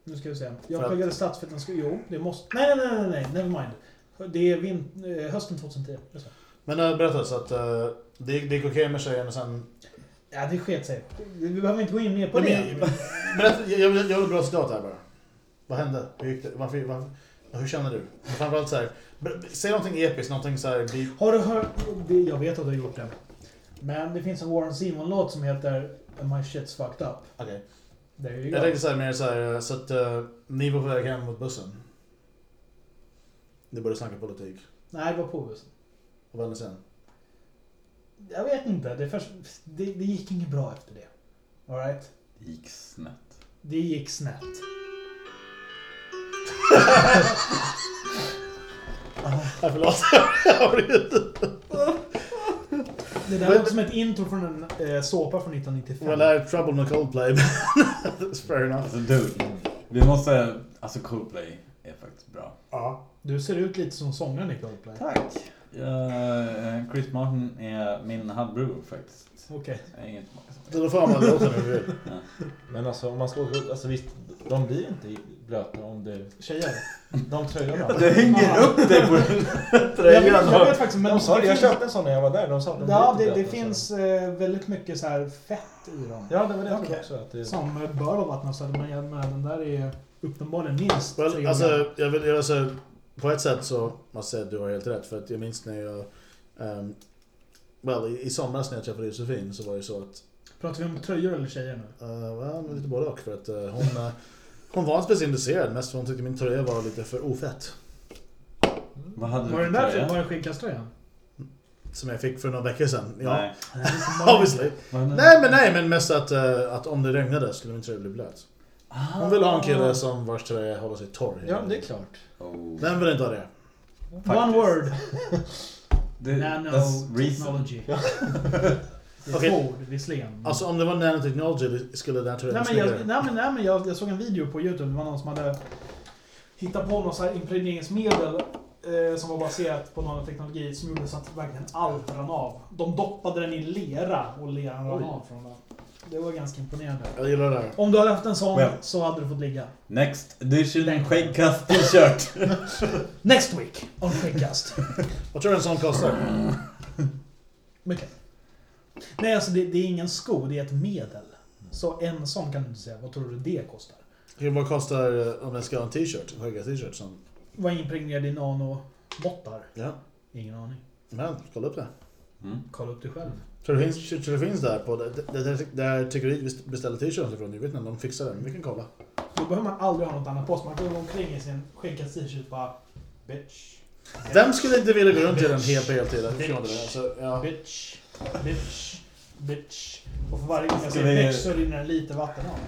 Nu ska vi se. För Jag att- pluggade statsvetenskap. Jo, det måste... Nej, nej, nej, nej, nej. Never mind. Det är vin... eh, hösten 2010. Just det. Men äh, berätta så att äh, det, det gick okej med tjejen och sen... Ja, det sket sig. Vi behöver inte gå in mer på Nej, det. men- Berätta, jag, jag, vill- jag vill bra citat här bara. Vad hände? Hur gick det? Varför, varför, hur känner du? Framförallt så här, ber- säg någonting episkt, någonting så här deep. Har du hört... det- Jag vet att du har gjort det. Men det finns en Warren Zevon-låt som heter My shit's fucked up. Okej. You Jag tänkte så här mer så här, så att äh, ni var på väg hem mot bussen. Ni började snacka politik. Nej, det var på bussen. Och vad hände sen? Jag vet inte. Det, först, det, det gick inget bra efter det. Alright? Det gick snett. Det gick snett. Ja, förlåt. Det där låter som ett intro från en eh, såpa från 1995. well, I had trouble med Coldplay. That's fair enough. Alltså dude. Vi måste... Alltså Coldplay är faktiskt bra. Ja. Du ser ut lite som sångaren i Coldplay. Tack. Uh, Chris Martin är min halvbror faktiskt. Okej. Jag är inget smak. Så då får man väl låta nu vill. Men alltså, om man ska åka... Alltså visst, de blir inte blöta om det... Tjejer. De tröjorna. Du hänger upp dig på den Jag vet, jag vet faktiskt, men De sa det, det jag finns, köpte en sån när jag var där. De sa att de ja, blir det, inte det blöta, finns så. eh, väldigt mycket så här fett i dem. Ja, det var det jag Okej. trodde också. Att det... Som eh, bör vara vattnat, men jag menar, den där är uppenbarligen minst Well, tre år alltså, gammal. jag vill, jag, alltså, på ett sätt så måste jag säga att du har helt rätt. För att jag minns när jag... Um, well, i, i somras när jag träffade Josefin så var det så att... Pratar vi om tröjor eller tjejer nu? Uh, well, lite både och. För att eh, hon, eh, hon var inte speciellt intresserad. Mest för hon tyckte min tröja var lite för ofett. Vad hade Var du för där tröja? var det skidkasttröjan? Som jag fick för några veckor sedan. Ja, Nej. obviously. Nej men nej, men mest att, eh, att om det regnade skulle min tröja bli blöt. Hon vill ha en kille som vars tröja håller sig torr. Ja, det är klart. Oh. Vem vill inte ha det? One Faktiskt. word. Det, Okej. ett ord, visserligen. Alltså om det var nanotechnology skulle den tröjan Nej men, jag, nej, men, nej, men jag, jag såg en video på Youtube, det var någon som hade hittat på något så här impregneringsmedel eh, som var baserat på nanoteknologi som gjorde så att verkligen allt rann av. De doppade den i lera och leran rann av från den. Det var ganska imponerande. Jag gillar det där. Om du hade haft en sån Well. så hade du fått ligga. Next edition skäggkast t-shirt. Next week on Skäggkast. Vad tror du en sån kostar? Mycket. Nej alltså det, det är ingen sko, det är ett medel. Så en sån kan du inte säga. Vad tror du det kostar? Okej, Vad kostar eh, om jag ska ha en t-shirt? En skägga t-shirt som... Var impregnerad i nanomåttar? Ja. Ingen aning. Men, kolla upp det. Mm. Kolla upp det själv. Tror du det finns, tror du det finns där på det, det, där tyckeriet vi beställer t-shirts ifrån? Om de fixar den. Vi kan kolla. Då behöver man aldrig ha något annat på sig. Man kan gå omkring i sin skäggkast t-shirt bara Bitch. Vem skulle inte vilja gå runt i den helt på heltid? Alltså, ja. Bitch. Bitch. Bitch. Och för varje gång jag säger vi- bitch så rinner det lite vatten av.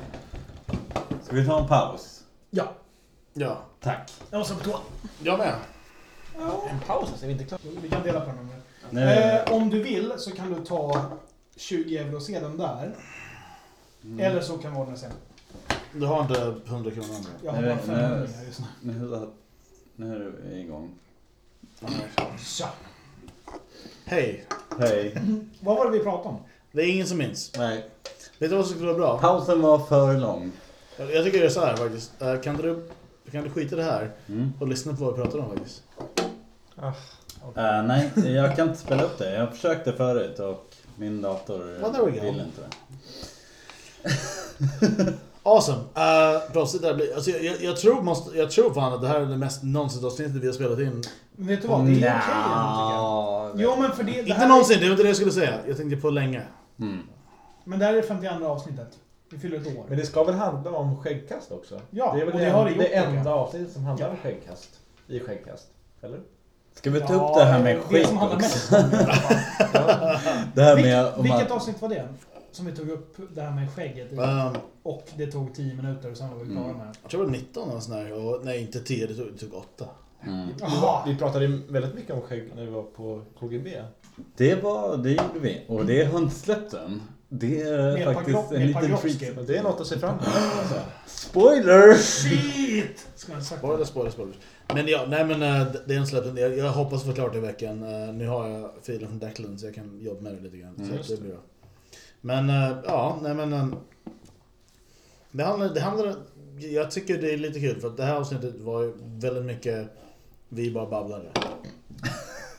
Ska vi ta en paus? Ja. ja. Tack. Jag måste på toa. Jag med. En paus, alltså, är vi inte klara? Vi kan dela på den. Nej. Eh, om du vill så kan du ta 20 euro och se den där. Mm. Eller så kan vi ordna sen. Du har inte 100 kronor andra. Jag har Nej, bara 500 nej. här just nu. Nu, nu är vi igång. Så. Hej. Hej. Vad var det vi pratade om? Det är ingen som minns. Nej. Vet du vad som skulle vara bra? Pausen var för lång. Jag jag tycker det är så här faktiskt. Eh, Kan du, kan du skita i det här Mm. och lyssna på vad vi pratar om faktiskt? Eh, nej, jag kan inte spela upp det. Jag försökte förut och min dator Well, vill inte det. Awesome. Uh, proffsigt där blir, alltså, jag, jag, jag, tror måste, jag tror fan att det här är det mest nonsensavsnittet vi har spelat in. Men vet du vad? Det är okej jag. Nja, Jo men för det, det Inte här någonsin, det var inte det jag skulle säga. Jag tänkte på länge. Mm. Är, men det här är 52 avsnittet. Vi fyller ett år. Men det ska väl handla om skäggkast också? Ja, det är väl och det det, har det det, gjort, tycker enda avsnittet som handlar Ja. om skäggkast. I skäggkast. Eller? Ska vi ta upp det här med Det skit som också? det här med om vilket att... avsnitt var det? Som vi tog upp det här med skägget i. Um, Och det tog 10 minuter och sen var vi klara Mm. med det. jag tror det var 19 eller sån och Nej, inte 10, det tog, det tog 8. Mm. Vi, vi pratade väldigt mycket om skägg när vi var på KGB. Det var, det gjorde vi. Och det har inte släppt än. Det är Med faktiskt en liten. Men det är något att se fram emot. Spoiler! Shit! Spoiler, spoiler, spoiler. Men ja, nej men eh, det är en släppt. Jag, jag hoppas få klart det i veckan. Eh, Nu har jag filen från Declan så jag kan jobba med det lite grann. Mm, så det blir bra. Men eh, ja, nej men... Det handlar, det handlar... Jag tycker det är lite kul för att det här avsnittet var ju väldigt mycket vi bara babblade.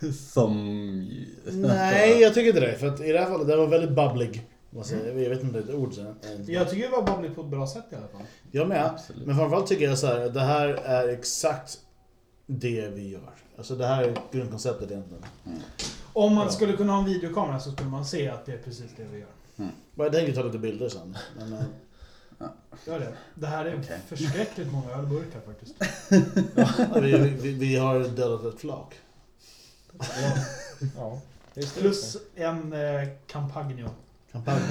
Som... Nej, jag tycker inte det. För att i det här fallet, det var väldigt bubblig. måste Jag vet inte ett ord. Jag tycker det var babbligt på ett bra sätt i alla fall. Jag med. Absolut. Men framförallt tycker jag så här, det här är exakt det vi gör. Alltså det här är grundkonceptet egentligen. Om man Ja. skulle kunna ha en videokamera så skulle man se att det är precis det vi gör. Men Jag tänker ta lite bilder sen. Men, eh, Gör det. Det här är Okej. förskräckligt många ölburkar faktiskt. ja, vi, vi, vi har dödat ett flak. Ja. ja. Plus en eh, Campagno. Kampanjen.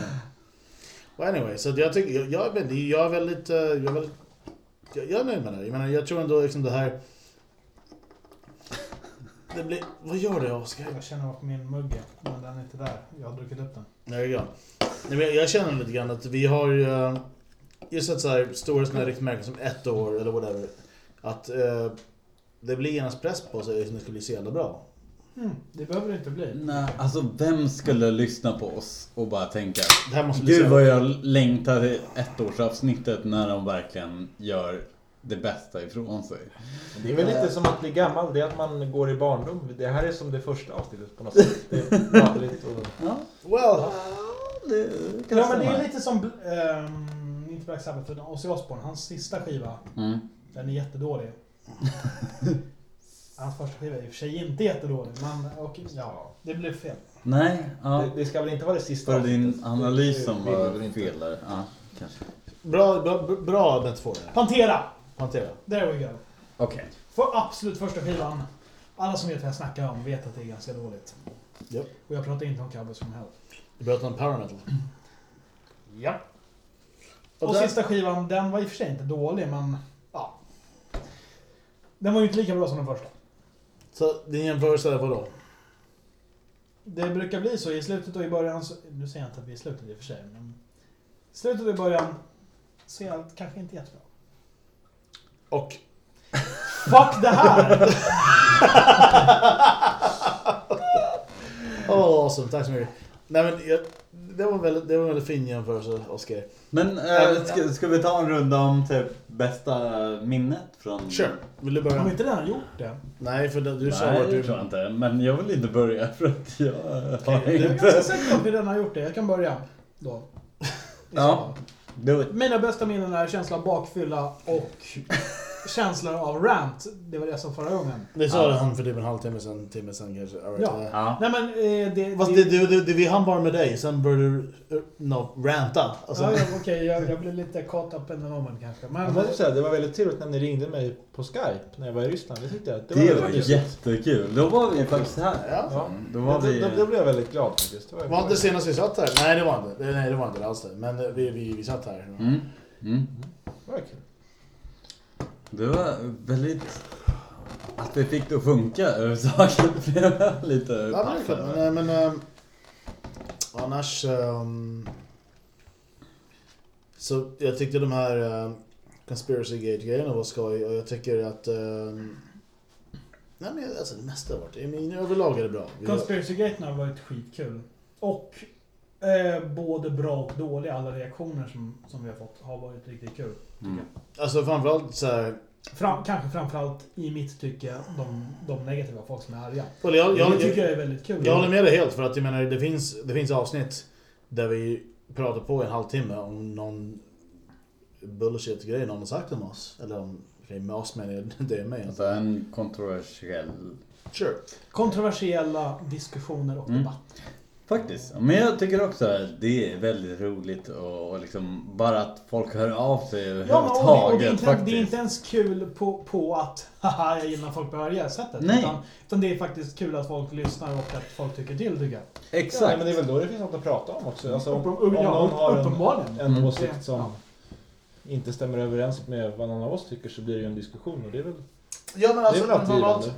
Well, anyway, så jag tycker, jag, jag, är väldigt- jag är väldigt, eh, jag är väldigt, jag, jag är nöjd med det här. Jag menar, jag tror ändå liksom det här... Det blir, vad gör det Oskar? Jag känner vart min mugg men den är inte där. Jag har druckit upp den. Vi går. Nej, men jag- känner lite grann att vi har ju eh, just ett så här stora sådana riktmärken som ett år eller whatever. Att eh, det blir genast press på sig som det ska bli så jävla bra. Mm, det behöver det inte bli. Nej, alltså vem skulle lyssna på oss och bara tänka Det här måste bli Gud vad jag längtar till ettårsavsnittet när de verkligen gör det bästa ifrån sig. Det är väl lite som att bli gammal, det är att man går i barndom. Det här är som det första avsnittet på något sätt. Det är och... Ja, Well, det kan Ja men det är lite som, ehm, inte Black Sabbath, utan Ozzy Osbourne. Hans sista skiva, Mm. den är jättedålig. Hans första skiva är i och för sig inte jättedålig, men och, ja, det blev fel. Nej, ja. Det, det ska väl inte vara det sista För din avsnittet. analys Det- som det var fel där. Ja, kanske. bra, bra, bra metafor det. Pantera! Hantera. There we go. Okej. För absolut första skivan. Alla som vet vad jag snackar om vet att det är ganska dåligt. Japp. Och jag pratar inte om Cowboys from Hell. Du pratar om power metal. Ja. Och Och där- sista skivan, den var i och för sig inte dålig, men... Ja. Den var ju inte lika bra som den första. Så din jämförelse är vadå? Det brukar bli så i slutet och i början, så, nu säger jag inte att vi är i slutet i och för sig, men... Slutet och i början så är allt kanske inte jättebra. Och Fuck det här! Åh, awesome. Tack så mycket. Nej, men jag, det, var väldigt, det var en väldigt fin jämförelse, Oskar. Men äh, ska, ska vi ta en runda om typ bästa minnet från... Sure. Vill du Har börja? vi inte redan gjort det? Nej, för du sa Nej, det du... tror jag inte. Men jag vill inte börja för att jag har Okej, Jag är inte... ganska säker på att vi redan har gjort det. Jag kan börja då. Ja. Do it. Mina bästa minnen är känslan av bakfylla och känslor av rant. Det var det jag sa förra gången. Det sa Ja. han för typ en halvtimme sen, timme sen kanske. Right. Ja. eh. Ja. Nej men eh, det... Fast det, det, det, det, vi hann bara med dig, sen började du uh, no, ranta. Alltså, Ja, ja, okej, jag, jag blev lite caught up in the moment kanske. Jag Men, måste säga, det var väldigt trevligt när ni ringde mig på Skype när jag var i Ryssland. Det tyckte jag. Det Det var, var väldigt mysigt. jättekul. Då var vi faktiskt här. Ja. Ja. Då var vi... då, då blev jag väldigt glad faktiskt. Det var, Var inte senast vi satt här? Nej det var inte. Det- Nej det var inte alls det. Men eh, vi, vi, vi satt här. Mm. Mm. det var kul. Det var väldigt... Att vi fick det att funka överhuvudtaget blev jag lite Ja, men, det är klart. men, men annars... ehm, så jag tyckte de här um, Conspiracy Gate-grejerna var skoj och jag tycker att... ehm, nej men alltså det mesta har varit... I min överlag är det bra. Conspiracy Gate har varit skitkul. Och eh, både bra och dåliga, alla reaktioner som, som vi har fått har varit riktigt kul. Mm. alltså framförallt så här... Fram, kanske framförallt i mitt tycke, de, de negativa, folk som är arga. Jag, det jag, tycker jag, jag är väldigt kul. jag håller med dig helt för att jag menar det finns, det finns avsnitt där vi pratar på en halvtimme om någon bullshit-grej någon har sagt om oss. Eller om, med oss menar jag det är mig. Alltså en kontroversiell... Sure. Kontroversiella diskussioner och Mm. debatt. Faktiskt. Men jag tycker också att det är väldigt roligt och och liksom bara att folk hör av sig Ja, men och det, överhuvudtaget det, är inte, faktiskt. det är inte ens kul på, på att haha, jag gillar folk på arga-sättet. Nej. Utan, utan det är faktiskt kul att folk lyssnar och att folk tycker till, tycker jag. Exakt. Ja, men det är väl då det finns något att prata om också. Alltså, om, om ja, någon har en, en Mm. åsikt som Ja. inte stämmer överens med vad någon av oss tycker så blir det ju en diskussion och det är väl, Ja men det är alltså, väl alltid.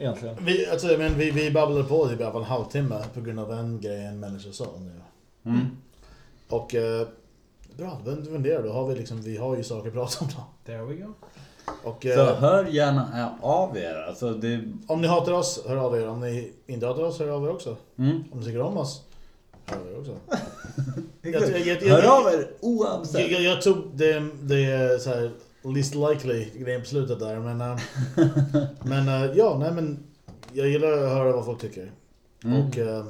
Egentligen. vi, alltså, men vi, vi babblade på i alla fall en halvtimme på grund av en grej en människa sa nu. Mm. Och eh, bra, då funderar då har vi liksom, vi har ju saker att prata om då. There we go. Och Så eh, hör gärna av er. Alltså det... om ni hatar oss, hör av er. Om ni inte hatar oss, hör av er också. Mm. Om ni tycker om oss, hör av er också. jag, jag, jag, jag, Hör av er jag, oavsett. jag, jag tog det, det så här, least likely grejen på slutet där men... eh, men eh, ja, nej men jag gillar att höra vad folk tycker. Mm. Och... Eh,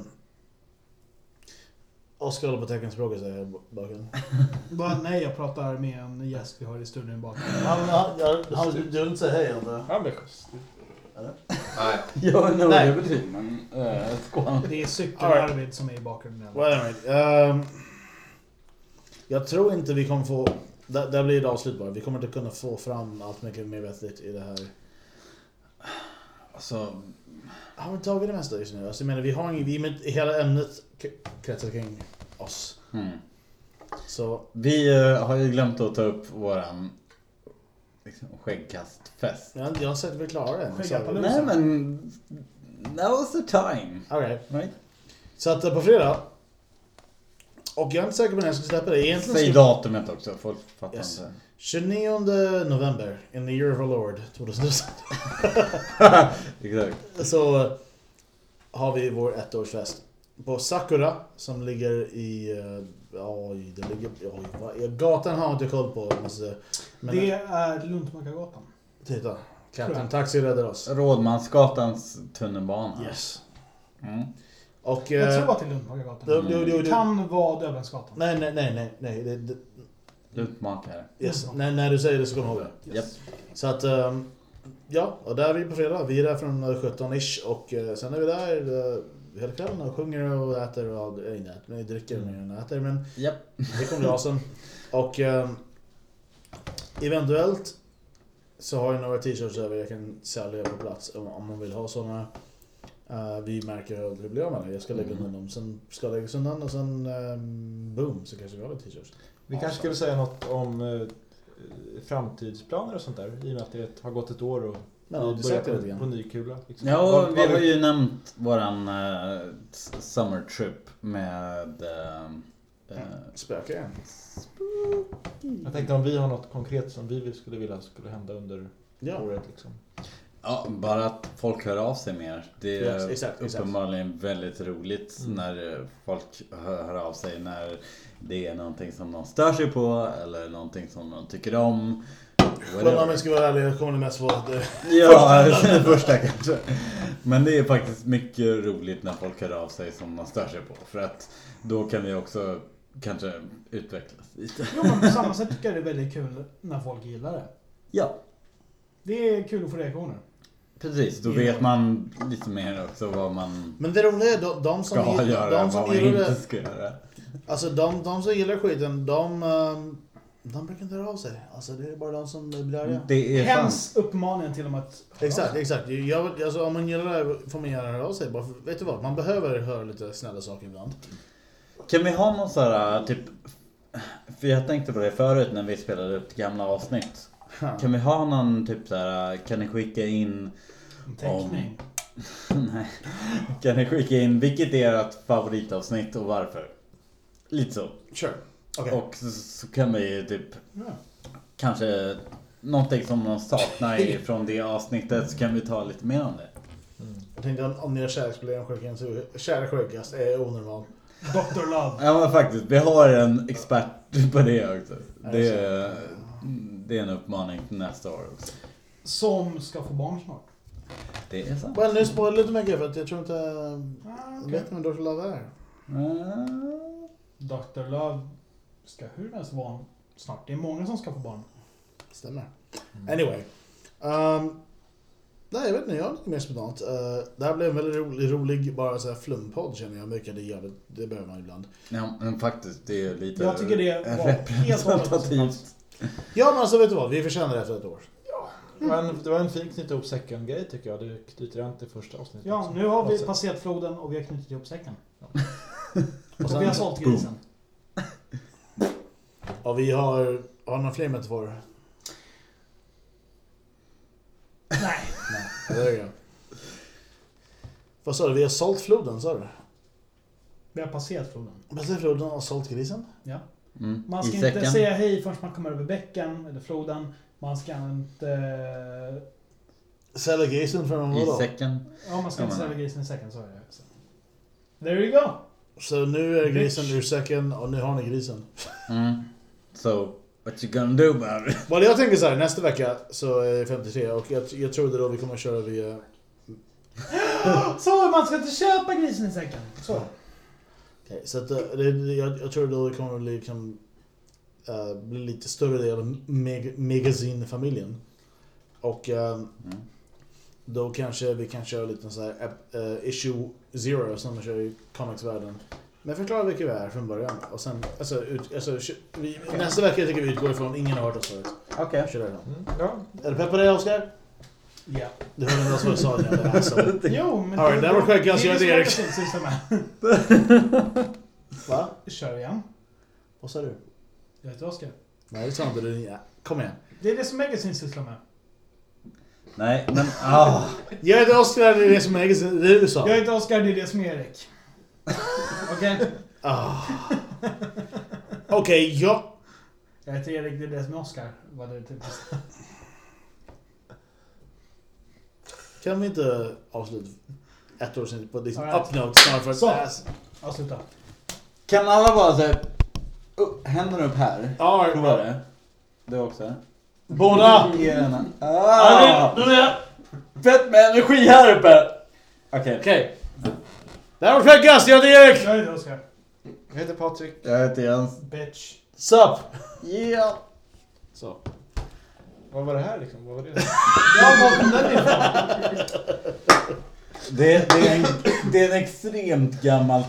Oskar håller på teckenspråket säger jag i bakgrunden. Bara, nej, jag pratar med en gäst vi har i studion bakom. Han, han, han, du vill inte säga hej eller? Ambitiöst. Jag vet inte vad Nej. det betyder men... Uh, skål. Det är cykel-Arvid som är i bakgrunden. Well, anyway, ehm, jag tror inte vi kommer få... Där, där blir det avslut bara. Vi kommer inte kunna få fram allt mycket mer vettigt i det här. Alltså... Har vi tagit det mesta just nu? Alltså, jag menar, vi har ingen... Vi, med, hela ämnet kretsar kring oss. Mm. Så... Vi eh, har ju glömt att ta upp våran liksom, skäggkastfest. Jag, jag har sett att vi klarar det. Nej men... That was the time. Okej. Right? Så att eh, på fredag... Och jag är inte säker på när jag ska släppa det. Egentligen Säg ska, datumet också, folk fattar Yes. inte. 29 november, in the year of our Lord 2000. Exakt. Så har vi vår ettårsfest. På Sakura som ligger i... eh, Oj, det ligger... Oj, vad, gatan har jag inte koll på. Måste, men, Det är Luntmakargatan. Titta. Captain. Taxi räddar oss. Rådmansgatans tunnelbana. Yes. Mm. Och... Jag eh, tror att det är jo, Det kan vara Döbelnsgatan. Nej, nej, nej, nej. nej det, det, Lutmakare. yes. när, när du säger det så kommer jag ihåg det. Japp. Så att... ehm, ja, och där är vi på fredag. Vi är där från eh, 17-ish och eh, sen är vi där eh, hela kvällen och sjunger och äter och... äh, Inte äter, dricker mer än äter. Men Japp. Det kommer bli awesome. Och ehm, eventuellt så har jag några t-shirts över jag kan sälja på plats om, om man vill ha sådana. Eh, vi märker hur det blir med det. Jag ska lägga undan dem. Sen ska jag lägga undan och sen ehm, boom så kanske vi har lite t-shirts. Vi kanske skulle säga något om eh, framtidsplaner och sånt där. I och med att det har gått ett år och Men vi ja, börjar på, på ny kula. Liksom. Ja, Vad- och vad vi har ju nämnt våran uh, summer trip med... ehm, eh, Spöke igen. Jag tänkte om vi har något konkret som vi skulle vilja skulle hända under Ja. året. Liksom. Ja, bara att folk hör av sig mer. Det är Yes, exakt, exakt. uppenbarligen väldigt roligt Mm. när eh, folk hör, av sig när det är någonting som de stör sig på eller någonting som de tycker om. Men om jag ska vara ärlig, jag kommer det mest att det... Ja, första kanske. Men det är faktiskt mycket roligt när folk hör av sig som de stör sig på. För att då kan vi också kanske utvecklas lite. Jo, men på samma sätt tycker jag det är väldigt kul när folk gillar det. Ja. Det är kul att få reaktioner. Precis, då vet man lite mer också vad man Men det roliga är de, de som, ska gillar- göra de som vad man gillar inte ska göra. alltså de, de som gillar skiten, de, ehm, de brukar inte höra av sig. Alltså det är bara de som blir arga. Det är sant. Hens uppmaningen till dem att... Exakt, exakt. Jag, alltså, om man gillar det får man gärna höra av sig. Bara, för- vet du vad? Man behöver höra lite snälla saker ibland. Kan vi ha någon sån här typ... För jag tänkte på det förut när vi spelade upp gamla avsnitt. Kan vi ha någon typ så här, kan ni skicka in... En teckning. Nej. Kan ni skicka in vilket är ert favoritavsnitt och varför? Lite så. Sure. Okej. Och så, så kan vi typ Ja. kanske någonting som man saknar i- från det avsnittet så kan vi ta lite mer om det. Jag tänkte om, om ni har kärleksproblem skicka in så kära skäggast är onormal. Dr. Love. Ja men faktiskt, vi har en expert på det också. Är Det det är, en uppmaning till nästa år också. Som ska få barn snart. Det är sant. Well, nu spoilar lite mycket för att jag tror inte... Ah, Jag okej. vet inte vem Dr. Love är. Ah. Dr. Love ska hur som helst få barn snart. Det är många som ska få barn. Stämmer. Anyway. Um, nej, jag vet inte. Jag har lite mer spontant. Uh, det här blev en väldigt rolig, rolig bara så här flumpodd känner jag. Mycket det gör det. Det behöver man ibland. Ja men faktiskt, det är lite Jag tycker det var helt och. Ja, men alltså vet du vad? Vi förtjänar det efter ett år. Det var en, det var en fin knyta ihop säcken-grej tycker jag. Du knyter an till första avsnittet. Ja, också. nu har vi Alltså, passerat floden och vi har knutit ihop säcken. Och Och sen, vi har sålt grisen. och vi har... Har några fler metaforer? Nej. Nej, ja, där är det. Vad sa du? Vi har sålt floden, sa du? Vi har passerat floden. Passerat floden och sålt grisen? Mm. Man ska I inte säcken. säga hej förrän man kommer över bäcken eller floden. Man ska inte... Sälja grisen för någon I vadå? säcken. Ja, man ska Ja, inte sälja grisen i säcken, så är det. Så. There you go! Så nu är grisen ur säcken och nu har ni grisen. Mm. So, what you gonna do about it? Vad jag tänker så här, nästa vecka så är det 53 och jag, jag tror det då vi kommer att köra via... Så, man ska inte köpa grisen i säcken. Så. Okej, så att, eh, det, jag, jag tror då det kommer att bli, liksom, eh, bli lite större del av meg, magazinfamiljen. Och eh, Mm. då kanske vi kan köra lite så här eh, issue zero som man kör i comicsvärlden. Men förklara vilka vi är från början. Och sen, alltså, ut, alltså vi, nästa vecka tycker vi utgår ifrån ingen har hört oss förut. Okej. Då. Mm, ja, Är du pepp på det Oskar? Ja. Du hörde inte ens vad jag sa. Alltså. Jo, men... All right, där var skäggast, det är jag det heter Erik. som Magazine. Va? Kör igen. Vad sa du? Jag heter Oskar. Nej det sa inte du. Ja. Kom igen. Det är det som Magazine sysslar med. Nej, men ah. Jag heter Oskar, det är det som är det är det du sa. Jag heter Oskar, det är det som är Erik. Okej? Ah. Okej, ja. Jag heter Erik, det är det som är Oskar. Vad det typ. Kan vi inte avsluta ett år sedan på liksom right. up note snarare för att... Så. Avsluta. Kan alla bara såhär... upp- händerna upp här. Ja, Prova det. Du också. Båda! Ge den Ah! nu är det. Fett med energi här uppe! Okej. Okej. Det här var skäggast, jag heter Erik! Jag heter Oskar. jag heter Patrik. Jag heter Jens. Bitch. Sup! Yeah. Så. Vad var det här liksom? Vad var det? Ja, var kom den ifrån? Det, det, är en, det är en extremt gammal